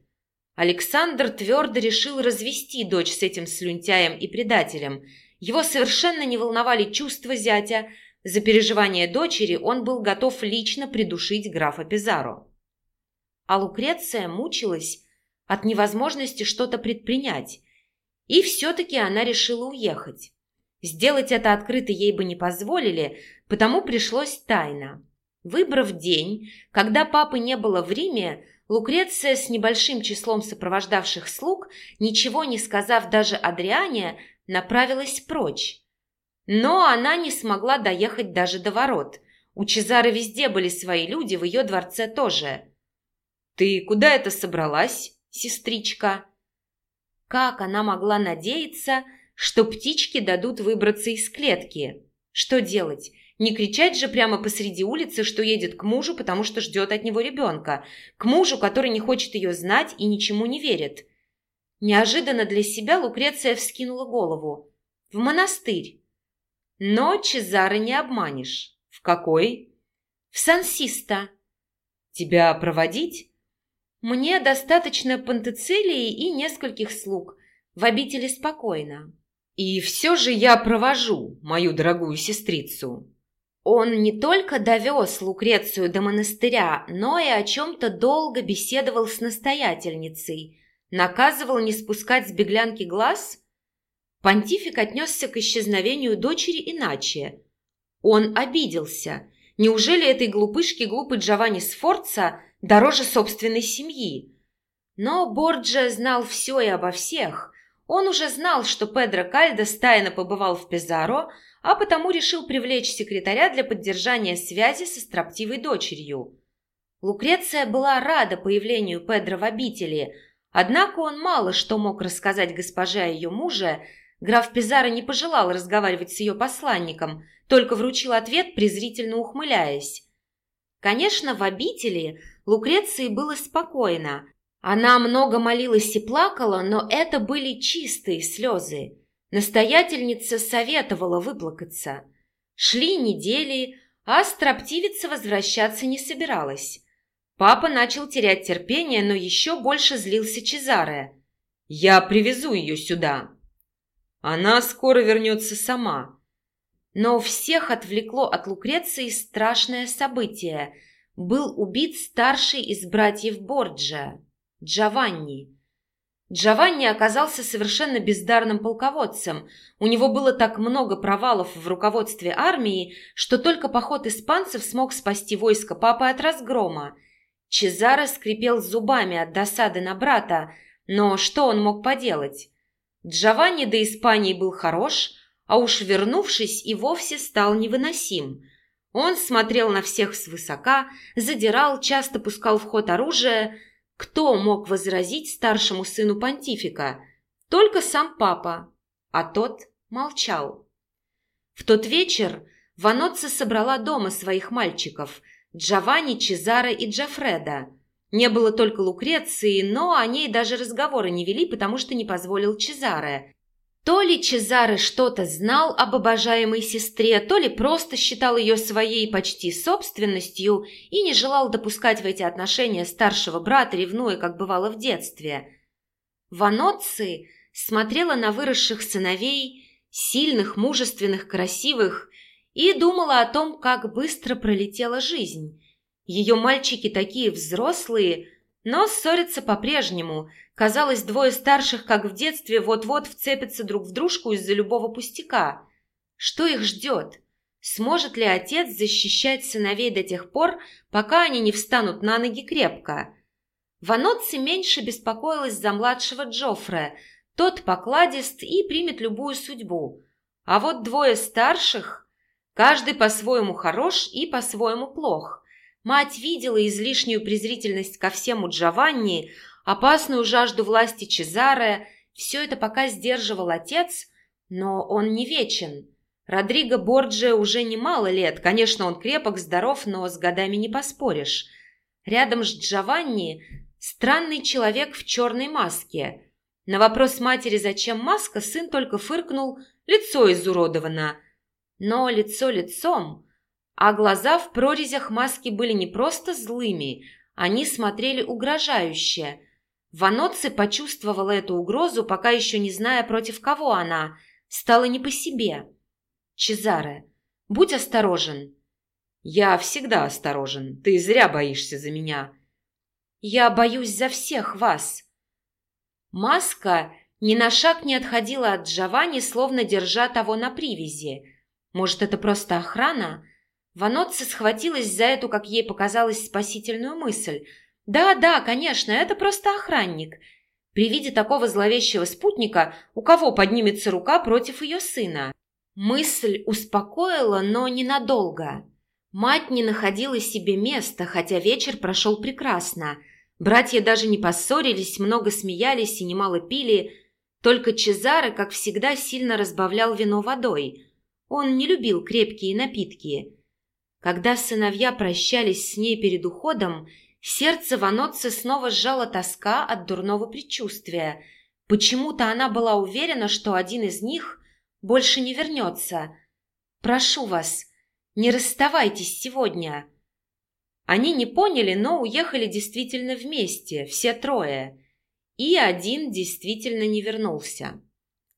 Александр твердо решил развести дочь с этим слюнтяем и предателем. Его совершенно не волновали чувства зятя. За переживания дочери он был готов лично придушить графа Пизаро. А Лукреция мучилась от невозможности что-то предпринять. И все-таки она решила уехать. Сделать это открыто ей бы не позволили, потому пришлось тайно. Выбрав день, когда папы не было в Риме, Лукреция с небольшим числом сопровождавших слуг, ничего не сказав даже Адриане, направилась прочь. Но она не смогла доехать даже до ворот. У Чезары везде были свои люди, в ее дворце тоже. «Ты куда это собралась, сестричка?» Как она могла надеяться, что птички дадут выбраться из клетки? Что делать? Не кричать же прямо посреди улицы, что едет к мужу, потому что ждет от него ребенка. К мужу, который не хочет ее знать и ничему не верит. Неожиданно для себя Лукреция вскинула голову. В монастырь. Но Чезаро не обманешь. В какой? В Сансиста. Тебя проводить? Мне достаточно пантецелии и нескольких слуг. В обители спокойно. И все же я провожу мою дорогую сестрицу. Он не только довез Лукрецию до монастыря, но и о чем-то долго беседовал с настоятельницей, наказывал не спускать с беглянки глаз. Понтифик отнесся к исчезновению дочери иначе. Он обиделся. Неужели этой глупышке глупый Джованни Сфорца дороже собственной семьи? Но Борджа знал все и обо всех. Он уже знал, что Педро Кальдо тайно побывал в Пизаро, а потому решил привлечь секретаря для поддержания связи со строптивой дочерью. Лукреция была рада появлению Педро в обители, однако он мало что мог рассказать госпоже о ее муже. Граф Пизаро не пожелал разговаривать с ее посланником, только вручил ответ, презрительно ухмыляясь. Конечно, в обители Лукреции было спокойно. Она много молилась и плакала, но это были чистые слезы. Настоятельница советовала выплакаться. Шли недели, а строптивица возвращаться не собиралась. Папа начал терять терпение, но еще больше злился Чезаре. «Я привезу ее сюда». «Она скоро вернется сама». Но всех отвлекло от Лукреции страшное событие. Был убит старший из братьев Борджа, Джованни. Джованни оказался совершенно бездарным полководцем. У него было так много провалов в руководстве армии, что только поход испанцев смог спасти войско папы от разгрома. Чезаро скрипел зубами от досады на брата, но что он мог поделать? Джованни до Испании был хорош, а уж вернувшись и вовсе стал невыносим. Он смотрел на всех свысока, задирал, часто пускал в ход оружие – кто мог возразить старшему сыну понтифика? Только сам папа, а тот молчал. В тот вечер Ваноцца собрала дома своих мальчиков – Джованни, Чезаро и Джафреда. Не было только Лукреции, но о ней даже разговора не вели, потому что не позволил Чезаре. То ли Чезаре что-то знал об обожаемой сестре, то ли просто считал ее своей почти собственностью и не желал допускать в эти отношения старшего брата, ревнуя, как бывало в детстве. Ваноцци смотрела на выросших сыновей, сильных, мужественных, красивых, и думала о том, как быстро пролетела жизнь. Ее мальчики такие взрослые – но ссорятся по-прежнему. Казалось, двое старших, как в детстве, вот-вот вцепятся друг в дружку из-за любого пустяка. Что их ждет? Сможет ли отец защищать сыновей до тех пор, пока они не встанут на ноги крепко? Ваноцци меньше беспокоилась за младшего Джоффре. Тот покладист и примет любую судьбу. А вот двое старших, каждый по-своему хорош и по-своему плох. Мать видела излишнюю презрительность ко всему Джованни, опасную жажду власти Чезаре. Все это пока сдерживал отец, но он не вечен. Родриго Борджио уже немало лет. Конечно, он крепок, здоров, но с годами не поспоришь. Рядом с Джованни странный человек в черной маске. На вопрос матери, зачем маска, сын только фыркнул, лицо изуродовано. Но лицо лицом, а глаза в прорезях маски были не просто злыми, они смотрели угрожающе. Ваноци почувствовала эту угрозу, пока еще не зная, против кого она. Стало не по себе. Чезаре, будь осторожен». «Я всегда осторожен. Ты зря боишься за меня». «Я боюсь за всех вас». Маска ни на шаг не отходила от Джованни, словно держа того на привязи. Может, это просто охрана? Ваноцци схватилась за эту, как ей показалось, спасительную мысль. «Да, да, конечно, это просто охранник». При виде такого зловещего спутника у кого поднимется рука против ее сына? Мысль успокоила, но ненадолго. Мать не находила себе места, хотя вечер прошел прекрасно. Братья даже не поссорились, много смеялись и немало пили. Только Чезаре, как всегда, сильно разбавлял вино водой. Он не любил крепкие напитки. Когда сыновья прощались с ней перед уходом, сердце Ваноцци снова сжала тоска от дурного предчувствия. Почему-то она была уверена, что один из них больше не вернется. Прошу вас, не расставайтесь сегодня». Они не поняли, но уехали действительно вместе, все трое. И один действительно не вернулся.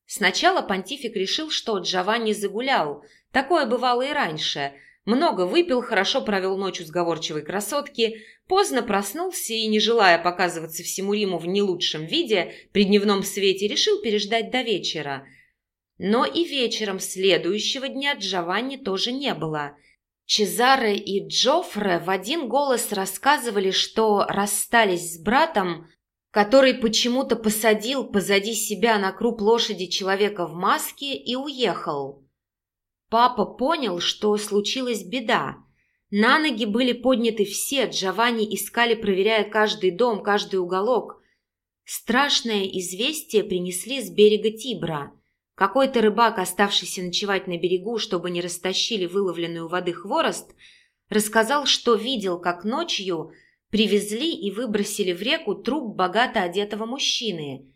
Сначала понтифик решил, что Джованни загулял. Такое бывало и раньше. Много выпил, хорошо провел ночь у сговорчивой красотки, поздно проснулся и, не желая показываться всему Риму в не лучшем виде, при дневном свете решил переждать до вечера – но и вечером следующего дня Джованни тоже не было. Чезаре и Джоффре в один голос рассказывали, что расстались с братом, который почему-то посадил позади себя на круп лошади человека в маске и уехал. Папа понял, что случилась беда. На ноги были подняты все, Джованни искали, проверяя каждый дом, каждый уголок. Страшное известие принесли с берега Тибра – какой-то рыбак, оставшийся ночевать на берегу, чтобы не растащили выловленный у воды хворост, рассказал, что видел, как ночью привезли и выбросили в реку труп богато одетого мужчины.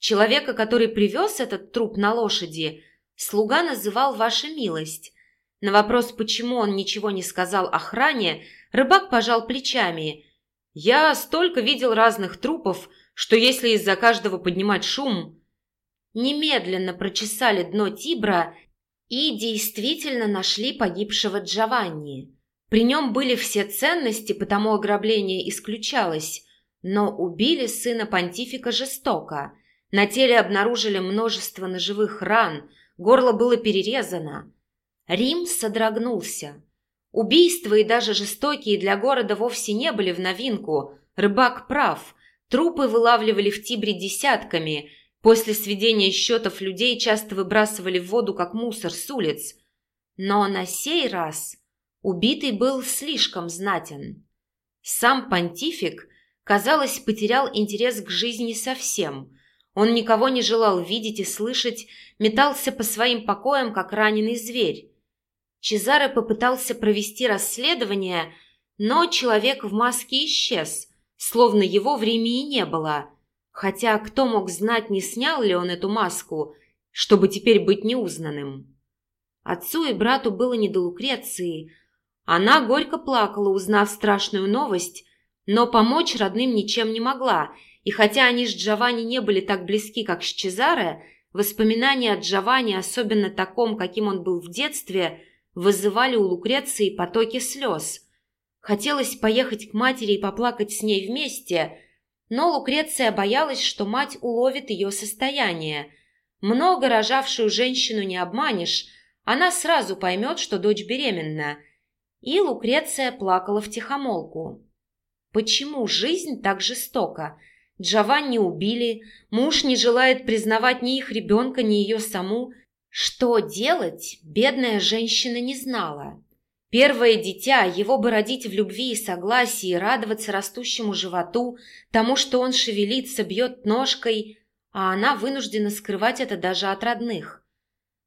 Человека, который привез этот труп на лошади, слуга называл «Ваша милость». На вопрос, почему он ничего не сказал охране, рыбак пожал плечами. «Я столько видел разных трупов, что если из-за каждого поднимать шум, немедленно прочесали дно Тибра и действительно нашли погибшего Джованни. При нем были все ценности, потому ограбление исключалось, но убили сына понтифика жестоко. На теле обнаружили множество ножевых ран, горло было перерезано. Рим содрогнулся. Убийства и даже жестокие для города вовсе не были в новинку. Рыбак прав. Трупы вылавливали в Тибре десятками – После сведения счетов людей часто выбрасывали в воду, как мусор с улиц. Но на сей раз убитый был слишком знатен. Сам понтифик, казалось, потерял интерес к жизни совсем. Он никого не желал видеть и слышать, метался по своим покоям, как раненый зверь. Чезаре попытался провести расследование, но человек в маске исчез, словно его в Риме и не было – Хотя кто мог знать, не снял ли он эту маску, чтобы теперь быть неузнанным. Отцу и брату было не до Лукреции. Она горько плакала, узнав страшную новость, но помочь родным ничем не могла, и хотя они с Джованни не были так близки, как с Чезаре, воспоминания о Джованни, особенно таком, каким он был в детстве, вызывали у Лукреции потоки слез. Хотелось поехать к матери и поплакать с ней вместе – но Лукреция боялась, что мать уловит ее состояние. Много рожавшую женщину не обманешь, она сразу поймет, что дочь беременна. И Лукреция плакала в тихомолку. Почему жизнь так жестока? Джованни убили, муж не желает признавать ни их ребенка, ни ее саму. Что делать, бедная женщина не знала. Первое дитя, его бы родить в любви и согласии, радоваться растущему животу, тому, что он шевелится, бьет ножкой, а она вынуждена скрывать это даже от родных.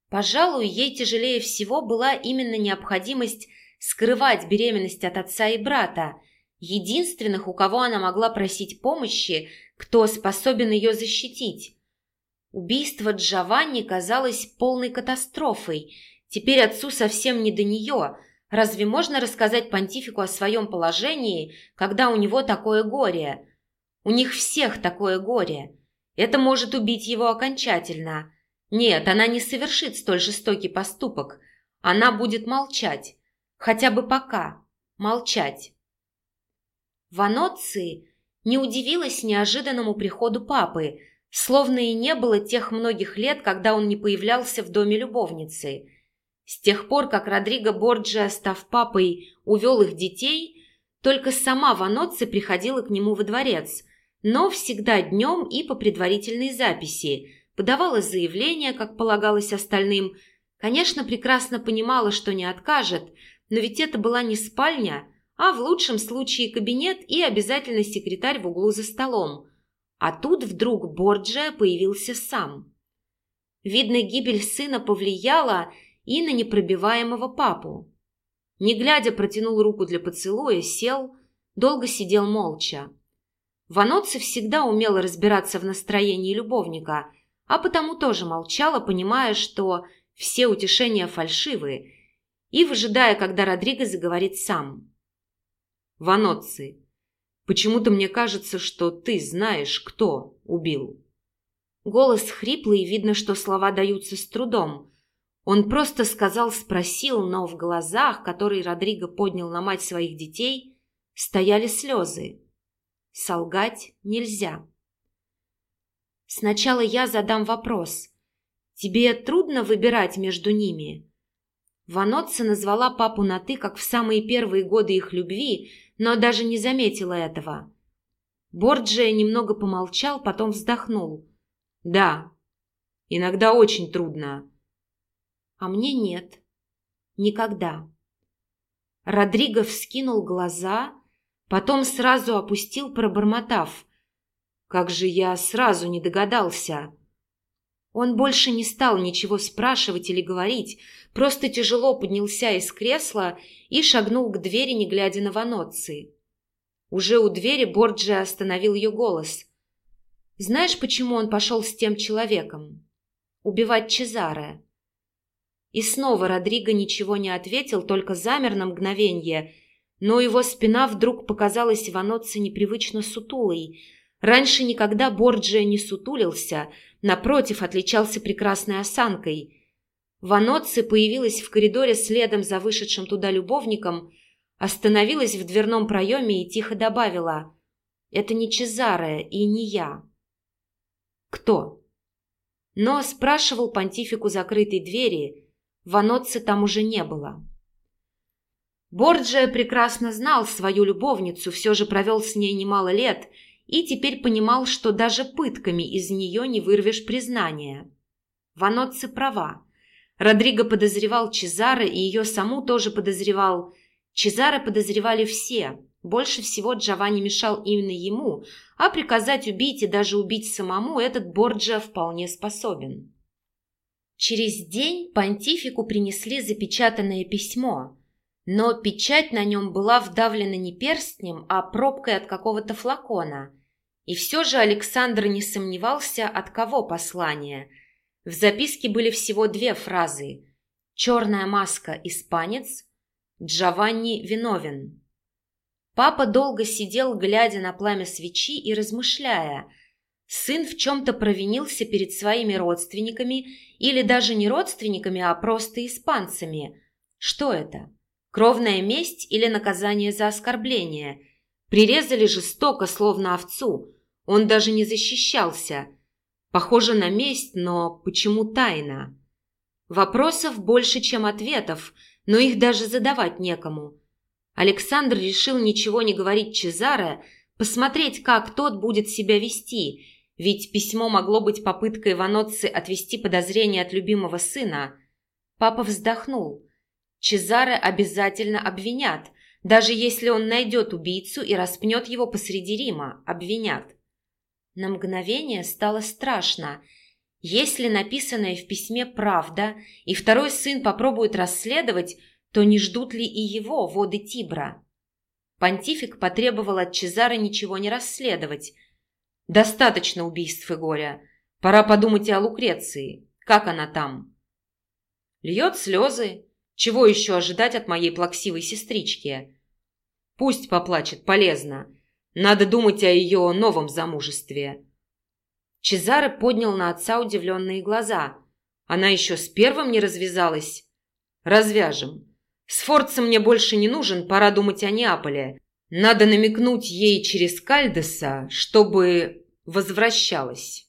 Пожалуй, ей тяжелее всего была именно необходимость скрывать беременность от отца и брата, единственных, у кого она могла просить помощи, кто способен ее защитить. Убийство Джованни казалось полной катастрофой. Теперь отцу совсем не до нее. Разве можно рассказать понтифику о своем положении, когда у него такое горе? У них всех такое горе. Это может убить его окончательно. Нет, она не совершит столь жестокий поступок. Она будет молчать. Хотя бы пока. Молчать. В Аноции не удивилась неожиданному приходу папы, словно и не было тех многих лет, когда он не появлялся в доме любовницы. С тех пор, как Родриго Борджиа, став папой, увел их детей, только сама Ваноцци приходила к нему во дворец, но всегда днем и по предварительной записи, подавала заявление, как полагалось остальным, конечно, прекрасно понимала, что не откажет, но ведь это была не спальня, а в лучшем случае кабинет и обязательно секретарь в углу за столом. А тут вдруг Борджия появился сам. Видно, гибель сына повлияла и на непробиваемого папу. Не глядя, протянул руку для поцелуя, сел, долго сидел молча. Ваноци всегда умела разбираться в настроении любовника, а потому тоже молчала, понимая, что все утешения фальшивые, и выжидая, когда Родриго заговорит сам. Ваноцци, почему-то мне кажется, что ты знаешь, кто убил». Голос хриплый, видно, что слова даются с трудом. Он просто сказал «спросил», но в глазах, которые Родриго поднял на мать своих детей, стояли слезы. Солгать нельзя. Сначала я задам вопрос. Тебе трудно выбирать между ними? Ваноцца назвала папу на «ты», как в самые первые годы их любви, но даже не заметила этого. Борджия немного помолчал, потом вздохнул. «Да, иногда очень трудно». «А мне нет. Никогда». Родриго вскинул глаза, потом сразу опустил, пробормотав. «Как же я сразу не догадался!» Он больше не стал ничего спрашивать или говорить, просто тяжело поднялся из кресла и шагнул к двери, не глядя на Ваноцци. Уже у двери Борджиа остановил ее голос. «Знаешь, почему он пошел с тем человеком? Убивать Чезаре». И снова Родриго ничего не ответил, только замер на мгновенье, но его спина вдруг показалась Ваноцци непривычно сутулой. Раньше никогда Борджиа не сутулился – Напротив, отличался прекрасной осанкой. Ваноцци появилась в коридоре следом за вышедшим туда любовником, остановилась в дверном проеме и тихо добавила «Это не Чезаре и не я». «Кто?» Но спрашивал понтифику закрытой двери, Ваноцци там уже не было. Борджия прекрасно знал свою любовницу, все же провел с ней немало лет – и теперь понимал, что даже пытками из нее не вырвешь признания. Ваноцци права. Родриго подозревал Чезаре и ее саму тоже подозревал. Чезаре подозревали все. Больше всего Джованни мешал именно ему, а приказать убить и даже убить самому этот Борджа вполне способен. Через день понтифику принесли запечатанное письмо, но печать на нем была вдавлена не перстнем, а пробкой от какого-то флакона. И все же Александр не сомневался, от кого послание. В записке были всего две фразы «Черная маска – испанец», «Джованни виновен». Папа долго сидел, глядя на пламя свечи и размышляя. Сын в чем-то провинился перед своими родственниками или даже не родственниками, а просто испанцами. Что это? Кровная месть или наказание за оскорбление? Прирезали жестоко, словно овцу. Он даже не защищался. Похоже на месть, но почему тайна? Вопросов больше, чем ответов, но их даже задавать некому. Александр решил ничего не говорить Чезаре, посмотреть, как тот будет себя вести, ведь письмо могло быть попыткой Ваноцци отвести подозрения от любимого сына. Папа вздохнул. Чезаре обязательно обвинят, даже если он найдет убийцу и распнет его посреди Рима, обвинят. На мгновение стало страшно. Если написанное в письме правда, и второй сын попробует расследовать, то не ждут ли и его воды Тибра? Понтифик потребовал от Чезара ничего не расследовать. «Достаточно убийств и горя. Пора подумать о Лукреции. Как она там?» Льет слезы. Чего еще ожидать от моей плаксивой сестрички? Пусть поплачет, полезно. Надо думать о ее новом замужестве. Чезаре поднял на отца удивленные глаза. Она еще с первым не развязалась. Развяжем. Сфорца мне больше не нужен, пора думать о Неаполе. Надо намекнуть ей через Кальдеса, чтобы возвращалась.